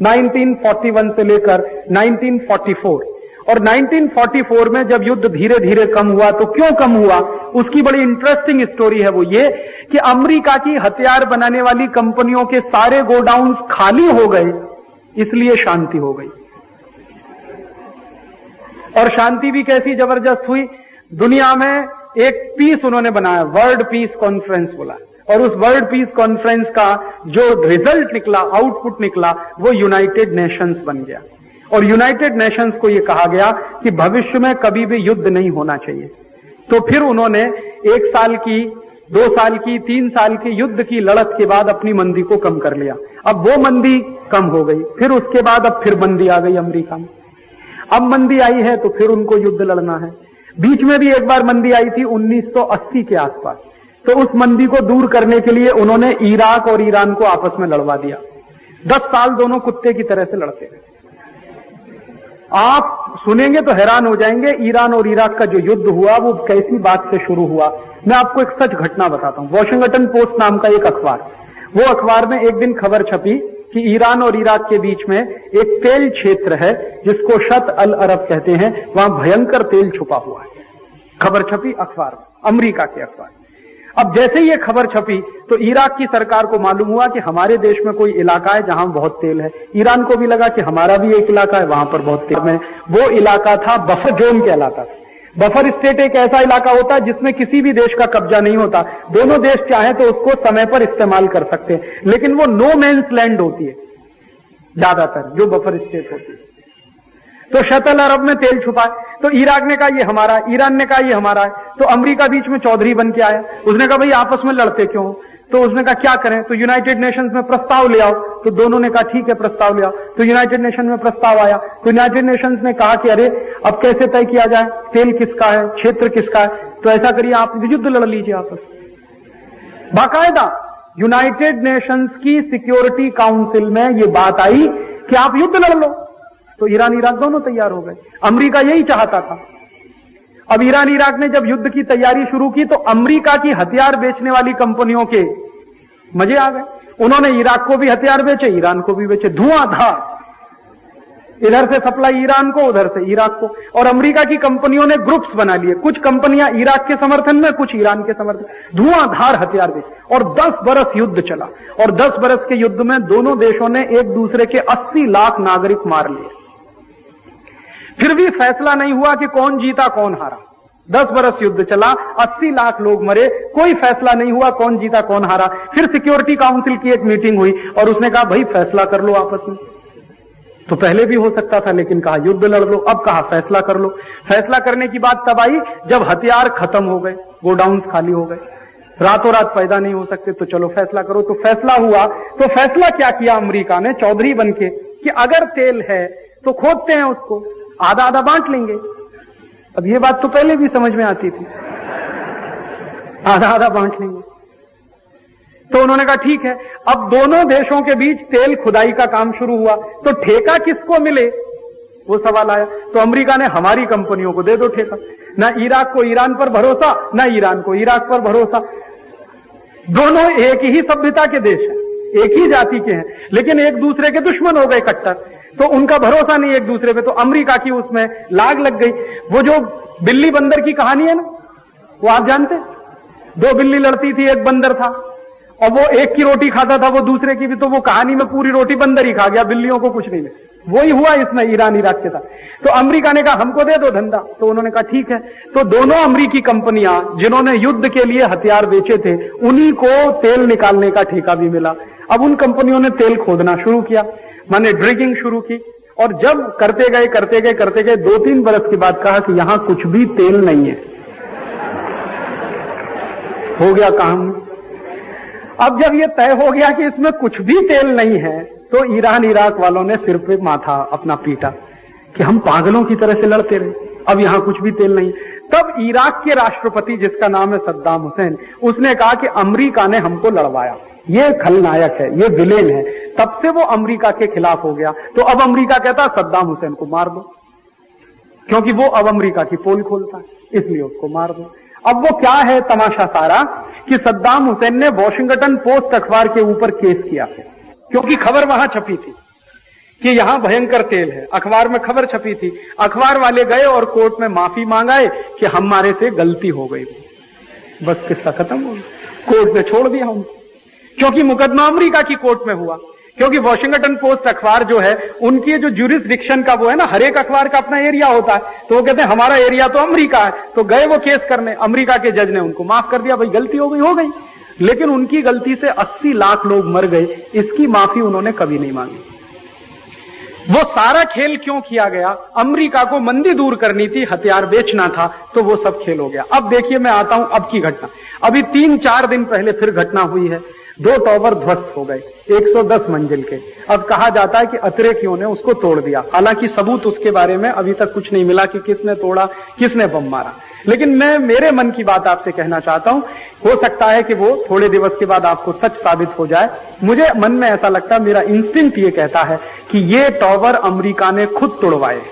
1941 से लेकर 1944 और 1944 में जब युद्ध धीरे धीरे कम हुआ तो क्यों कम हुआ? उसकी बड़ी इंटरेस्टिंग स्टोरी है वो ये कि अमेरिका की हथियार बनाने वाली कंपनियों के सारे गोडाउन खाली हो गए, इसलिए शांति हो गई। और शांति भी कैसी ज़बरदस्त हुई? दुनिया में एक पीस उन्होंने बनाया वर्ल्ड पीस कॉन्फ्रेंस बोला। और उस वर्ल्ड पीस कॉन्फ्रेंस का जो रिज़ल्ट निकला आउटपुट निकला, वो यूनाइटेड नेशंस बन गया। और यूनाइटेड नेशंस को यह कहा गया कि भविष्य में कभी भी युद्ध नहीं होना चाहिए। तो फिर उन्होंने एक साल की, दो साल की, तीन साल की युद्ध की लड़त के बाद अपनी मंदी को कम कर लिया। अब वो मंदी कम हो गई, फिर उसके बाद अब फिर मंदी आ गई अमेरिका में। अब मंदी आई है तो फिर उनको युद्ध लड़ना है। बीच में भी एक बार मंदी आई थी 1980 के आसपास। तो उस मंदी को दूर करने के लिए उन्होंने इराक और ईरान को आपस में लड़वा दिया। दस साल दोनों कुत्ते की तरह से लड़ते रहे। आप सुनेंगे तो हैरान हो जाएँगे, ईरान और इराक का जो युद्ध हुआ, वो कैसी बात से शुरू हुआ। मैं आपको एक सच घटना बताता हूँ। वॉशिंगटन पोस्ट नाम का एक अखबार। वो अखबार में एक दिन खबर छपी कि ईरान और इराक के बीच में एक तेल क्षेत्र है, जिसको शत अल अरब कहते हैं। वहाँ भयंकर तेल छुपा हुआ है। खबर छपी अखबार अमरीका के अखबार अब जैसे ही ये खबर छपी तो इराक की सरकार को मालूम हुआ कि हमारे देश में कोई इलाका है जहाँ बहुत तेल है। ईरान को भी लगा कि हमारा भी एक इलाका है, वहाँ पर बहुत तेल है। वो इलाका था बफर जोन कहलाता था। बफर स्टेट एक ऐसा इलाका होता है जिसमें किसी भी देश का कब्जा नहीं होता। दोनों देश चाहे तो उसको समय पर इस्तेमाल कर सकते हैं। लेकिन वो नो मैंस लैंड होती है, ज़्यादातर, जो बफर स्टेट होती है। तो शतल अरब में तेल छुपाए तो इराक ने कहा, ये हमारा है। ईरान ने कहा, ये हमारा है। तो अमेरिका बीच में चौधरी बन के आया। उसने कहा, भाई, आपस में लड़ते क्यों तो उसने कहा, क्या करें? तो यूनाइटेड नेशंस में प्रस्ताव ले आओ। तो दोनों ने कहा, ठीक है, प्रस्ताव ले आओ। तो यूनाइटेड नेशन में प्रस्ताव आया। तो यूनाइटेड नेशंस ने कहा कि, अरे, अब कैसे तय किया जाए? तेल किसका है? क्षेत्र किसका है? तो ऐसा करिए, आप युद्ध लड़ लीजिए आपस बाकायदा यूनाइटेड नेशंस की सिक्योरिटी काउंसिल में ये बात आई कि आप युद्ध लड़ लो। तो ईरान इराक दोनों तैयार हो गए। अमरीका यही चाहता था। अब ईरान इराक ने जब युद्ध की तैयारी शुरू की तो अमरीका की हथियार बेचने वाली कंपनियों के मज़े आ गए। उन्होंने इराक को भी हथियार बेचे, ईरान को भी बेचे। धुआंधार इधर से सप्लाई ईरान को, उधर से इराक को। और अमेरिका की कंपनियों ने ग्रुप्स बना लिए। कुछ कंपनियाँ इराक के समर्थन में, कुछ ईरान के समर्थन धुआंधार हथियार बेचे। और 10 बरस युद्ध चला। और 10 बरस के युद्ध में दोनों देशों ने एक दूसरे के 80 लाख नागरिक मार लिए। फिर भी फैसला नहीं हुआ कि कौन जीता, कौन हारा। दस बरस युद्ध चला, अस्सी लाख लोग मरे, कोई फैसला नहीं हुआ कौन जीता, कौन हारा। फिर सिक्योरिटी काउंसिल की एक मीटिंग हुई और उसने कहा, भाई, फैसला कर लो आपस में। तो पहले भी हो सकता था, लेकिन कहा, युद्ध लड़ लो। अब कहा, फैसला कर लो। फैसला करने की बात तब आई जब हथियार खत्म हो गए गोडाउन खाली हो गए। रातों रात पैदा नहीं हो सकते तो चलो फैसला करो। तो फैसला हुआ। तो फैसला क्या किया अमेरिका ने? चौधरी बन के कि अगर तेल है तो खोदते हैं उसको। आधा आधा बांट लेंगे। अब ये बात तो पहले भी समझ में आती थी। आधा आधा बांट लेंगे। तो उन्होंने कहा, ठीक है, अब दोनों देशों के बीच तेल खुदाई का काम शुरू हुआ। तो ठेका किसको मिले? वो सवाल आया। तो अमेरिका ने हमारी कंपनियों को दे दो ठेका। ना इराक को ईरान पर भरोसा, ना ईरान को इराक पर भरोसा। दोनों एक ही सभ्यता के देश हैं, एक ही जाति के हैं। लेकिन एक दूसरे के दुश्मन हो गए कट्टर। तो उनका भरोसा नहीं एक दूसरे पे। तो अमेरिका की उसमें लाग लग गई। वो जो बिल्ली बंदर की कहानी है ना, वो आप जानते? दो बिल्ली लड़ती थी, एक बंदर था। और वो एक की रोटी खाता था, वो दूसरे की भी। तो वो कहानी में पूरी रोटी बंदर ही खा गया, बिल्लियों को कुछ नहीं मिला। वही हुआ इसमें ईरान, इराक के साथ। तो अमेरिका ने कहा, हमको दे दो धंधा। तो उन्होंने कहा, ठीक है। तो दोनों अमरीकी कंपनियाँ, जिन्होंने युद्ध के लिए हथियार बेचे थे, उन्हीं को तेल निकालने का ठेका भी मिला। अब उन कंपनियों ने तेल खोदना शुरू किया। मैंने ड्रिगिंग शुरू की। और जब करते गए करते गए करते गए दो तीन बरस के बाद कहा कि यहाँ कुछ भी तेल नहीं है। हो गया काम। अब जब यह तय हो गया कि इसमें कुछ भी तेल नहीं है तो ईरान, इराक वालों ने सिर पे माथा अपना पीटा कि हम पागलों की तरह से लड़ते रहे। अब यहाँ कुछ भी तेल नहीं। तब इराक के राष्ट्रपति, जिसका नाम है सद्दाम हुसैन, उसने कहा कि अमेरिका ने हमको लड़वाया। ये खलनायक है, ये विलेन है। तब से वो अमेरिका के खिलाफ हो गया। तो अब अमेरिका कहता है, सद्दाम हुसैन को मार दो। क्योंकि वो अब अमेरिका की पोल खोलता है, इसलिए उसको मार दो। अब वो क्या है तमाशा सारा? कि सद्दाम हुसैन ने वॉशिंगटन पोस्ट अखबार के ऊपर केस किया था क्योंकि खबर वहाँ छपी थी कि यहाँ भयंकर तेल है। अखबार में खबर छपी थी। अखबार वाले गए और कोर्ट में माफ़ी मांगाए कि हमारे से गलती हो गई। बस किस्सा खत्म हो गया। कोर्ट ने छोड़ दिया हम क्योंकि मुकदमा अमरीका की कोर्ट में हुआ। क्योंकि वॉशिंगटन पोस्ट अखबार जो है, उनकी जो जुरिस्डिक्शन का वो है ना, हर एक अखबार का अपना एरिया होता है। तो वो कहते हैं, हमारा एरिया तो अमरीका है। तो गए वो केस करने, अमरीका के जज ने उनको माफ़ कर दिया, भाई, गलती हो गई हो गई। लेकिन उनकी गलती से 80 लाख लोग मर गए, इसकी माफ़ी उन्होंने कभी नहीं मांगी। वो सारा खेल क्यों किया गया? अमेरिका को मंदी दूर करनी थी, हथियार बेचना था तो वो सब खेल हो गया। अब देखिए, मैं आता हूँ अब की घटना। अभी तीन चार दिन पहले फिर घटना हुई है। दो टॉवर ध्वस्त हो गए 110 मंजिल के। अब कहा जाता है कि अतिरेकियों ने उसको तोड़ दिया। हालाँकि सबूत उसके बारे में अभी तक कुछ नहीं मिला कि किसने तोड़ा, किसने बम मारा। लेकिन मैं, मेरे मन की बात आपसे कहना चाहता हूँ, हो सकता है कि वो थोड़े दिवस के बाद आपको सच साबित हो जाए। मुझे मन में ऐसा लगता है, मेरा इंस्टिंक्ट ये कहता है कि ये टॉवर अमेरिका ने खुद तोड़वाए।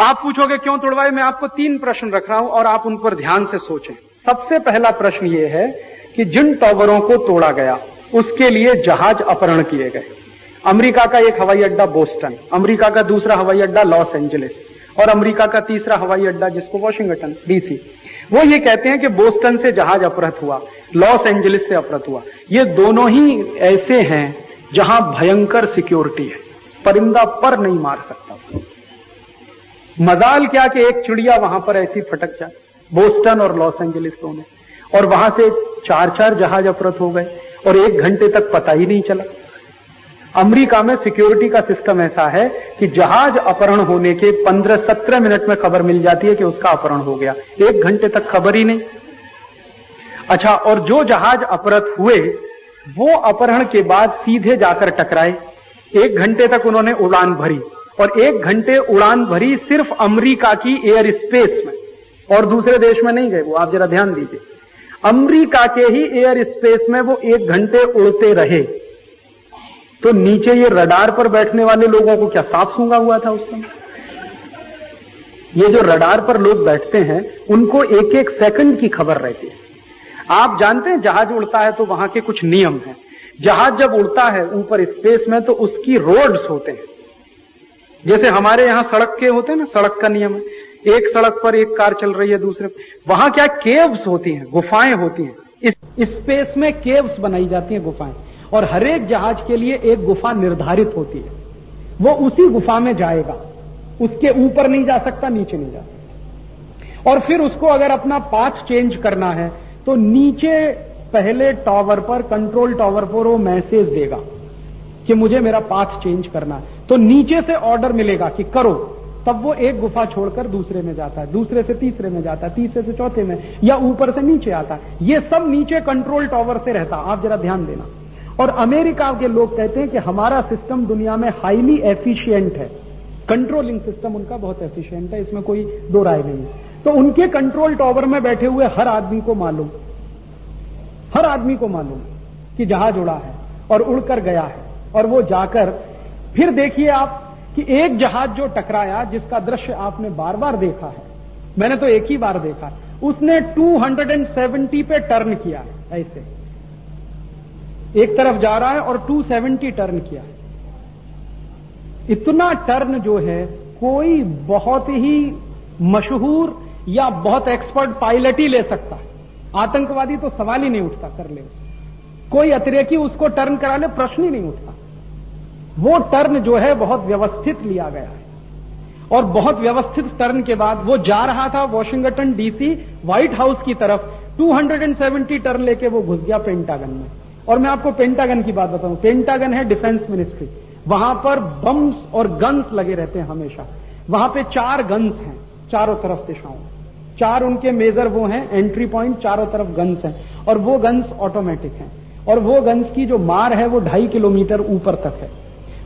आप पूछोगे, क्यों तोड़वाए मैं आपको तीन प्रश्न रख रहा हूँ और आप उन पर ध्यान से सोचें. सबसे पहला प्रश्न ये है कि जिन टॉवरों को तोड़ा गया, उसके लिए जहाज़ अपहरण किए गए। अमेरिका का एक हवाई अड्डा बोस्टन, अमेरिका का दूसरा हवाई अड्डा लॉस एंजलिस, और अमेरिका का तीसरा हवाई अड्डा जिसको वॉशिंगटन, डीसी। वो ये कहते हैं कि बोस्टन से जहाज़ अपहृत हुआ, लॉस एंजलिस से अपहृत हुआ। ये दोनों ही ऐसे हैं जहाँ भयंकर सिक्योरिटी है, परिंदा पर नहीं मार सकता। मजाल क्या कि एक चिड़िया वहाँ पर ऐसी फटक जाए बोस्टन और लॉस एंजलिस दोनों। और वहाँ से चार चार जहाज़ अपरत हो गए और एक घंटे तक पता ही नहीं चला। अमेरिका में सिक्योरिटी का सिस्टम ऐसा है कि जहाज़ अपहरण होने के 15-17 मिनट में खबर मिल जाती है कि उसका अपहरण हो गया। एक घंटे तक खबर ही नहीं। अच्छा और जो जहाज़ अपहृत हुए, वो अपहरण के बाद सीधे जाकर टकराए। एक घंटे तक उन्होंने उड़ान भरी। और एक घंटे उड़ान भरी सिर्फ़ अमेरिका की एयर स्पेस में। और दूसरे देश में नहीं गए वो, आप जरा ध्यान दीजिए। अमेरिका के ही एयर स्पेस में वो एक घंटे उड़ते रहे। तो नीचे ये रडार पर बैठने वाले लोगों को क्या साफ़ सूँगा हुआ था उस समय? ये जो रडार पर लोग बैठते हैं, उनको एक एक सेकंड की खबर रहती है। आप जानते हैं, जहाज़ उड़ता है तो वहाँ के कुछ नियम हैं। जहाज़ जब उड़ता है ऊपर स्पेस में तो उसकी रोड्स होते हैं। जैसे हमारे यहाँ सड़क के होते हैं ना, सड़क का नियम है। एक सड़क पर एक कार चल रही है, दूसरे वहाँ क्या केव्स होती हैं, गुफाएँ होती हैं। इस स्पेस में केव्स बनाई जाती हैं, गुफाएँ। और हर एक जहाज़ के लिए एक गुफा निर्धारित होती है। वो उसी गुफा में जाएगा। उसके ऊपर नहीं जा सकता, नीचे नहीं जा सकता। और फिर उसको अगर अपना पाथ चेंज करना है तो नीचे पहले टावर पर कंट्रोल टावर पर वो मैसेज देगा। कि मुझे मेरा पाथ चेंज करना है। तो नीचे से ऑर्डर मिलेगा कि करो। तब वो एक गुफा छोड़कर दूसरे में जाता है। दूसरे से तीसरे में जाता है। तीसरे से चौथे में या ऊपर से नीचे आता है। ये सब नीचे कंट्रोल टावर से रहता आप जरा ध्यान देना। और अमेरिका के लोग कहते हैं कि हमारा सिस्टम दुनिया में हाईली एफिशिएंट है। कंट्रोलिंग सिस्टम उनका बहुत एफिशिएंट है। इसमें कोई दो राय नहीं है। तो उनके कंट्रोल टावर में बैठे हुए हर आदमी को मालूम। हर आदमी को मालूम कि जहाज़ उड़ा है और उड़कर गया है। और वो जाकर, फिर देखिए आप कि एक जहाज़ जो टकराया, जिसका दृश्य आपने बार बार देखा है, मैंने तो एक ही बार देखा, उसने 270 पे टर्न किया है, ऐसे। एक तरफ़ जा रहा है और 270 टर्न किया है। इतना टर्न जो है, कोई बहुत ही मशहूर या बहुत एक्सपर्ट पायलट ही ले सकता है। आतंकवादी तो सवाल ही नहीं उठता कर ले कोई अतिरेकी उसको टर्न करा ले, प्रश्न ही नहीं उठता। वो टर्न जो है बहुत व्यवस्थित लिया गया है। और बहुत व्यवस्थित टर्न के बाद वो जा रहा था वॉशिंगटन डीसी व्हाइट हाउस की तरफ़। 270 टर्न लेके वो घुस गया पेंटागन में। और मैं आपको पेंटागन की बात बताऊँ। पेंटागन है डिफेंस मिनिस्ट्री। वहाँ पर बम्स और गन्स लगे रहते हैं हमेशा। वहाँ पे चार गन्स हैं, चारों तरफ़ दिशाओं चार उनके मेजर वो हैं, एंट्री पॉइंट, चारों तरफ़ गन्स हैं। और वो गन्स ऑटोमेटिक हैं। और वो गन्स की जो मार है वो ढाई किलोमीटर ऊपर तक है।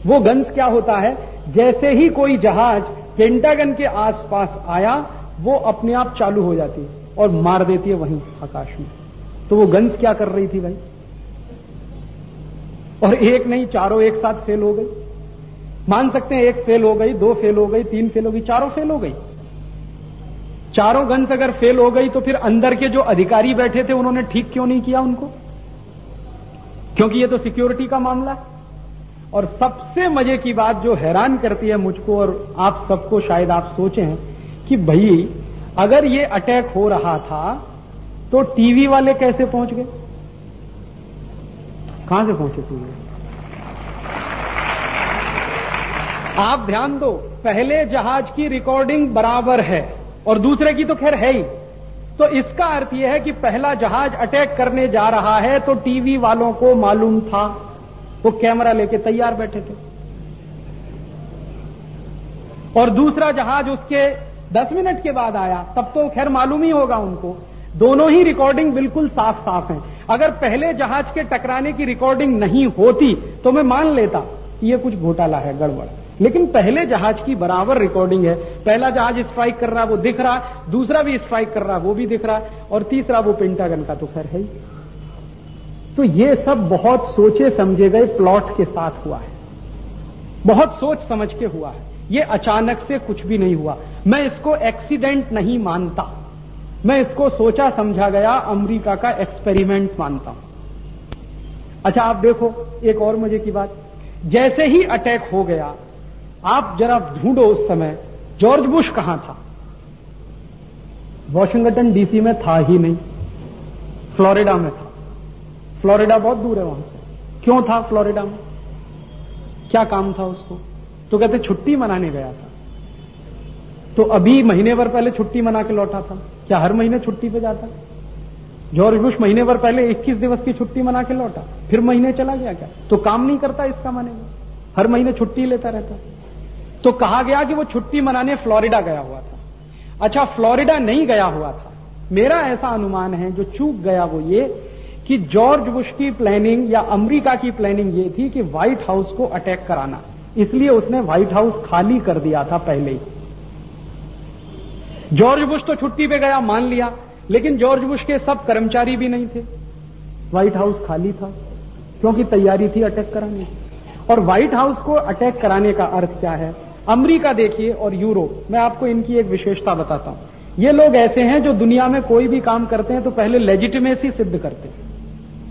वो गन्स क्या होता है? जैसे ही कोई जहाज़ पेंटागन के आसपास आया, वो अपने आप चालू हो जाती है और मार देती है वहीं आकाश में। तो वो गन्स क्या कर रही थी भाई? और एक नहीं, चारों एक साथ फेल हो गई। मान सकते हैं एक फेल हो गई, दो फेल हो गई, तीन फेल हो गई, चारों फेल हो गई। चारों गन्स अगर फेल हो गई तो फिर अंदर के जो अधिकारी बैठे थे, उन्होंने ठीक क्यों नहीं किया उनको? क्योंकि ये तो सिक्योरिटी का मामला है। और सबसे मज़े की बात जो हैरान करती है मुझको और आप सबको शायद आप सोचें कि भाई, अगर ये अटैक हो रहा था तो टीवी वाले कैसे पहुँच गए? कहाँ से पहुँचे टीवी आप ध्यान दो, पहले जहाज़ की रिकॉर्डिंग बराबर है और दूसरे की तो खैर है ही। तो इसका अर्थ यह है कि पहला जहाज़ अटैक करने जा रहा है तो टीवी वालों को मालूम था। वो कैमरा लेके तैयार बैठे थे। और दूसरा जहाज़ उसके 10 मिनट के बाद आया। तब तो खैर मालूम ही होगा उनको। दोनों ही रिकॉर्डिंग बिल्कुल साफ़ साफ़ है। अगर पहले जहाज़ के टकराने की रिकॉर्डिंग नहीं होती तो मैं मान लेता कि ये कुछ घोटाला है, गड़बड़। लेकिन पहले जहाज़ की बराबर रिकॉर्डिंग है। पहला जहाज़ स्ट्राइक कर रहा, वो दिख रहा। दूसरा भी स्ट्राइक कर रहा, वो भी दिख रहा। और तीसरा वो पेंटागन का तो खैर है ही। तो ये सब बहुत सोचे समझे गए प्लॉट के साथ हुआ है। बहुत सोच समझ के हुआ है। ये अचानक से कुछ भी नहीं हुआ। मैं इसको एक्सीडेंट नहीं मानता। मैं इसको सोचा समझा गया, अमेरिका का एक्सपेरिमेंट मानता हूँ। अच्छा आप देखो, एक और मज़े की बात। जैसे ही अटैक हो गया, आप जरा ढूंढो उस समय, जॉर्ज बुश कहाँ था? वॉशिंगटन डीसी में था ही नहीं। फ्लोरिडा में था। फ्लोरिडा बहुत दूर है वहाँ से। क्यों था फ्लोरिडा में? क्या काम था उसको? तो कहते छुट्टी मनाने गया था। तो अभी महीने भर पहले छुट्टी मना के लौटा था। क्या हर महीने छुट्टी पे जाता? जॉर्ज बुश महीने भर पहले 21 दिवस की छुट्टी मना के लौटा। फिर महीने चला गया क्या? तो काम नहीं करता इसका माने में। हर महीने छुट्टी लेता रहता। तो कहा गया कि वो छुट्टी मनाने फ्लोरिडा गया हुआ था। अच्छा फ्लोरिडा नहीं गया हुआ था। मेरा ऐसा अनुमान है, जो चूक गया वो ये कि जॉर्ज बुश की प्लानिंग या अमेरिका की प्लानिंग ये थी कि व्हाइट हाउस को अटैक कराना। इसलिए उसने व्हाइट हाउस खाली कर दिया था पहले ही। जॉर्ज बुश तो छुट्टी पे गया, मान लिया, लेकिन जॉर्ज बुश के सब कर्मचारी भी नहीं थे। व्हाइट हाउस खाली था, क्योंकि तैयारी थी अटैक कराने और व्हाइट हाउस को अटैक कराने का अर्थ क्या है? अमेरिका देखिए और यूरोप, मैं आपको इनकी एक विशेषता बताता हूँ। ये लोग ऐसे हैं जो दुनिया में कोई भी काम करते हैं तो पहले लेजिटिमेसी सिद्ध करते हैं।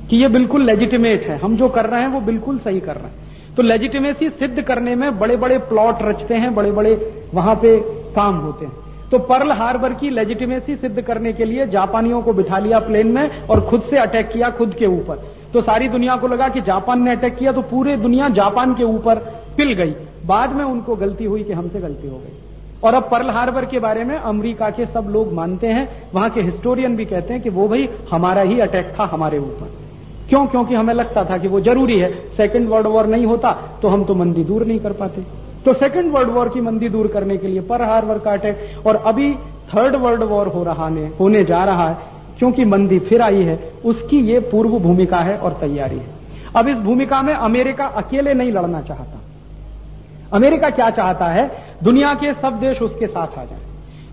कि ये बिल्कुल लेजिटिमेट है। हम जो कर रहे हैं, वो बिल्कुल सही कर रहे हैं। तो लेजिटिमेसी सिद्ध करने में बड़े बड़े प्लॉट रचते हैं बड़े बड़े वहाँ पे काम होते हैं। तो पर्ल हार्बर की लेजिटिमेसी सिद्ध करने के लिए जापानियों को बिठा लिया प्लेन में और खुद से अटैक किया खुद के ऊपर। तो सारी दुनिया को लगा कि जापान ने अटैक किया तो पूरे दुनिया जापान के ऊपर पिल गई। बाद में उनको गलती हुई कि हमसे गलती हो गई। और अब पर्ल हार्बर के बारे में अमेरिका के सब लोग मानते हैं। वहाँ के हिस्टोरियन भी कहते हैं कि वो भाई हमारा ही अटैक था हमारे ऊपर। क्यों? क्योंकि हमें लगता था कि वो ज़रूरी है। सेकेंड वर्ल्ड वॉर नहीं होता तो हम तो मंदी दूर नहीं कर पाते। तो सेकेंड वर्ल्ड वॉर की मंदी दूर करने के लिए पर हार्बर का अटैक और अभी थर्ड वर्ल्ड वॉर हो रहा ने, होने जा रहा है, क्योंकि मंदी फिर आई है, उसकी ये पूर्व भूमिका है और तैयारी है। अब इस भूमिका में अमेरिका अकेले नहीं लड़ना चाहता। अमेरिका क्या चाहता है? दुनिया के सब देश उसके साथ आ जाए।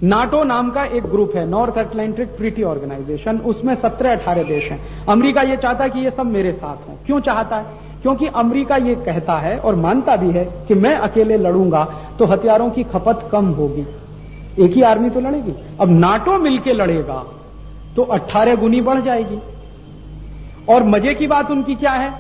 नाटो नाम का एक ग्रुप है, नॉर्थ अटलांटिक ट्रीटी ऑर्गेनाइजेशन, उसमें सत्रह अठारह देश हैं। अमेरिका ये चाहता है कि ये सब मेरे साथ हों। क्यों चाहता है? क्योंकि अमेरिका ये कहता है और मानता भी है कि मैं अकेले लड़ूँगा तो हथियारों की खपत कम होगी। एक ही आर्मी तो लड़ेगी। अब नाटो मिलके लड़ेगा तो 18 गुनी बढ़ जाएगी। और मज़े की बात उनकी क्या है?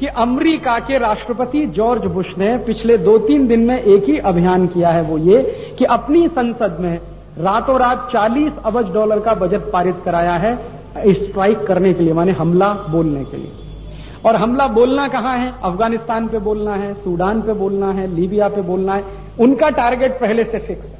कि अमेरिका के राष्ट्रपति जॉर्ज बुश ने पिछले दो तीन दिन में एक ही अभियान किया है वो ये कि अपनी संसद में रातों रात 40 अबज डॉलर का बजट पारित कराया है स्ट्राइक करने के लिए, माने हमला बोलने के लिए। और हमला बोलना कहाँ है? अफ़गानिस्तान पे बोलना है, सूडान पे बोलना है, लीबिया पे बोलना है। उनका टारगेट पहले से फिक्स है।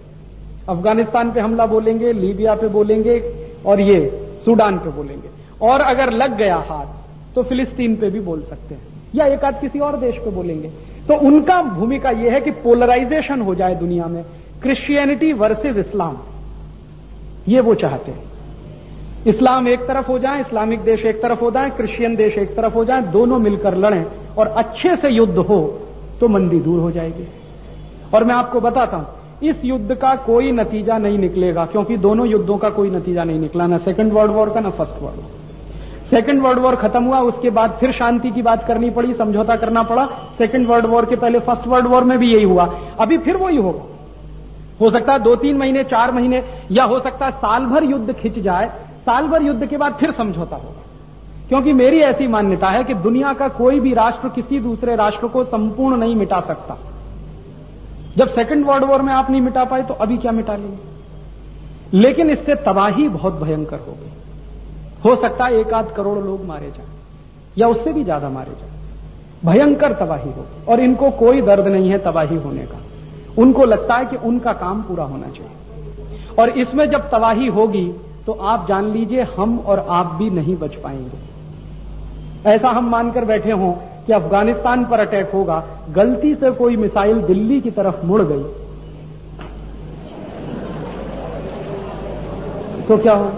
अफ़गानिस्तान पे हमला बोलेंगे, लीबिया पे बोलेंगे और ये सूडान पे बोलेंगे। और अगर लग गया हाथ तो फिलिस्तीन पे भी बोल सकते हैं। या एक आध किसी और देश पे बोलेंगे। तो उनका भूमिका यह है कि पोलराइजेशन हो जाए दुनिया में। क्रिश्चियनिटी वर्सेस इस्लाम ये वो चाहते हैं। इस्लाम एक तरफ़ हो जाए, इस्लामिक देश एक तरफ़ हो जाए क्रिश्चियन देश एक तरफ़ हो जाए, दोनों मिलकर लड़ें और अच्छे से युद्ध हो तो मंदी दूर हो जाएगी। और मैं आपको बताता हूँ, इस युद्ध का कोई नतीजा नहीं निकलेगा, क्योंकि दोनों युद्धों का कोई नतीजा नहीं निकला, ना सेकंड वर्ल्ड वॉर का, ना first world war second world war खत्म हुआ, उसके बाद फिर शांति की बात करनी पड़ी, समझौता करना पड़ा। सेकंड वर्ल्ड वॉर के पहले फ़र्स्ट वर्ल्ड वॉर में भी यही हुआ। अभी फिर वही होगा। हो सकता है दो तीन महीने, चार महीने, या हो सकता है साल भर युद्ध खिंच जाए, साल भर युद्ध के बाद फिर समझौता होगा। क्योंकि मेरी ऐसी मान्यता है कि दुनिया का कोई भी राष्ट्र किसी दूसरे राष्ट्र को संपूर्ण नहीं मिटा सकता। जब सेकंड वर्ल्ड वॉर में आप नहीं मिटा पाए तो अभी क्या मिटा लेंगे? लेकिन इससे तबाही बहुत भयंकर होगी हो सकता है एक आध करोड़ लोग मारे जाए, या उससे भी ज़्यादा मारे जाए। भयंकर तबाही होगी और इनको कोई दर्द नहीं है तबाही होने का। उनको लगता है कि उनका काम पूरा होना चाहिए। और इसमें जब तबाही होगी तो आप जान लीजिए, हम और आप भी नहीं बच पाएँगे। ऐसा हम मानकर बैठे हों कि अफ़गानिस्तान पर अटैक होगा, गलती से कोई मिसाइल दिल्ली की तरफ़ मुड़ गई तो क्या हो?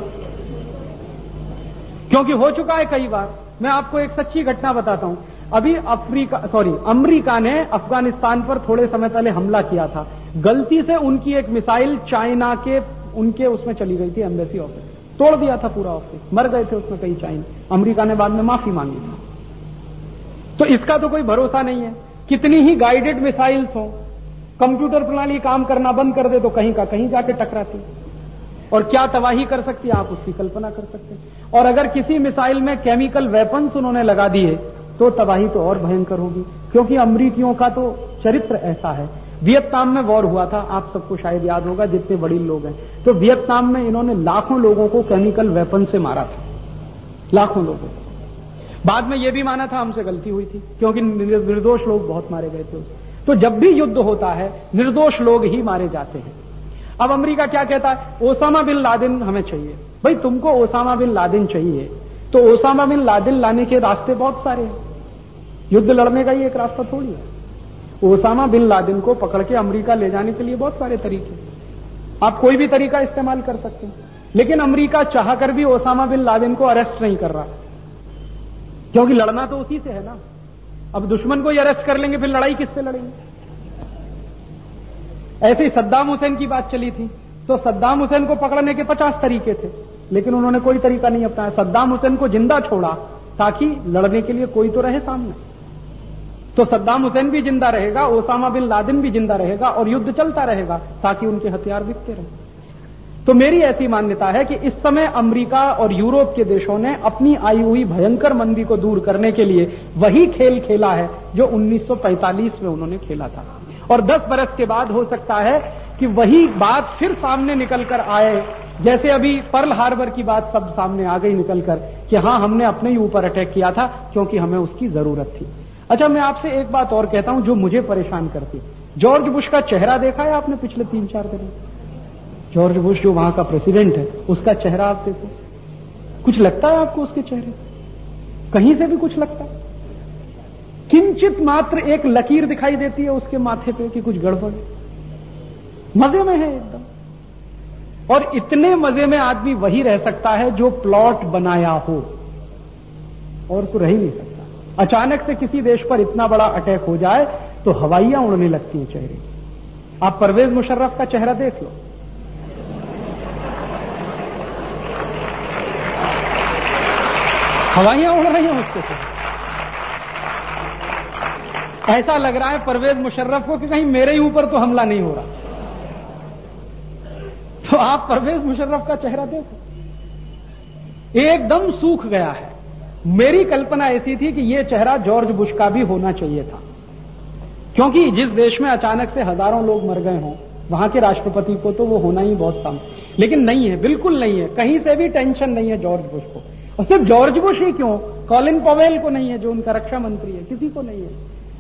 क्योंकि हो चुका है कई बार। मैं आपको एक सच्ची घटना बताता हूँ। अभी अफ्रीका सॉरी अमेरिका ने अफ़गानिस्तान पर थोड़े समय पहले हमला किया था। गलती से उनकी एक मिसाइल चाइना के, उनके उसमें चली गई थी एम्बेसी ऑफ़िस तोड़ दिया था पूरा ऑफ़िस मर गए थे उसमें कई चाइन। अमेरिका ने बाद में माफ़ी मांगी थी। तो इसका तो कोई भरोसा नहीं है। कितनी ही गाइडेड मिसाइल्स हो कंप्यूटर प्रणाली काम करना बंद कर दे तो कहीं का कहीं जाके टकराती। और क्या तबाही कर सकती है? आप उसकी कल्पना कर सकते हैं। और अगर किसी मिसाइल में केमिकल वेपन्स उन्होंने लगा दिए तो तबाही तो और भयंकर होगी। क्योंकि अमरीकियों का तो चरित्र ऐसा है। वियतनाम में वॉर हुआ था, आप सबको शायद याद होगा, जितने बड़ी लोग हैं। तो वियतनाम में इन्होंने लाखों लोगों को केमिकल वेपन से मारा था। लाखों लोगों को। बाद में यह भी माना था, हमसे गलती हुई थी, क्योंकि निर्दोष लोग बहुत मारे गए थे तो जब भी युद्ध होता है, निर्दोष लोग ही मारे जाते हैं। अब अमेरिका क्या कहता है? ओसामा बिन लादेन हमें चाहिए। भाई, तुमको ओसामा बिन लादेन चाहिए। तो ओसामा बिन लादेन लाने के रास्ते बहुत सारे हैं। युद्ध लड़ने का ही एक रास्ता थोड़ी है। ओसामा बिन लादेन को पकड़ के अमरीका ले जाने के लिए बहुत सारे तरीके आप कोई भी तरीका इस्तेमाल कर सकते हैं। लेकिन अमेरिका चाहकर भी ओसामा बिन लादेन को अरेस्ट नहीं कर रहा। क्योंकि लड़ना तो उसी से है ना। अब दुश्मन को ही अरेस्ट कर लेंगे, फिर लड़ाई किससे लड़ेंगे? ऐसे ही सद्दाम हुसैन की बात चली थी। तो सद्दाम हुसैन को पकड़ने के पचास तरीके थे। लेकिन उन्होंने कोई तरीका नहीं अपनाया। सद्दाम हुसैन को ज़िंदा छोड़ा ताकि लड़ने के लिए कोई तो रहे सामने। तो सद्दाम हुसैन भी ज़िंदा रहेगा, ओसामा बिन लादेन भी ज़िंदा रहेगा और युद्ध चलता रहेगा ताकि उनके हथियार बिकते रहे तो मेरी ऐसी मान्यता है कि इस समय अमेरिका और यूरोप के देशों ने अपनी आई हुई भयंकर मंदी को दूर करने के लिए वही खेल खेला है जो 1945 में उन्होंने खेला था। और 10 बरस के बाद हो सकता है कि वही बात फिर सामने निकल कर आए, जैसे अभी पर्ल हार्बर की बात सब सामने आ गई निकलकर, कि हाँ, हमने अपने ही ऊपर अटैक किया था, क्योंकि हमें उसकी ज़रूरत थी। अच्छा मैं आपसे एक बात और कहता हूँ जो मुझे परेशान करती जॉर्ज बुश का चेहरा देखा है आपने पिछले तीन चार दिन? जॉर्ज बुश जो वहाँ का प्रेसिडेंट है, उसका चेहरा आप देखो। कुछ लगता है आपको उसके चेहरे? कहीं से भी कुछ लगता है? किंचित मात्र एक लकीर दिखाई देती है उसके माथे पे कि कुछ गड़बड़ मज़े में है एकदम। और इतने मज़े में आदमी वही रह सकता है जो प्लॉट बनाया हो। और तो रह ही नहीं सकता। अचानक से किसी देश पर इतना बड़ा अटैक हो जाए तो हवाइयाँ उड़ने लगती हैं चेहरे। आप परवेज मुशर्रफ का चेहरा देख लो। हवाइयाँ उड़ रही हैं उसके से ऐसा लग रहा है परवेज मुशर्रफ को कि कहीं मेरे ही ऊपर तो हमला नहीं हो रहा। तो आप परवेज मुशर्रफ का चेहरा देखो। एकदम सूख गया है। मेरी कल्पना ऐसी थी कि यह चेहरा जॉर्ज बुश का भी होना चाहिए था। क्योंकि जिस देश में अचानक से हज़ारों लोग मर गए हों, वहाँ के राष्ट्रपति को तो वो होना ही बहुत कम। लेकिन नहीं है, बिल्कुल नहीं है। कहीं से भी टेंशन नहीं है जॉर्ज बुश को। और सिर्फ़ जॉर्ज बुश ही क्यों? कॉलिन पवेल को नहीं है, जो उनका रक्षा मंत्री है, किसी को नहीं है।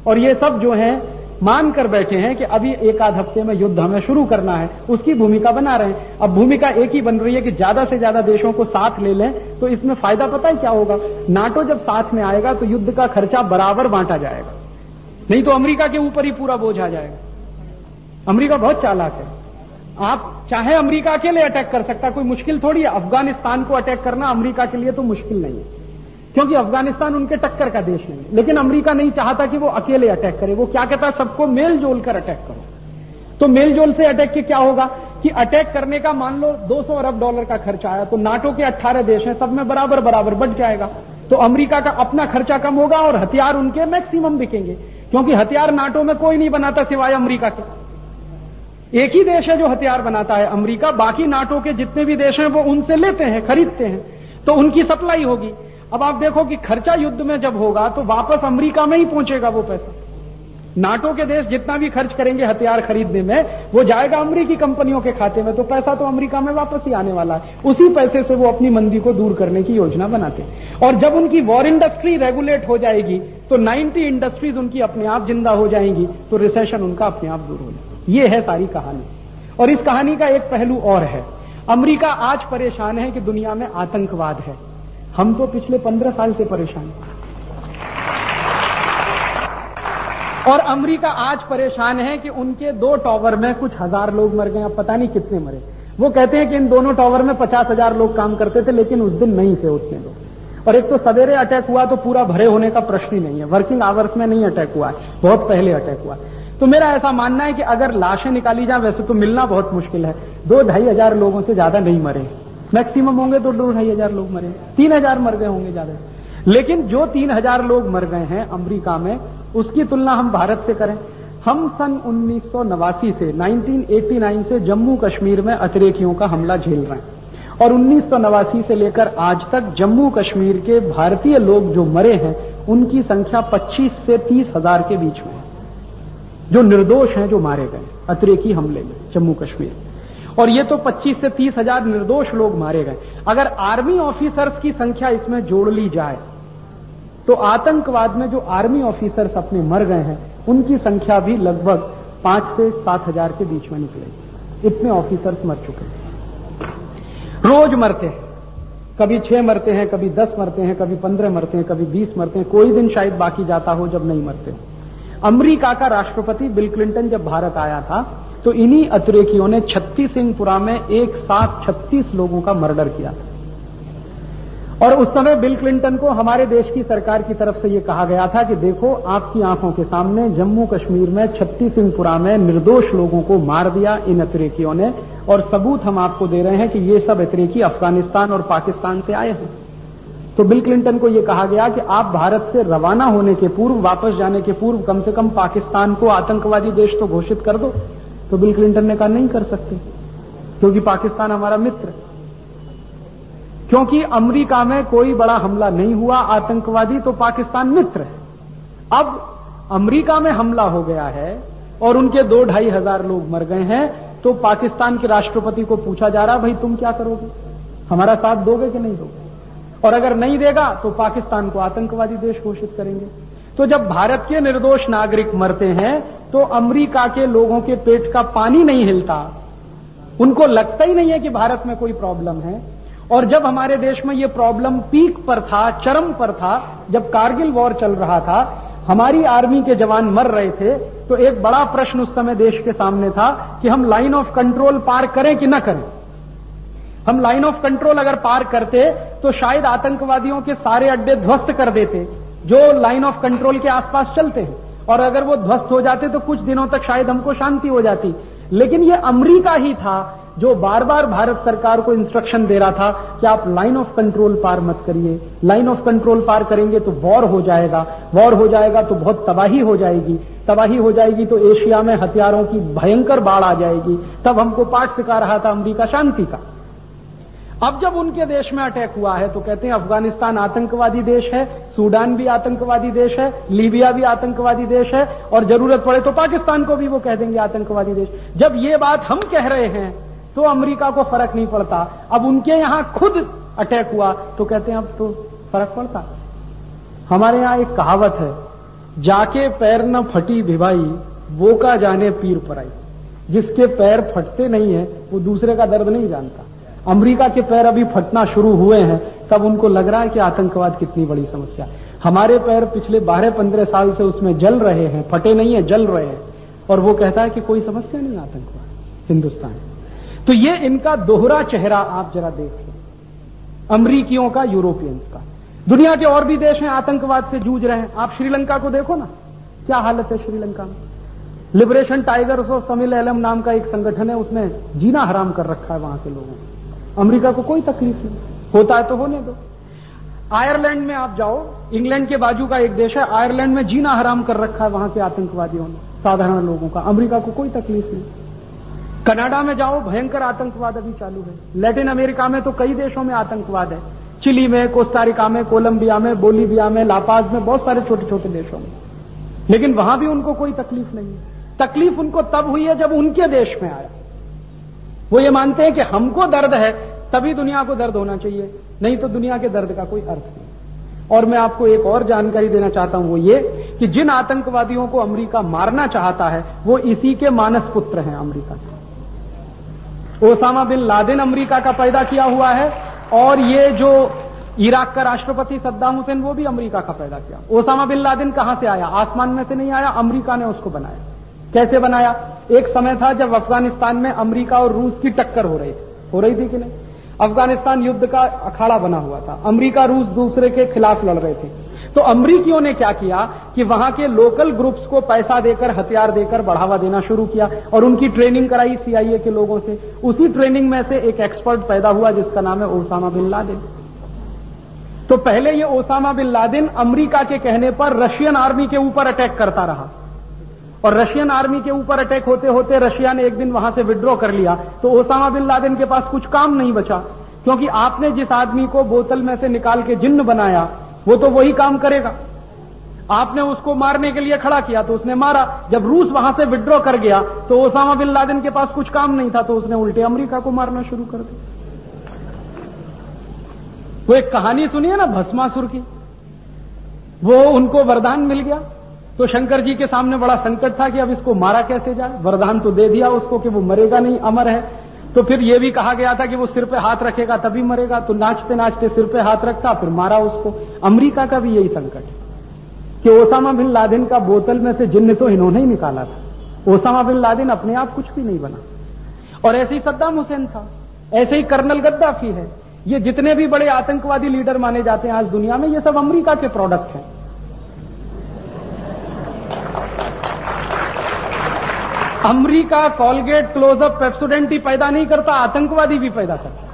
और ये सब जो है मान कर बैठे हैं कि अभी एक आध हफ़्ते में युद्ध हमें शुरू करना है, उसकी भूमिका बना रहे हैं। अब भूमिका एक ही बन रही है कि ज़्यादा से ज़्यादा देशों को साथ ले लें तो इसमें फ़ायदा पता है क्या होगा? नाटो जब साथ में आएगा तो युद्ध का खर्चा बराबर बांटा जाएगा। नहीं तो अमरीका के ऊपर ही पूरा बोझ आ जाएगा। अमरीका बहुत चालाक है। आप चाहे अमेरिका अकेले अटैक कर सकता, कोई मुश्किल थोड़ी है। अफ़गानिस्तान को अटैक करना अमरीका के लिए तो मुश्किल नहीं है। क्योंकि अफ़गानिस्तान उनके टक्कर का देश नहीं। लेकिन अमेरिका नहीं चाहता कि वो अकेले अटैक करे। वो क्या कहता है? सबको मेल जोल कर अटैक करो। तो मेल जोल से अटैक के क्या होगा? कि अटैक करने का मान लो 200 अरब डॉलर का खर्चा आया तो नाटो के 18 देश हैं, सब में बराबर बराबर बढ़ जाएगा। तो अमेरिका का अपना खर्चा कम होगा और हथियार उनके मैक्सिमम बिकेंगे। क्योंकि हथियार नाटो में कोई नहीं बनाता सिवाय अमरीका के। एक ही देश है जो हथियार बनाता है अमरीका। बाकी नाटो के जितने भी देश हैं, वो उनसे लेते हैं, खरीदते हैं। तो उनकी सप्लाई होगी। अब आप देखो कि खर्चा युद्ध में जब होगा तो वापस अमेरिका में ही पहुंचेगा वो पैसा। नाटो के देश जितना भी खर्च करेंगे हथियार खरीदने में, वो जाएगा अमरीकी कंपनियों के खाते में तो पैसा तो अमरीका में वापस ही आने वाला है। उसी पैसे से वो अपनी मंदी को दूर करने की योजना बनाते हैं। और जब उनकी वॉर इंडस्ट्री रेगुलेट हो जाएगी तो 90 इंडस्ट्रीज़ उनकी अपने आप ज़िंदा हो जाएँगी तो रिसेशन उनका अपने आप दूर हो जाएगा। ये है सारी कहानी। और इस कहानी का एक पहलू और है। अमरीका आज परेशान है कि दुनिया में आतंकवाद है। हम तो पिछले पंद्रह साल से परेशान और अमेरिका आज परेशान है कि उनके दो टॉवर में कुछ हज़ार लोग मर गए पता नहीं कितने मरे। वो कहते हैं कि इन दोनों टॉवर में पचास हज़ार लोग काम करते थे, लेकिन उस दिन नहीं थे उतने लोग। और एक तो सवेरे अटैक हुआ तो पूरा भरे होने का प्रश्न ही नहीं है। वर्किंग आवर्स में नहीं अटैक हुआ है बहुत पहले अटैक हुआ। तो मेरा ऐसा मानना है कि अगर लाशें निकाली जाए, वैसे तो मिलना बहुत मुश्किल है। दो ढाई हज़ार लोगों से ज़्यादा नहीं मरे। मैक्सिमम होंगे तो दो ढाई हज़ार लोग मरे तीन हज़ार मर गए होंगे ज़्यादा। लेकिन जो तीन हज़ार लोग मर गए हैं अमेरिका में, उसकी तुलना हम भारत से करें। हम सन उन्नीस सौ नवासी से 1989 से जम्मू कश्मीर में अतिरेकियों का हमला झेल रहे हैं। और उन्नीस सौ नवासी से लेकर आज तक जम्मू कश्मीर के भारतीय लोग जो मरे हैं, उनकी संख्या 25 से 30 हज़ार के बीच में जो निर्दोष हैं, जो मारे गए, अतिरेकी हमले में जम्मू कश्मीर। और ये तो 25 से 30 हज़ार निर्दोष लोग मारे गए। अगर आर्मी ऑफिसर्स की संख्या इसमें जोड़ ली जाए तो आतंकवाद में जो आर्मी ऑफिसर्स अपने मर गए हैं, उनकी संख्या भी लगभग पाँच से सात हज़ार के बीच में निकलेगी। इतने ऑफिसर्स मर चुके हैं। रोज मरते हैं। कभी छह मरते हैं, कभी दस मरते हैं, कभी पंद्रह मरते हैं, कभी बीस मरते हैं। कोई दिन शायद बाकी जाता हो जब नहीं मरते। अमरीका का राष्ट्रपति बिल क्लिंटन जब भारत आया था तो इन्हीं अतिरेकियों ने छत्तीस सिंहपुरा में एक साथ छत्तीस लोगों का मर्डर किया था। और उस समय बिल क्लिंटन को हमारे देश की सरकार की तरफ़ से यह कहा गया था कि देखो, आपकी आँखों के सामने जम्मू कश्मीर में छत्तीस सिंहपुरा में निर्दोष लोगों को मार दिया इन अतिरेकियों ने, और सबूत हम आपको दे रहे हैं कि ये सब अतिरेकी अफ़गानिस्तान और पाकिस्तान से आए हैं। तो बिल क्लिंटन को यह कहा गया कि आप भारत से रवाना होने के पूर्व, वापस जाने के पूर्व कम से कम पाकिस्तान को आतंकवादी देश तो घोषित कर दो। तो बिल क्लिंटन ने कहा नहीं कर सकते, क्योंकि पाकिस्तान हमारा मित्र क्योंकि अमेरिका में कोई बड़ा हमला नहीं हुआ, आतंकवादी तो पाकिस्तान मित्र है। अब अमेरिका में हमला हो गया है और उनके दो ढाई हज़ार लोग मर गए हैं तो पाकिस्तान के राष्ट्रपति को पूछा जा रहा, भाई, तुम क्या करोगे? हमारा साथ दोगे कि नहीं दोगे? और अगर नहीं देगा तो पाकिस्तान को आतंकवादी देश घोषित करेंगे। तो जब भारत के निर्दोष नागरिक मरते हैं तो अमेरिका के लोगों के पेट का पानी नहीं हिलता। उनको लगता ही नहीं है कि भारत में कोई प्रॉब्लम है। और जब हमारे देश में ये प्रॉब्लम पीक पर था, चरम पर था, जब कारगिल वॉर चल रहा था, हमारी आर्मी के जवान मर रहे थे तो एक बड़ा प्रश्न उस समय देश के सामने था कि हम लाइन ऑफ़ कंट्रोल पार करें कि न करें। हम लाइन ऑफ़ कंट्रोल अगर पार करते तो शायद आतंकवादियों के सारे अड्डे ध्वस्त कर देते। जो लाइन ऑफ़ कंट्रोल के आसपास चलते हैं। और अगर वो ध्वस्त हो जाते तो कुछ दिनों तक शायद हमको शांति हो जाती। लेकिन ये अमरीका ही था जो बार बार भारत सरकार को इंस्ट्रक्शन दे रहा था कि आप लाइन ऑफ़ कंट्रोल पार मत करिए। लाइन ऑफ़ कंट्रोल पार करेंगे तो वॉर हो जाएगा। वॉर हो जाएगा तो बहुत तबाही हो जाएगी। तबाही हो जाएगी तो एशिया में हथियारों की भयंकर बाढ़ आ जाएगी। तब हमको पाठ सिखा रहा था अमरीका शांति का। अब जब उनके देश में अटैक हुआ है तो कहते हैं अफ़गानिस्तान आतंकवादी देश है, सूडान भी आतंकवादी देश है, लीबिया भी आतंकवादी देश है, और ज़रूरत पड़े तो पाकिस्तान को भी वो कह देंगे आतंकवादी देश। जब ये बात हम कह रहे हैं तो अमेरिका को फ़र्क नहीं पड़ता। अब उनके यहाँ खुद अटैक हुआ तो कहते हैं अब तो फ़र्क पड़ता। हमारे यहाँ एक कहावत है, जाके पैर न फटी भिभाई वो का जाने पीर पर आई जिसके पैर फटते नहीं है, वो दूसरे का दर्द नहीं जानता। अमेरिका के पैर अभी फटना शुरू हुए हैं, तब उनको लग रहा है कि आतंकवाद कितनी बड़ी समस्या हमारे पैर पिछले बारह पंद्रह साल से उसमें जल रहे हैं, फटे नहीं है, जल रहे हैं, और वो कहता है कि कोई समस्या नहीं आतंकवाद, हिंदुस्तान। तो ये इनका दोहरा चेहरा आप जरा देखें, अमरीकियों का, यूरोपियंस का। दुनिया के और भी देश हैं आतंकवाद से जूझ रहे हैं। आप श्रीलंका को देखो ना, क्या हालत है श्रीलंका में? Liberation Tigers of Tamil Eelam नाम का एक संगठन है, उसने जीना हराम कर रखा है वहाँ के लोगों को। अमरीका को कोई तकलीफ़ नहीं। होता है तो होने दो। आयरलैंड में आप जाओ, इंग्लैंड के बाजू का एक देश है, आयरलैंड में जीना हराम कर रखा है वहाँ के आतंकवादियों ने, साधारण लोगों का। अमरीका को कोई तकलीफ़ नहीं। कनाडा में जाओ, भयंकर आतंकवाद अभी चालू है। लैटिन अमेरिका में तो कई देशों में आतंकवाद है। चिली में, कोस्टारिका में, कोलंबिया में बोलीविया में लापाज में, बहुत सारे छोटे छोटे देशों में। लेकिन वहाँ भी उनको कोई तकलीफ़ नहीं है। तकलीफ़ उनको तब हुई है जब उनके देश में आया। वो ये मानते हैं कि हमको दर्द है, तभी दुनिया को दर्द होना चाहिए। नहीं तो दुनिया के दर्द का कोई अर्थ नहीं। और मैं आपको एक और जानकारी देना चाहता हूँ, वो ये कि जिन आतंकवादियों को अमेरिका मारना चाहता है, वो इसी के मानस पुत्र हैं अमेरिका के। ओसामा बिन लादेन अमेरिका का पैदा किया हुआ है, और ये जो इराक का राष्ट्रपति सद्दाम हुसैन, वो भी अमेरिका का पैदा किया। ओसामा बिन लादेन कहाँ से आया? आसमान में से नहीं आया, अमेरिका ने उसको बनाया। कैसे बनाया? एक समय था जब अफ़गानिस्तान में अमेरिका और रूस की टक्कर हो रही थी। हो रही थी कि नहीं? अफ़गानिस्तान युद्ध का अखाड़ा बना हुआ था। अमेरिका, रूस दूसरे के खिलाफ लड़ रहे थे। तो अमरीकियों ने क्या किया कि वहाँ के लोकल ग्रुप्स को पैसा देकर, हथियार देकर बढ़ावा देना शुरू किया और उनकी ट्रेनिंग कराई सीआईए के लोगों से। उसी ट्रेनिंग में से एक एक्सपर्ट पैदा हुआ जिसका नाम है ओसामा बिन लादेन। तो पहले ये ओसामा बिन लादेन अमरीका के कहने पर रशियन आर्मी के ऊपर अटैक करता रहा। और रशियन आर्मी के ऊपर अटैक होते होते रशिया ने एक दिन वहाँ से विड्रॉ कर लिया तो ओसामा बिन लादेन के पास कुछ काम नहीं बचा, क्योंकि आपने जिस आदमी को बोतल में से निकाल के जिन्न बनाया, वो तो वही काम करेगा। आपने उसको मारने के लिए खड़ा किया तो उसने मारा। जब रूस वहाँ से विड्रॉ कर गया तो ओसामा बिन लादेन के पास कुछ काम नहीं था तो उसने उल्टे अमेरिका को मारना शुरू कर दिया। वो एक कहानी सुनी है ना, भस्मासुर की। वो उनको वरदान मिल गया। तो शंकर जी के सामने बड़ा संकट था कि अब इसको मारा कैसे जाए? वरदान तो दे दिया उसको कि वो मरेगा नहीं, अमर है। तो फिर यह भी कहा गया था कि वो सिर पे हाथ रखेगा तभी मरेगा। तो नाचते नाचते सिर पे हाथ रखता, फिर मारा उसको। अमेरिका का भी यही संकट है कि ओसामा बिन लादेन का बोतल में से जिन्न तो इन्होंने ही निकाला था। ओसामा बिन लादेन अपने आप कुछ भी नहीं बना। और ऐसे ही सद्दाम हुसैन था। ऐसे ही कर्नल गद्दाफी है। ये जितने भी बड़े आतंकवादी लीडर माने जाते हैं आज दुनिया में, ये सब अमरीका के प्रोडक्ट हैं। अमेरिका कॉलगेट क्लोजअप पेप्सोडेंट ही पैदा नहीं करता, आतंकवादी भी पैदा करता।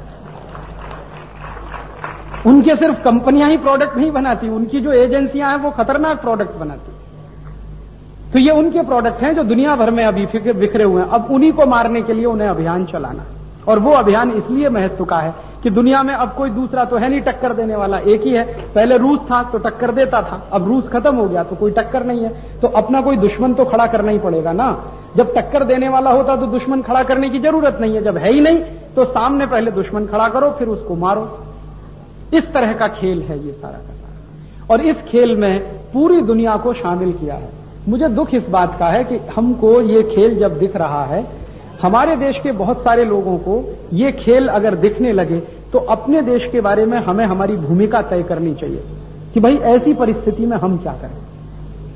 उनके सिर्फ़ कंपनियाँ ही प्रोडक्ट नहीं बनाती, उनकी जो एजेंसियाँ हैं वो खतरनाक प्रोडक्ट बनाती। तो ये उनके प्रोडक्ट हैं जो दुनिया भर में अभी बिखरे हुए हैं। अब उन्हीं को मारने के लिए उन्हें अभियान चलाना। और वो अभियान इसलिए महत्व का है कि दुनिया में अब कोई दूसरा तो है नहीं टक्कर देने वाला, एक ही है। पहले रूस था तो टक्कर देता था। अब रूस खत्म हो गया तो कोई टक्कर नहीं है। तो अपना कोई दुश्मन तो खड़ा करना ही पड़ेगा ना। जब टक्कर देने वाला होता तो दुश्मन खड़ा करने की ज़रूरत नहीं है। जब है ही नहीं तो सामने पहले दुश्मन खड़ा करो, फिर उसको मारो। इस तरह का खेल है ये सारा का सारा। और इस खेल में पूरी दुनिया को शामिल किया है। मुझे दुख इस बात का है कि हमको ये खेल जब दिख रहा है हमारे देश के बहुत सारे लोगों को ये खेल अगर दिखने लगे तो अपने देश के बारे में हमें हमारी भूमिका तय करनी चाहिए कि भाई ऐसी परिस्थिति में हम क्या करें।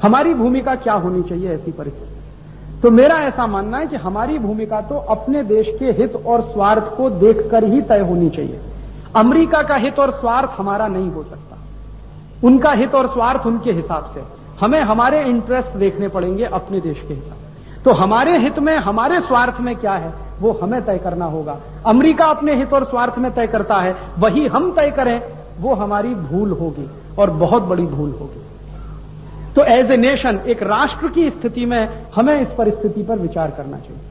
हमारी भूमिका क्या होनी चाहिए ऐसी परिस्थिति? तो मेरा ऐसा मानना है कि हमारी भूमिका तो अपने देश के हित और स्वार्थ को देखकर ही तय होनी चाहिए। अमेरिका का हित और स्वार्थ हमारा नहीं हो सकता। उनका हित और स्वार्थ उनके हिसाब से हमें हमारे इंटरेस्ट देखने पड़ेंगे अपने देश के हिसाब तो हमारे हित में, हमारे स्वार्थ में क्या है? वो हमें तय करना होगा। अमेरिका अपने हित और स्वार्थ में तय करता है। वही हम तय करें, वो हमारी भूल होगी और बहुत बड़ी भूल होगी। तो एज ए नेशन एक राष्ट्र की स्थिति में हमें इस परिस्थिति पर विचार करना चाहिए।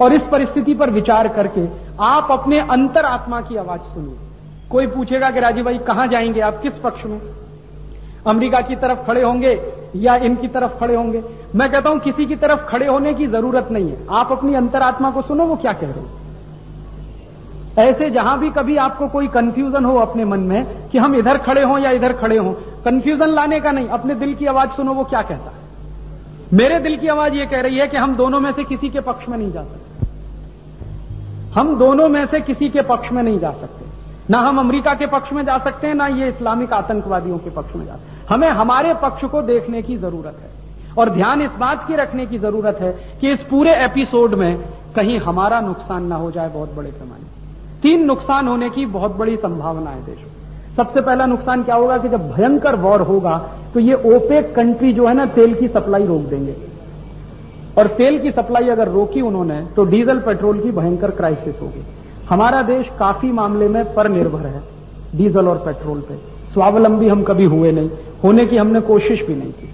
और इस परिस्थिति पर विचार करके आप अपने अंतर आत्मा की आवाज़ सुनिए। कोई पूछेगा कि राजीव भाई, कहाँ जाएँगे आप? किस पक्ष में? अमेरिका की तरफ़ खड़े होंगे या इनकी तरफ़ खड़े होंगे? मैं कहता हूँ, किसी की तरफ़ खड़े होने की ज़रूरत नहीं है। आप अपनी अंतरात्मा को सुनो, वो क्या कह रहे हैं? ऐसे जहाँ भी कभी आपको कोई कंफ्यूजन हो अपने मन में कि हम इधर खड़े हों या इधर खड़े हों कंफ्यूजन लाने का नहीं, अपने दिल की आवाज़ सुनो, वो क्या कहता है? मेरे दिल की आवाज़ ये कह रही है कि हम दोनों में से किसी के पक्ष में नहीं जा सकते। हम दोनों में से किसी के पक्ष में नहीं जा सकते। ना हम अमेरिका के पक्ष में जा सकते हैं, ना ये इस्लामिक आतंकवादियों के पक्ष में जा सकते। हमें हमारे पक्ष को देखने की ज़रूरत है। और ध्यान इस बात की रखने की ज़रूरत है कि इस पूरे एपिसोड में कहीं हमारा नुकसान ना हो जाए बहुत बड़े पैमाने तीन नुकसान होने की बहुत बड़ी संभावना है देश में। सबसे पहला नुकसान क्या होगा कि जब भयंकर वॉर होगा तो ये ओपेक कंट्री जो है ना, तेल की सप्लाई रोक देंगे। और तेल की सप्लाई अगर रोकी उन्होंने तो डीजल पेट्रोल की भयंकर क्राइसिस होगी। हमारा देश काफ़ी मामले में पर निर्भर है डीजल और पेट्रोल पे। स्वावलंबी हम कभी हुए नहीं। होने की हमने कोशिश भी नहीं की।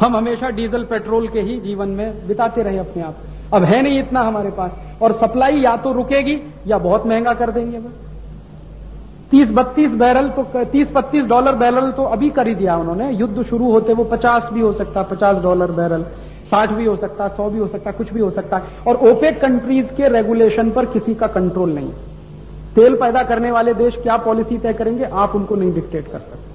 हम हमेशा डीजल, पेट्रोल के ही जीवन में बिताते रहे अपने आप। अब है नहीं इतना हमारे पास। और सप्लाई या तो रुकेगी या बहुत महँगा कर देंगे बस। तीस बत्तीस बैरल तो तीस बत्तीस डॉलर बैरल तो अभी कर ही दिया उन्होंने। युद्ध शुरू होते वो पचास भी हो सकता, पचास डॉलर बैरल, साठ भी हो सकता, सौ भी हो सकता, कुछ भी हो सकता। है और ओपेक कंट्रीज़ के रेगुलेशन पर किसी का कंट्रोल नहीं। तेल पैदा करने वाले देश क्या पॉलिसी तय करेंगे, आप उनको नहीं डिक्टेट कर सकते।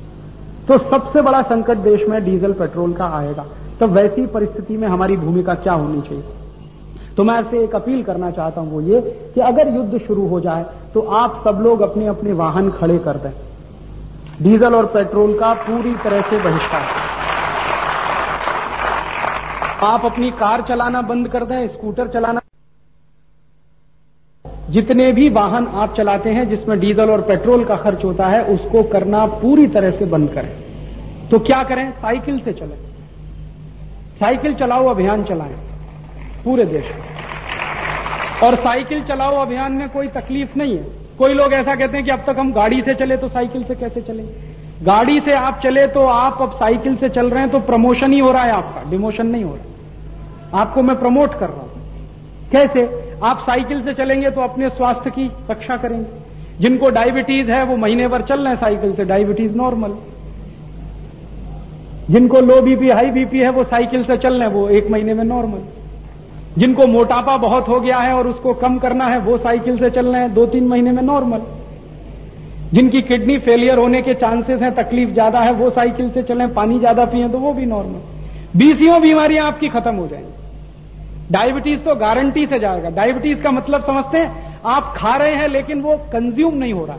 तो सबसे बड़ा संकट देश में डीजल, पेट्रोल का आएगा। तो वैसी परिस्थिति में हमारी भूमिका क्या होनी चाहिए? तो मैं ऐसे एक अपील करना चाहता हूँ वो ये कि अगर युद्ध शुरू हो जाए तो आप सब लोग अपने अपने वाहन खड़े कर दें। डीजल और पेट्रोल का पूरी तरह से बहिष्कार। आप अपनी कार चलाना बंद कर दें, स्कूटर चलाना जितने भी वाहन आप चलाते हैं, जिसमें डीजल और पेट्रोल का खर्च होता है, उसको करना पूरी तरह से बंद करें। तो क्या करें? साइकिल से चलें। साइकिल चलाओ, अभियान चलाएँ। पूरे देश में। और साइकिल चलाओ, अभियान में कोई तकलीफ़ नहीं है। कोई लोग ऐसा कहते हैं कि अब तक हम गाड़ी से चले तो साइकिल से कैसे चले? गाड़ी से आप चले तो आप अब साइकिल से चल रहे हैं तो प्रमोशन ही हो रहा है आपका। डिमोशन नहीं हो रहा। आपको मैं प्रमोट कर रहा हूँ। कैसे? आप साइकिल से चलेंगे तो अपने स्वास्थ्य की रक्षा करेंगे। जिनको डायबिटीज़ है, वो महीने भर चल रहे हैं साइकिल से। डायबिटीज़ नॉर्मल जिनको लो बीपी हाई बीपी है, वो साइकिल से चल रहे हैं, वो एक महीने में नॉर्मल जिनको मोटापा बहुत हो गया है और उसको कम करना है, वो साइकिल से चल रहे हैं दो तीन महीने में नॉर्मल जिनकी किडनी फेलियर होने के चांसेस हैं, तकलीफ़ ज़्यादा है, वो साइकिल से चलें पानी ज़्यादा पिए तो वो भी नॉर्मल बीसियों बीमारियाँ आपकी खत्म हो जाएँगी। डायबिटीज़ तो गारंटी से जाएगा। डायबिटीज़ का मतलब समझते हैं, आप खा रहे हैं लेकिन वो कंज्यूम नहीं हो रहा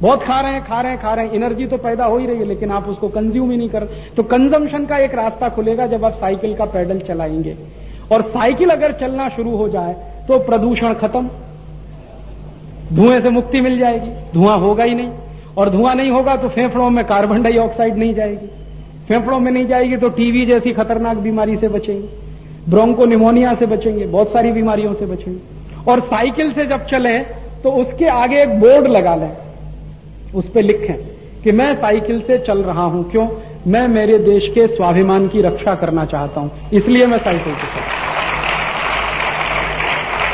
बहुत खा रहे हैं, खा रहे हैं, खा रहे हैं, एनर्जी तो पैदा हो ही रही है, लेकिन आप उसको कंज्यूम ही नहीं कर तो कंजम्पशन का एक रास्ता खुलेगा जब आप साइकिल का पैडल चलाएँगे। और साइकिल अगर चलना शुरू हो जाए तो प्रदूषण खत्म। धुएँ से मुक्ति मिल जाएगी। धुआँ होगा ही नहीं। और धुआँ नहीं होगा तो फेफड़ों में कार्बन डाइऑक्साइड नहीं जाएगी। फेफड़ों में नहीं जाएगी तो टीवी जैसी खतरनाक बीमारी से बचेंगे। ब्रोंको निमोनिया से बचेंगे, बहुत सारी बीमारियों से बचेंगे। और साइकिल से जब चले तो उसके आगे एक बोर्ड लगा लें। उस पर लिखें कि मैं साइकिल से चल रहा हूँ। क्यों? मैं मेरे देश के स्वाभिमान की रक्षा करना चाहता हूँ। इसलिए मैं साइकिल से चल।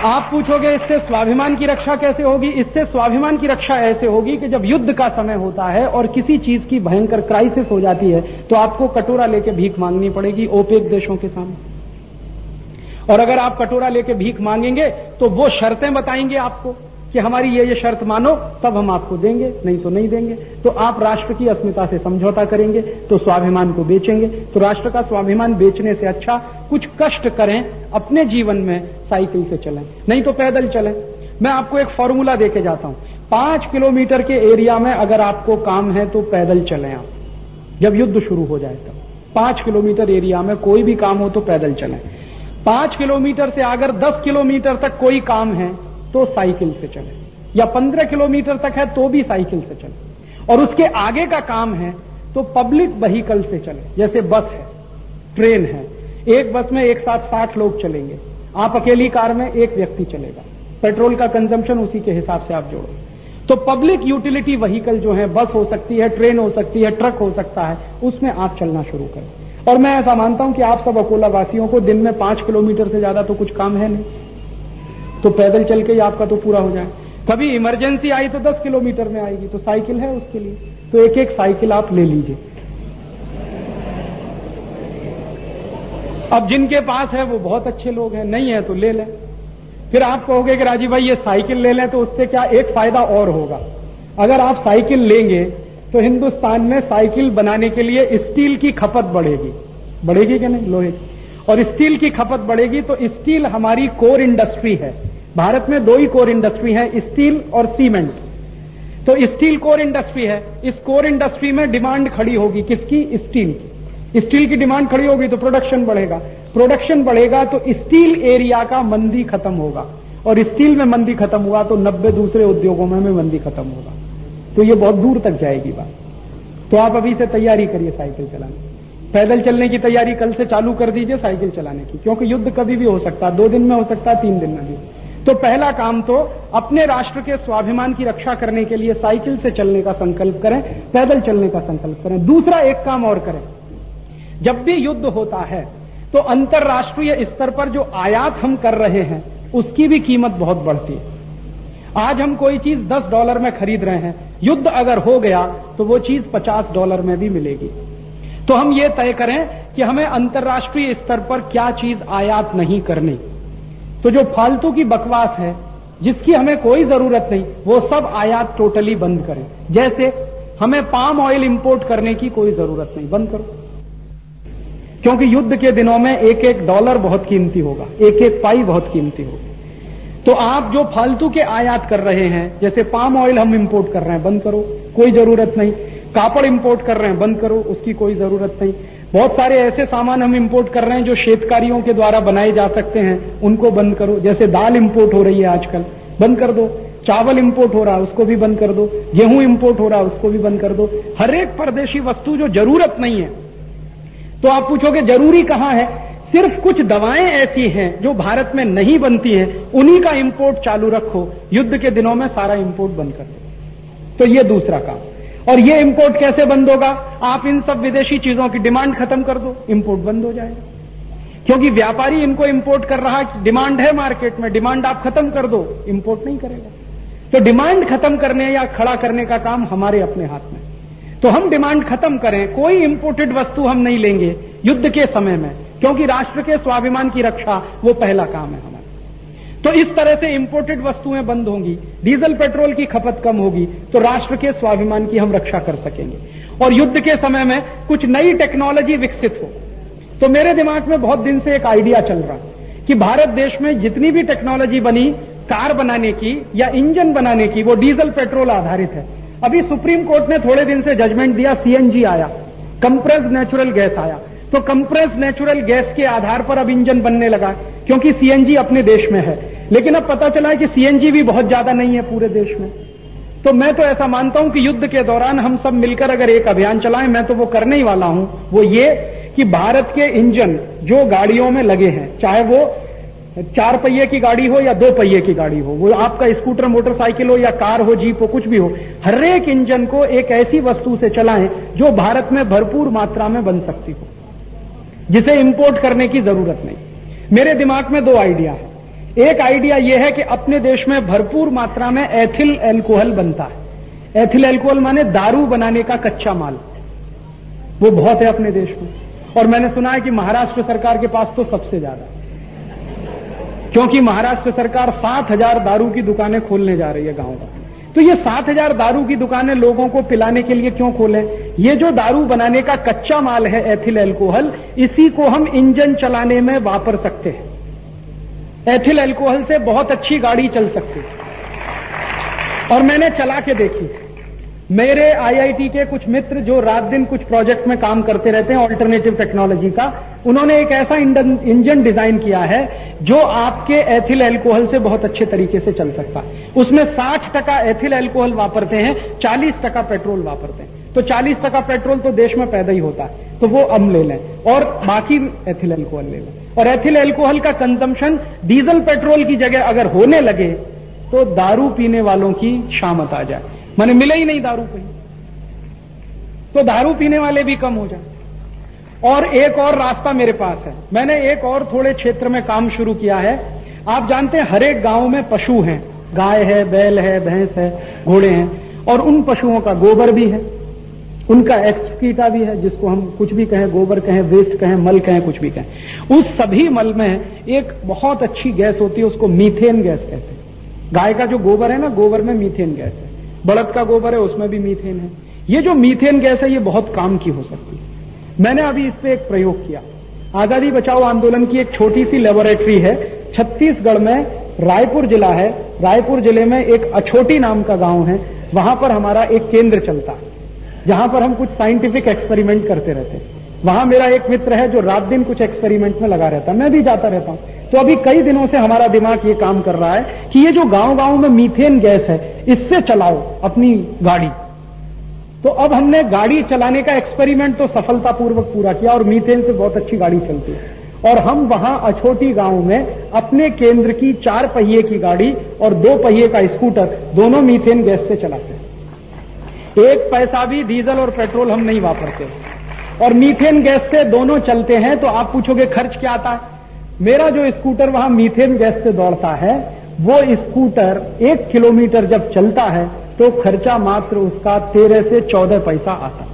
आप पूछोगे, इससे स्वाभिमान की रक्षा कैसे होगी? इससे स्वाभिमान की रक्षा ऐसे होगी कि जब युद्ध का समय होता है और किसी चीज़ की भयंकर क्राइसिस हो जाती है तो आपको कटोरा लेके भीख मांगनी पड़ेगी, ओपेक देशों के सामने। और अगर आप कटोरा लेके भीख मांगेंगे तो वो शर्तें बताएँगे आपको कि हमारी ये ये शर्त मानो, तब हम आपको देंगे, नहीं तो नहीं देंगे। तो आप राष्ट्र की अस्मिता से समझौता करेंगे तो स्वाभिमान को बेचेंगे। तो राष्ट्र का स्वाभिमान बेचने से अच्छा कुछ कष्ट करें, अपने जीवन में साइकिल से चलें, नहीं तो पैदल चलें। मैं आपको एक फॉर्मूला देके जाता हूँ। पाँच किलोमीटर के एरिया में अगर आपको काम है तो पैदल चलें आप, जब युद्ध शुरू हो जाए तब। पाँच किलोमीटर एरिया में कोई भी काम हो तो पैदल चलें। पाँच किलोमीटर से अगर दस किलोमीटर तक कोई काम है तो साइकिल से चले। या पंद्रह किलोमीटर तक है तो भी साइकिल से चले। और उसके आगे का काम है तो पब्लिक व्हीकल से चले। जैसे बस है, ट्रेन है, एक बस में एक साथ साठ लोग चलेंगे। आप अकेली कार में एक व्यक्ति चलेगा। पेट्रोल का कंजम्पशन उसी के हिसाब से आप जोड़ो। तो पब्लिक यूटिलिटी व्हीकल जो है, बस हो सकती है, ट्रेन हो सकती है, ट्रक हो सकता है, उसमें आप चलना शुरू करें। और मैं ऐसा मानता हूँ कि आप सब अकोला वासियों को दिन में पाँच किलोमीटर से ज़्यादा तो कुछ काम है नहीं। तो पैदल चल के ही आपका तो पूरा हो जाए। कभी इमरजेंसी आई तो 10 किलोमीटर में आएगी तो साइकिल है उसके लिए। तो एक एक साइकिल आप ले लीजिए। अब जिनके पास है वो बहुत अच्छे लोग हैं, नहीं है तो ले लें। फिर आप कहोगे कि राजीव भाई, ये साइकिल ले लें तो उससे क्या एक फ़ायदा और होगा? अगर आप साइकिल लेंगे तो हिंदुस्तान में साइकिल बनाने के लिए स्टील की खपत बढ़ेगी। बढ़ेगी कि नहीं? लोहे की। और स्टील की खपत बढ़ेगी तो स्टील हमारी कोर इंडस्ट्री है। भारत में दो ही कोर इंडस्ट्री है, स्टील और सीमेंट। तो स्टील कोर इंडस्ट्री है। इस कोर इंडस्ट्री में डिमांड खड़ी होगी किसकी? स्टील की। स्टील की डिमांड खड़ी होगी तो प्रोडक्शन बढ़ेगा। प्रोडक्शन बढ़ेगा तो स्टील एरिया का मंदी खत्म होगा। और स्टील में मंदी खत्म हुआ तो नब्बे दूसरे उद्योगों में भी मंदी खत्म होगा। तो ये बहुत दूर तक जाएगी बात। तो आप अभी से तैयारी करिए साइकिल चलाने पैदल चलने की तैयारी कल से चालू कर दीजिए साइकिल चलाने की, क्योंकि युद्ध कभी भी हो सकता है दो दिन में हो सकता है तीन दिन में भी। तो पहला काम तो अपने राष्ट्र के स्वाभिमान की रक्षा करने के लिए साइकिल से चलने का संकल्प करें, पैदल चलने का संकल्प करें। दूसरा एक काम और करें। जब भी युद्ध होता है तो अंतर्राष्ट्रीय स्तर पर जो आयात हम कर रहे हैं, उसकी भी कीमत बहुत बढ़ती है। आज हम कोई चीज़ 10 डॉलर में खरीद रहे हैं, युद्ध अगर हो गया तो वो चीज़ 50 डॉलर में भी मिलेगी। तो हम ये तय करें कि हमें अंतर्राष्ट्रीय स्तर पर क्या चीज़ आयात नहीं करनी। तो जो फालतू की बकवास है, जिसकी हमें कोई ज़रूरत नहीं, वो सब आयात टोटली बंद करें। जैसे हमें पाम ऑयल इंपोर्ट करने की कोई ज़रूरत नहीं, बंद करो। क्योंकि युद्ध के दिनों में एक एक डॉलर बहुत कीमती होगा, एक एक पाई बहुत कीमती होगी। तो आप जो फालतू के आयात कर रहे हैं, जैसे पाम ऑयल हम इंपोर्ट कर रहे हैं, बंद करो, कोई ज़रूरत नहीं। कापड़ इंपोर्ट कर रहे हैं, बंद करो, उसकी कोई ज़रूरत नहीं। बहुत सारे ऐसे सामान हम इंपोर्ट कर रहे हैं जो शेतकारियों के द्वारा बनाए जा सकते हैं, उनको बंद करो। जैसे दाल इंपोर्ट हो रही है आजकल, बंद कर दो। चावल इंपोर्ट हो रहा है, उसको भी बंद कर दो। गेहूँ इंपोर्ट हो रहा है, उसको भी बंद कर दो। हर एक परदेशी वस्तु जो ज़रूरत नहीं है। तो आप पूछोगे, ज़रूरी कहाँ है? सिर्फ़ कुछ दवाएँ ऐसी हैं जो भारत में नहीं बनती हैं, उन्हीं का इंपोर्ट चालू रखो। युद्ध के दिनों में सारा इंपोर्ट बंद कर दो। तो ये दूसरा काम। और ये इंपोर्ट कैसे बंद होगा? आप इन सब विदेशी चीज़ों की डिमांड खत्म कर दो इंपोर्ट बंद हो जाएगा। क्योंकि व्यापारी इनको इंपोर्ट कर रहा है डिमांड है मार्केट में डिमांड आप खत्म कर दो इंपोर्ट नहीं करेगा। तो डिमांड खत्म करने या खड़ा करने का काम हमारे अपने हाथ में तो हम डिमांड खत्म करें, कोई इंपोर्टेड वस्तु हम नहीं लेंगे युद्ध के समय में, क्योंकि राष्ट्र के स्वाभिमान की रक्षा, वो पहला काम है हमारा। तो इस तरह से इंपोर्टेड वस्तुएँ बंद होंगी, डीजल पेट्रोल की खपत कम होगी तो राष्ट्र के स्वाभिमान की हम रक्षा कर सकेंगे। और युद्ध के समय में कुछ नई टेक्नोलॉजी विकसित हो। तो मेरे दिमाग में बहुत दिन से एक आइडिया चल रहा, कि भारत देश में जितनी भी टेक्नोलॉजी बनी, कार बनाने की या इंजन बनाने की, वो डीजल पेट्रोल आधारित है। अभी सुप्रीम कोर्ट ने थोड़े दिन से जजमेंट दिया सीएनजी आया कंप्रेस नेचुरल गैस आया। तो कंप्रेस नेचुरल गैस के आधार पर अब इंजन बनने लगा, क्योंकि सीएनजी अपने देश में है। लेकिन अब पता चला है कि सीएनजी भी बहुत ज़्यादा नहीं है पूरे देश में। तो मैं तो ऐसा मानता हूँ कि युद्ध के दौरान हम सब मिलकर अगर एक अभियान चलाएँ, मैं तो वो करने ही वाला हूँ। वो ये कि भारत के इंजन जो गाड़ियों में लगे हैं, चाहे वो चार पहिए की गाड़ी हो या दो पहिए की गाड़ी हो, वो आपका स्कूटर, मोटरसाइकिल हो या कार हो, जीप हो, कुछ भी हो हर एक इंजन को एक ऐसी वस्तु से चलाएँ जो भारत में भरपूर मात्रा में बन सकती हो। जिसे इंपोर्ट करने की ज़रूरत नहीं। मेरे दिमाग में दो आइडिया है। एक आइडिया यह है कि अपने देश में भरपूर मात्रा में एथिल एल्कोहल बनता है। एथिल एल्कोहल माने दारू बनाने का कच्चा माल। वो बहुत है अपने देश में। और मैंने सुना है कि महाराष्ट्र सरकार के पास तो सबसे ज़्यादा क्योंकि महाराष्ट्र सरकार सात हज़ार दारू की दुकानें खोलने जा रही है गाँव का तो ये सात हज़ार दारू की दुकानें लोगों को पिलाने के लिए क्यों खोले? ये जो दारू बनाने का कच्चा माल है एथिल एल्कोहल इसी को हम इंजन चलाने में वापर सकते हैं। एथिल एल्कोहल से बहुत अच्छी गाड़ी चल सकती है। और मैंने चला के देखी। मेरे आईआईटी के कुछ मित्र जो रात दिन कुछ प्रोजेक्ट में काम करते रहते हैं ऑल्टरनेटिव टेक्नोलॉजी का, उन्होंने एक ऐसा इंजन डिज़ाइन किया है जो आपके एथिल एल्कोहल से बहुत अच्छे तरीके से चल सकता है। उसमें 60 टका एथिल एल्कोहल वापरते हैं 40 टका पेट्रोल वापरते हैं। तो 40 टका पेट्रोल तो देश में पैदा ही होता है तो वो अम ले लें और बाकी एथिल एल्कोहल ले लें। और एथिल एल्कोहल का कंजम्पशन डीजल पेट्रोल की जगह अगर होने लगे तो दारू पीने वालों की शामत आ जाए। मैंने मिले ही नहीं दारू कहीं तो दारू पीने वाले भी कम हो जाए। और एक और रास्ता मेरे पास है। मैंने एक और थोड़े क्षेत्र में काम शुरू किया है। आप जानते हैं, हर एक गाँव में पशु हैं। गाय है, बैल है, भैंस है, घोड़े हैं। और उन पशुओं का गोबर भी है। उनका एक्सकीटा भी है, जिसको हम कुछ भी कहें, गोबर कहें वेस्ट कहें, मल कहें, कुछ भी कहें। उस सभी मल में एक बहुत अच्छी गैस होती है, उसको मीथेन गैस कहते हैं। गाय का जो गोबर है ना, गोबर में मीथेन गैस है। बड़द का गोबर है, उसमें भी मीथेन है। ये जो मीथेन गैस है, ये बहुत काम की हो सकती है। मैंने अभी इस पर एक प्रयोग किया। आज़ादी बचाओ आंदोलन की एक छोटी सी लेबोरेटरी है। छत्तीसगढ़ में रायपुर जिला है। रायपुर ज़िले में एक अछोटी नाम का गाँव है। वहाँ पर हमारा एक केंद्र चलता है, जहाँ पर हम कुछ साइंटिफिक एक्सपेरिमेंट करते रहते हैं। वहाँ मेरा एक मित्र है जो रात दिन कुछ एक्सपेरिमेंट में लगा रहता है। मैं भी जाता रहता हूँ। तो अभी कई दिनों से हमारा दिमाग ये काम कर रहा है कि ये जो गाँव गाँव में मीथेन गैस है इससे चलाओ अपनी गाड़ी। तो अब हमने गाड़ी चलाने का एक्सपेरिमेंट तो सफलतापूर्वक पूरा किया और मीथेन से बहुत अच्छी गाड़ी चलती है। और हम वहाँ अछोटी गाँव में अपने केंद्र की चार पहिए की गाड़ी और दो पहिए का स्कूटर दोनों मीथेन गैस से चलाते हैं। एक पैसा भी डीजल और पेट्रोल हम नहीं वापरते। और मीथेन गैस से दोनों चलते हैं तो आप पूछोगे, खर्च क्या आता है? मेरा जो स्कूटर वहाँ मीथेन गैस से दौड़ता है वो स्कूटर एक किलोमीटर जब चलता है तो खर्चा मात्र उसका तेरह से चौदह पैसा आता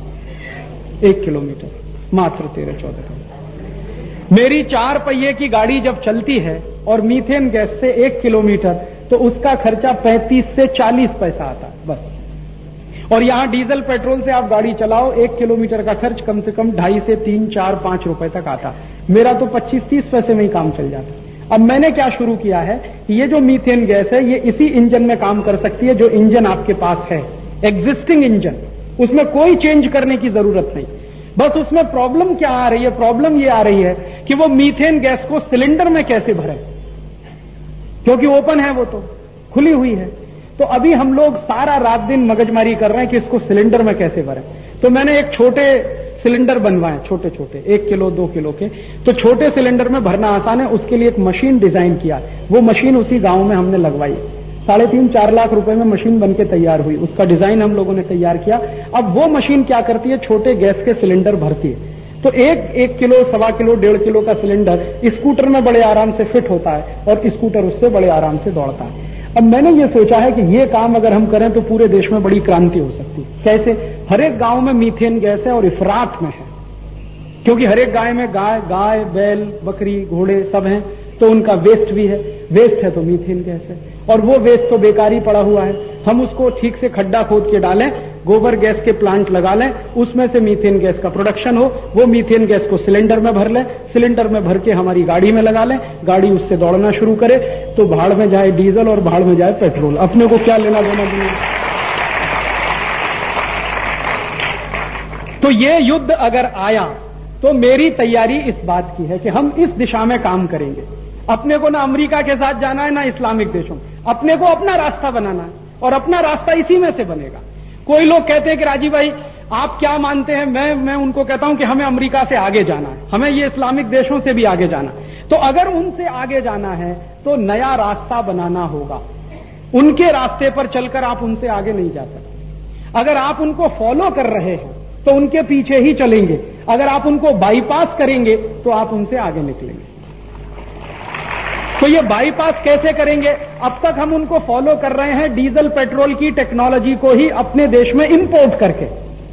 एक किलोमीटर मात्र तेरह चौदह मेरी चार पहिए की गाड़ी जब चलती है और मीथेन गैस से एक किलोमीटर तो उसका खर्चा पैंतीस से चालीस पैसा आता है, बस। और यहाँ डीजल पेट्रोल से आप गाड़ी चलाओ, एक किलोमीटर का खर्च कम से कम ढाई से तीन, चार, पाँच रुपए तक आता मेरा तो पच्चीस, तीस पैसे में ही काम चल जाता अब मैंने क्या शुरू किया है? ये जो मीथेन गैस है, ये इसी इंजन में काम कर सकती है जो इंजन आपके पास है। एग्जिस्टिंग इंजन उसमें कोई चेंज करने की ज़रूरत नहीं। बस उसमें प्रॉब्लम क्या आ रही है? प्रॉब्लम ये आ रही है कि वो मीथेन गैस को सिलेंडर में कैसे भरे? क्योंकि ओपन है वो तो खुली हुई है। तो अभी हम लोग सारा रात दिन मगजमारी कर रहे हैं कि इसको सिलेंडर में कैसे भरें। तो मैंने एक छोटे सिलेंडर बनवाए छोटे छोटे एक किलो, दो किलो के। तो छोटे सिलेंडर में भरना आसान है, उसके लिए एक मशीन डिज़ाइन किया। वो मशीन उसी गाँव में हमने लगवाई। साढ़े तीन, चार लाख रुपए में मशीन बनके तैयार हुई। उसका डिज़ाइन हम लोगों ने तैयार किया। अब वो मशीन क्या करती है? छोटे गैस के सिलेंडर भरती है। तो एक एक किलो, सवा किलो, डेढ़ किलो का सिलेंडर स्कूटर में बड़े आराम से फिट होता है और स्कूटर उससे बड़े आराम से दौड़ता है। अब मैंने ये सोचा है कि ये काम अगर हम करें तो पूरे देश में बड़ी क्रांति हो सकती है। कैसे? हर एक गाँव में मीथेन गैस है और इफरात में है। क्योंकि हर एक गाय में गाय गाय, बैल, बकरी, घोड़े सब हैं तो उनका वेस्ट भी है। वेस्ट है तो मीथेन गैस है। और वो वेस्ट तो बेकारी पड़ा हुआ है। हम उसको ठीक से खड्डा खोद के डालें, गोबर गैस के प्लांट लगा लें, उसमें से मीथेन गैस का प्रोडक्शन हो, वो मीथेन गैस को सिलेंडर में भर लें सिलेंडर में भर के हमारी गाड़ी में लगा लें, गाड़ी उससे दौड़ना शुरू करे तो भाड़ में जाए डीजल और भाड़ में जाए पेट्रोल अपने को क्या लेना देना दुनिया तो ये युद्ध अगर आया तो मेरी तैयारी इस बात की है कि हम इस दिशा में काम करेंगे। अपने को ना अमेरिका के साथ जाना है, ना इस्लामिक देशों अपने को अपना रास्ता बनाना है, और अपना रास्ता इसी में से बनेगा। कोई लोग कहते हैं कि राजीव भाई, आप क्या मानते हैं? मैं मैं उनको कहता हूँ कि हमें अमेरिका से आगे जाना है, हमें ये इस्लामिक देशों से भी आगे जाना तो अगर उनसे आगे जाना है तो नया रास्ता बनाना होगा। उनके रास्ते पर चलकर आप उनसे आगे नहीं जा सकते। अगर आप उनको फॉलो कर रहे हैं तो उनके पीछे ही चलेंगे। अगर आप उनको बाईपास करेंगे तो आप उनसे आगे निकलेंगे। तो ये बाईपास कैसे करेंगे? अब तक हम उनको फॉलो कर रहे हैं डीजल पेट्रोल की टेक्नोलॉजी को ही अपने देश में इंपोर्ट करके।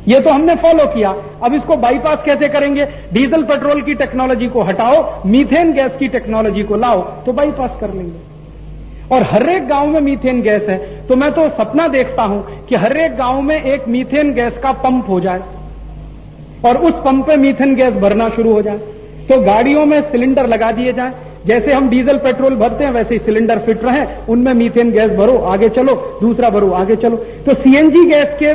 ये तो हमने फॉलो किया। अब इसको बाईपास कैसे करेंगे? डीजल पेट्रोल की टेक्नोलॉजी को हटाओ मीथेन गैस की टेक्नोलॉजी को लाओ तो बाईपास कर लेंगे। और हर एक गाँव में मीथेन गैस है। तो मैं तो सपना देखता हूँ कि हर एक गाँव में एक मीथेन गैस का पंप हो जाए। और उस पंप पे मीथेन गैस भरना शुरू हो जाए। तो गाड़ियों में सिलेंडर लगा दिए जाए। जैसे हम डीजल, पेट्रोल भरते हैं, वैसे ही सिलेंडर फिट रहे। उनमें मीथेन गैस भरो, आगे चलो, दूसरा भरो, आगे चलो। तो सीएनजी गैस के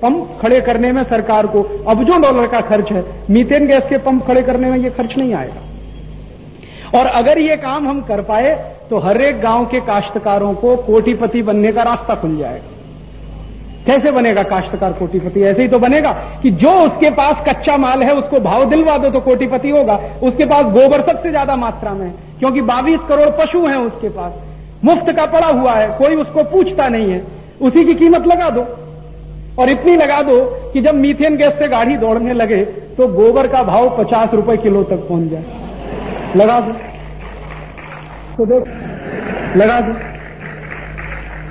पंप खड़े करने में सरकार को अबजों डॉलर का खर्च है। मीथेन गैस के पंप खड़े करने में ये खर्च नहीं आएगा। और अगर ये काम हम कर पाए तो हर एक गाँव के काश्तकारों को कोटिपति बनने का रास्ता खुल जाएगा। कैसे बनेगा काश्तकार कोटिपति? ऐसे ही तो बनेगा कि जो उसके पास कच्चा माल है, उसको भाव दिलवा दो तो कोटिपति होगा। उसके पास गोबर सबसे ज़्यादा मात्रा में है, क्योंकि बाईस करोड़ पशु हैं उसके पास। मुफ़्त का पड़ा हुआ है, कोई उसको पूछता नहीं है। उसी की कीमत लगा दो। और इतनी लगा दो कि जब मीथेन गैस से गाड़ी दौड़ने लगे तो गोबर का भाव पचास रुपए किलो तक पहुँच जाए। लगा दो। तो देखो, लगा दो।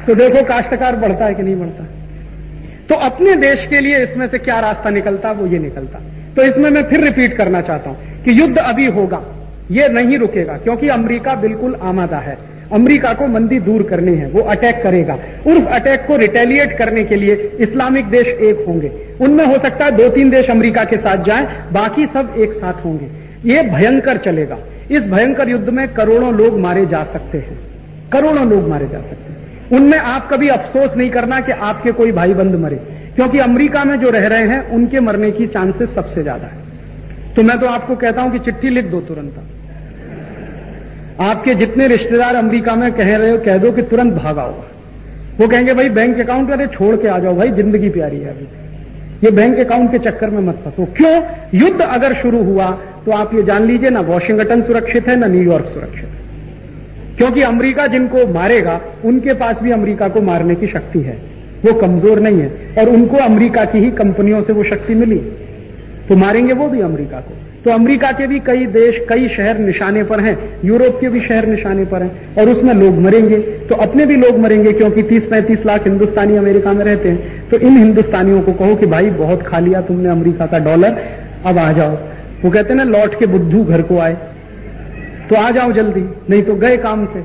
तो देखो काश्तकार बढ़ता है कि नहीं बढ़ता। तो अपने देश के लिए इसमें से क्या रास्ता निकलता, वो ये निकलता। तो इसमें मैं फिर रिपीट करना चाहता हूँ कि युद्ध अभी होगा, ये नहीं रुकेगा, क्योंकि अमेरिका बिल्कुल आमादा है। अमेरिका को मंदी दूर करनी है, वो अटैक करेगा। उर्फ़ अटैक को रिटेलिएट करने के लिए इस्लामिक देश एक होंगे। उनमें हो सकता है दो तीन देश अमेरिका के साथ जाएँ, बाकी सब एक साथ होंगे। ये भयंकर चलेगा। इस भयंकर युद्ध में करोड़ों लोग मारे जा सकते हैं। करोड़ों लोग मारे जा सकते हैं। उनमें आप कभी अफसोस नहीं करना कि आपके कोई भाई बंद मरे। क्योंकि अमेरिका में जो रह रहे हैं, उनके मरने की चांसेस सबसे ज़्यादा है। तो मैं तो आपको कहता हूँ कि चिट्ठी लिख दो तुरंत। आपके जितने रिश्तेदार अमेरिका में कह रहे हो, कह दो कि तुरंत भागाओ वो कहेंगे, भाई, बैंक अकाउंट अरे, छोड़ के आ जाओ भाई, ज़िंदगी प्यारी है अभी। ये बैंक अकाउंट के चक्कर में मत फंसो। क्यों? युद्ध अगर शुरू हुआ तो आप ये जान लीजिए, ना वॉशिंगटन सुरक्षित है, ना न्यूयॉर्क सुरक्षित क्योंकि अमेरिका जिनको मारेगा, उनके पास भी अमेरिका को मारने की शक्ति है। वो कमज़ोर नहीं है और उनको अमेरिका की ही कंपनियों से वो शक्ति मिली। तो मारेंगे वो भी अमेरिका को। तो अमेरिका के भी कई देश, कई शहर निशाने पर हैं, यूरोप के भी शहर निशाने पर हैं, और उसमें लोग मरेंगे। तो अपने भी लोग मरेंगे क्योंकि 30-35 लाख हिंदुस्तानी अमेरिका में रहते हैं। तो इन हिंदुस्तानियों को कहो कि भाई, बहुत खा लिया तुमने अमेरिका का डॉलर, अब आ जाओ। वो कहते हैं ना, लौट के बुद्धू घर को आए। तो आ जाओ जल्दी, नहीं तो गए काम से।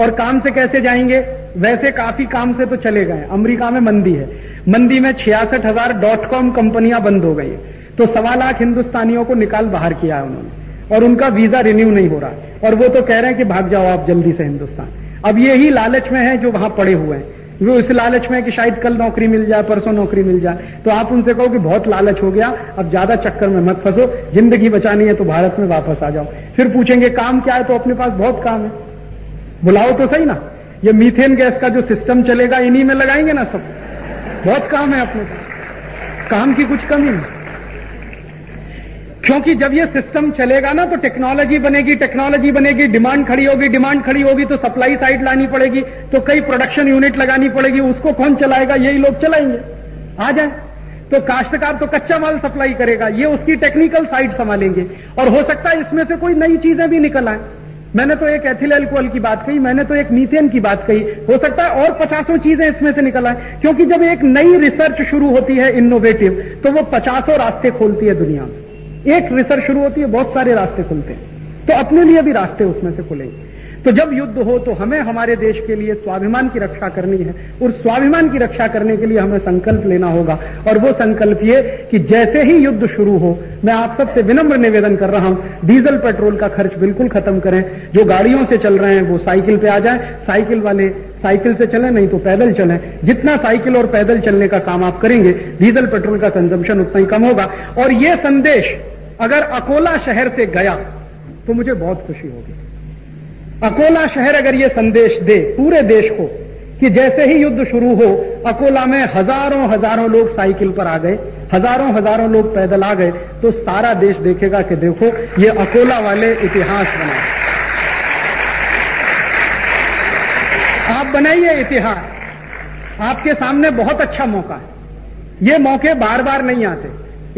और काम से कैसे जाएँगे? वैसे काफ़ी काम से तो चले गए। अमेरिका में मंदी है। मंदी में छियासठ हज़ार डॉट कॉम कंपनियाँ बंद हो गई तो सवा लाख हिंदुस्तानियों को निकाल बाहर किया है उन्होंने। और उनका वीज़ा रिन्यू नहीं हो रहा और वो तो कह रहे हैं कि भाग जाओ आप जल्दी से हिंदुस्तान। अब यही लालच में है जो वहाँ पड़े हुए हैं। वो इस लालच में कि शायद कल नौकरी मिल जाए, परसों नौकरी मिल जाए। तो आप उनसे कहो कि बहुत लालच हो गया, अब ज़्यादा चक्कर में मत फंसो, ज़िंदगी बचानी है तो भारत में वापस आ जाओ। फिर पूछेंगे, काम क्या है? तो अपने पास बहुत काम है। बुलाओ तो सही ना। ये मीथेन गैस का जो सिस्टम चलेगा, इन्हीं में लगाएँगे ना सब। बहुत काम है अपने पास। काम की कुछ कमी नहीं। क्योंकि जब ये सिस्टम चलेगा ना तो टेक्नोलॉजी बनेगी टेक्नोलॉजी बनेगी डिमांड खड़ी होगी डिमांड खड़ी होगी तो सप्लाई साइड लानी पड़ेगी तो कई प्रोडक्शन यूनिट लगानी पड़ेगी, उसको कौन चलाएगा, यही लोग चलाएँगे। आ जाए। तो काश्तकार तो कच्चा माल सप्लाई करेगा, ये उसकी टेक्निकल साइड संभालेंगे। और हो सकता है इसमें से कोई नई चीज़ें भी निकल आए। मैंने तो एक एथिल एल्कोहल की बात कही, मैंने तो एक मीथेन की बात कही। हो सकता है और पचासों चीज़ें इसमें से निकल आए, क्योंकि जब एक नई रिसर्च शुरू होती है इनोवेटिव तो वो पचासों रास्ते खोलती है दुनिया में। एक रिसर्च शुरू होती है, बहुत सारे रास्ते खुलते हैं। तो अपने लिए भी रास्ते उसमें से खुलेंगे। तो जब युद्ध हो तो हमें हमारे देश के लिए स्वाभिमान की रक्षा करनी है। और स्वाभिमान की रक्षा करने के लिए हमें संकल्प लेना होगा। और वो संकल्प ये कि जैसे ही युद्ध शुरू हो, मैं आप सबसे विनम्र निवेदन कर रहा हूँ, डीजल पेट्रोल का खर्च बिल्कुल खत्म करें। जो गाड़ियों से चल रहे हैं, वो साइकिल पे आ जाए। साइकिल वाले साइकिल से चलें, नहीं तो पैदल चलें। जितना साइकिल और पैदल चलने का काम आप करेंगे, डीजल पेट्रोल का कंजम्पशन उतना ही कम होगा। और ये संदेश अगर अकोला शहर से गया तो मुझे बहुत खुशी होगी। अकोला शहर अगर ये संदेश दे, पूरे देश को, कि जैसे ही युद्ध शुरू हो, अकोला में हज़ारों हज़ारों लोग साइकिल पर आ गए, हज़ारों हज़ारों लोग पैदल आ गए तो सारा देश देखेगा कि देखो, ये अकोला वाले इतिहास बनाए आप बनाइए इतिहास। आपके सामने बहुत अच्छा मौका है। ये मौके बार बार नहीं आते।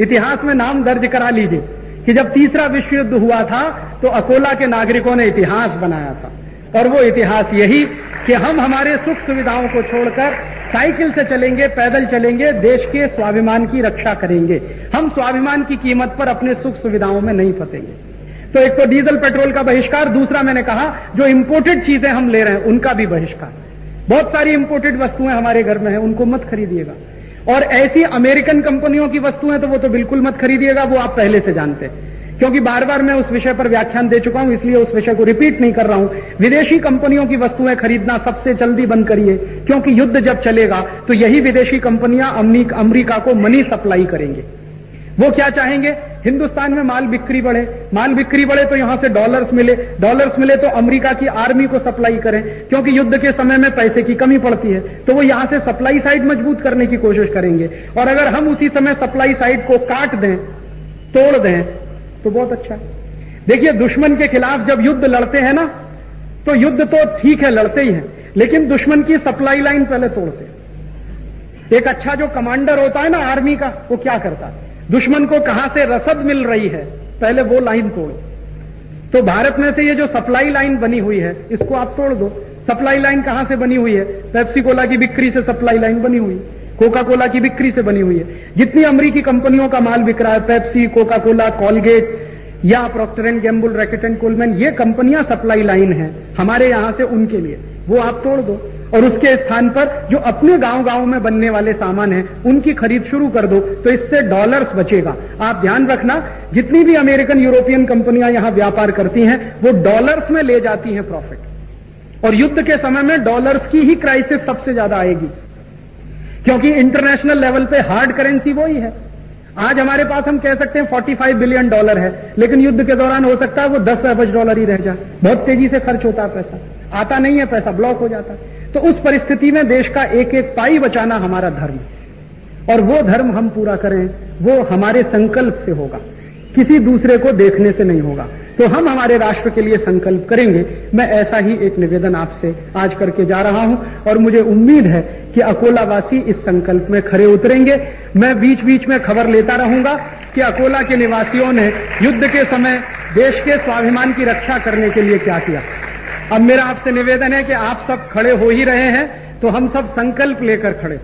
इतिहास में नाम दर्ज करा लीजिए। कि जब तीसरा विश्व युद्ध हुआ था तो अकोला के नागरिकों ने इतिहास बनाया था। और वो इतिहास यही कि हम हमारे सुख सुविधाओं को छोड़कर साइकिल से चलेंगे, पैदल चलेंगे, देश के स्वाभिमान की रक्षा करेंगे। हम स्वाभिमान की कीमत पर अपने सुख सुविधाओं में नहीं फंसेंगे। तो एक तो डीजल, पेट्रोल का बहिष्कार, दूसरा मैंने कहा, जो इंपोर्टेड चीज़ें हम ले रहे हैं, उनका भी बहिष्कार। बहुत सारी इंपोर्टेड वस्तुएँ हमारे घर में हैं, उनको मत खरीदिएगा। और ऐसी अमेरिकन कंपनियों की वस्तुएँ तो वो तो बिल्कुल मत खरीदिएगा, वो आप पहले से जानते हैं। क्योंकि बार बार मैं उस विषय पर व्याख्यान दे चुका हूँ, इसलिए उस विषय को रिपीट नहीं कर रहा हूँ। विदेशी कंपनियों की वस्तुएँ खरीदना सबसे जल्दी बंद करिए, क्योंकि युद्ध जब चलेगा तो यही विदेशी कंपनियाँ अमरीका को मनी सप्लाई करेंगे। वो क्या चाहेंगे? हिंदुस्तान में माल बिक्री बढ़े। माल बिक्री बढ़े तो यहाँ से डॉलर्स मिले। डॉलर्स मिले तो अमेरिका की आर्मी को सप्लाई करें, क्योंकि युद्ध के समय में पैसे की कमी पड़ती है। तो वो यहाँ से सप्लाई साइड मज़बूत करने की कोशिश करेंगे। और अगर हम उसी समय सप्लाई साइड को काट दें, तोड़ दें तो बहुत अच्छा है। देखिए, दुश्मन के खिलाफ जब युद्ध लड़ते हैं ना तो युद्ध तो ठीक है, लड़ते ही हैं। लेकिन दुश्मन की सप्लाई लाइन पहले तोड़ते एक अच्छा जो कमांडर होता है ना आर्मी का, वो क्या करता है? दुश्मन को कहाँ से रसद मिल रही है? पहले वो लाइन तोड़ तो भारत में से ये जो सप्लाई लाइन बनी हुई है, इसको आप तोड़ दो। सप्लाई लाइन कहाँ से बनी हुई है? पेप्सी कोला की बिक्री से सप्लाई लाइन बनी हुई। कोका कोला की बिक्री से बनी हुई है। जितनी अमरीकी कंपनियों का माल बिक रहा है, पेप्सी, कोका कोला, कॉलगेट या Procter and Gamble, Reckitt and Colman, ये कंपनियाँ सप्लाई लाइन है, हमारे यहाँ से उनके लिए। वो आप तोड़ दो। और उसके स्थान पर जो अपने गाँव गाँव में बनने वाले सामान हैं, उनकी खरीद शुरू कर दो तो इससे डॉलर्स बचेगा। आप ध्यान रखना, जितनी भी अमेरिकन यूरोपियन कंपनियाँ यहाँ व्यापार करती हैं, वो डॉलर्स में ले जाती हैं प्रॉफिट और युद्ध के समय में डॉलर्स की ही क्राइसिस सबसे ज़्यादा आएगी। क्योंकि इंटरनेशनल लेवल पे हार्ड करेंसी वही है आज हमारे पास हम कह सकते हैं 45 बिलियन डॉलर है, लेकिन युद्ध के दौरान हो सकता है वो 10 अरब डॉलर ही रह जाए। बहुत तेज़ी से खर्च होता है पैसा। आता नहीं है, पैसा ब्लॉक हो जाता है। तो उस परिस्थिति में देश का एक एक पाई बचाना हमारा धर्म और वो धर्म हम पूरा करें, वो हमारे संकल्प से होगा। किसी दूसरे को देखने से नहीं होगा। तो हम हमारे राष्ट्र के लिए संकल्प करेंगे। मैं ऐसा ही एक निवेदन आपसे आज करके जा रहा हूँ। और मुझे उम्मीद है कि अकोलावासी इस संकल्प में खड़े उतरेंगे। मैं बीच बीच में खबर लेता रहूँगा कि अकोला के निवासियों ने युद्ध के समय देश के स्वाभिमान की रक्षा करने के लिए क्या किया। अब मेरा आपसे निवेदन है कि आप सब खड़े हो ही रहे हैं तो हम सब संकल्प लेकर खड़े।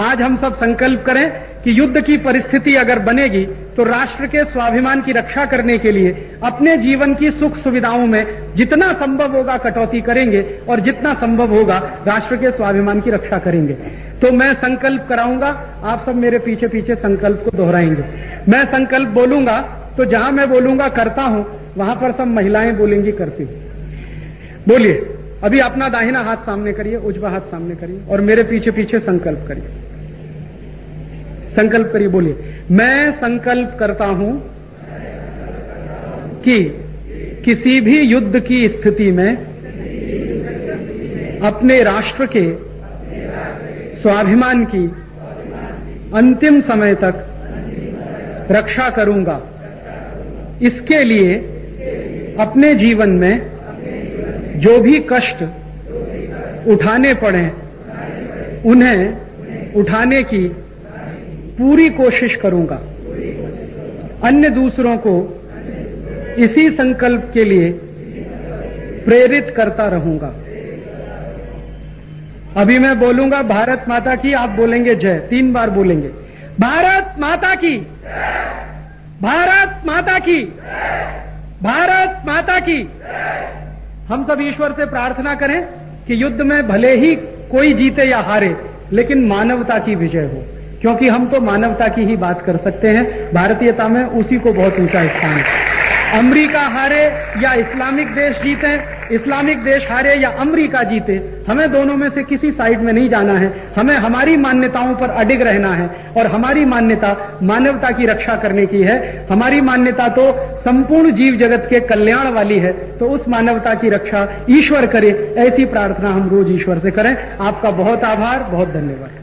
आज हम सब संकल्प करें कि युद्ध की परिस्थिति अगर बनेगी तो राष्ट्र के स्वाभिमान की रक्षा करने के लिए, अपने जीवन की सुख सुविधाओं में जितना संभव होगा कटौती करेंगे, और जितना संभव होगा, राष्ट्र के स्वाभिमान की रक्षा करेंगे। तो मैं संकल्प कराऊँगा, आप सब मेरे पीछे पीछे संकल्प को दोहराएँगे। मैं संकल्प बोलूँगा तो जहाँ मैं बोलूँगा, करता हूँ, वहाँ पर सब महिलाएँ बोलेंगी, करती हूँ। बोलिए, अभी अपना दाहिना हाथ सामने करिए, उजवा हाथ सामने करिए, और मेरे पीछे पीछे संकल्प करिए। संकल्प करिए, बोलिए, मैं संकल्प करता हूँ कि किसी भी युद्ध की स्थिति में अपने राष्ट्र के स्वाभिमान की अंतिम समय तक रक्षा करूँगा। इसके लिए अपने जीवन में जो भी कष्ट उठाने पड़े, उन्हें उठाने की पूरी कोशिश करूँगा। अन्य दूसरों को इसी संकल्प के लिए प्रेरित करता रहूँगा। अभी मैं बोलूँगा, भारत माता की आप बोलेंगे जय, तीन बार बोलेंगे। भारत माता की, भारत माता की, भारत माता की हम सब ईश्वर से प्रार्थना करें कि युद्ध में भले ही कोई जीते या हारे, लेकिन मानवता की विजय हो। क्योंकि हम तो मानवता की ही बात कर सकते हैं। भारतीयता में उसी को बहुत ऊँचा स्थान है। अमरीका हारे या इस्लामिक देश जीते, इस्लामिक देश हारे या अमरीका जीते, हमें दोनों में से किसी साइड में नहीं जाना है। हमें हमारी मान्यताओं पर अडिग रहना है और हमारी मान्यता मानवता की रक्षा करने की है। हमारी मान्यता तो संपूर्ण जीव जगत के कल्याण वाली है तो उस मानवता की रक्षा ईश्वर करे, ऐसी प्रार्थना हम रोज ईश्वर से करें। आपका बहुत आभार, बहुत धन्यवाद।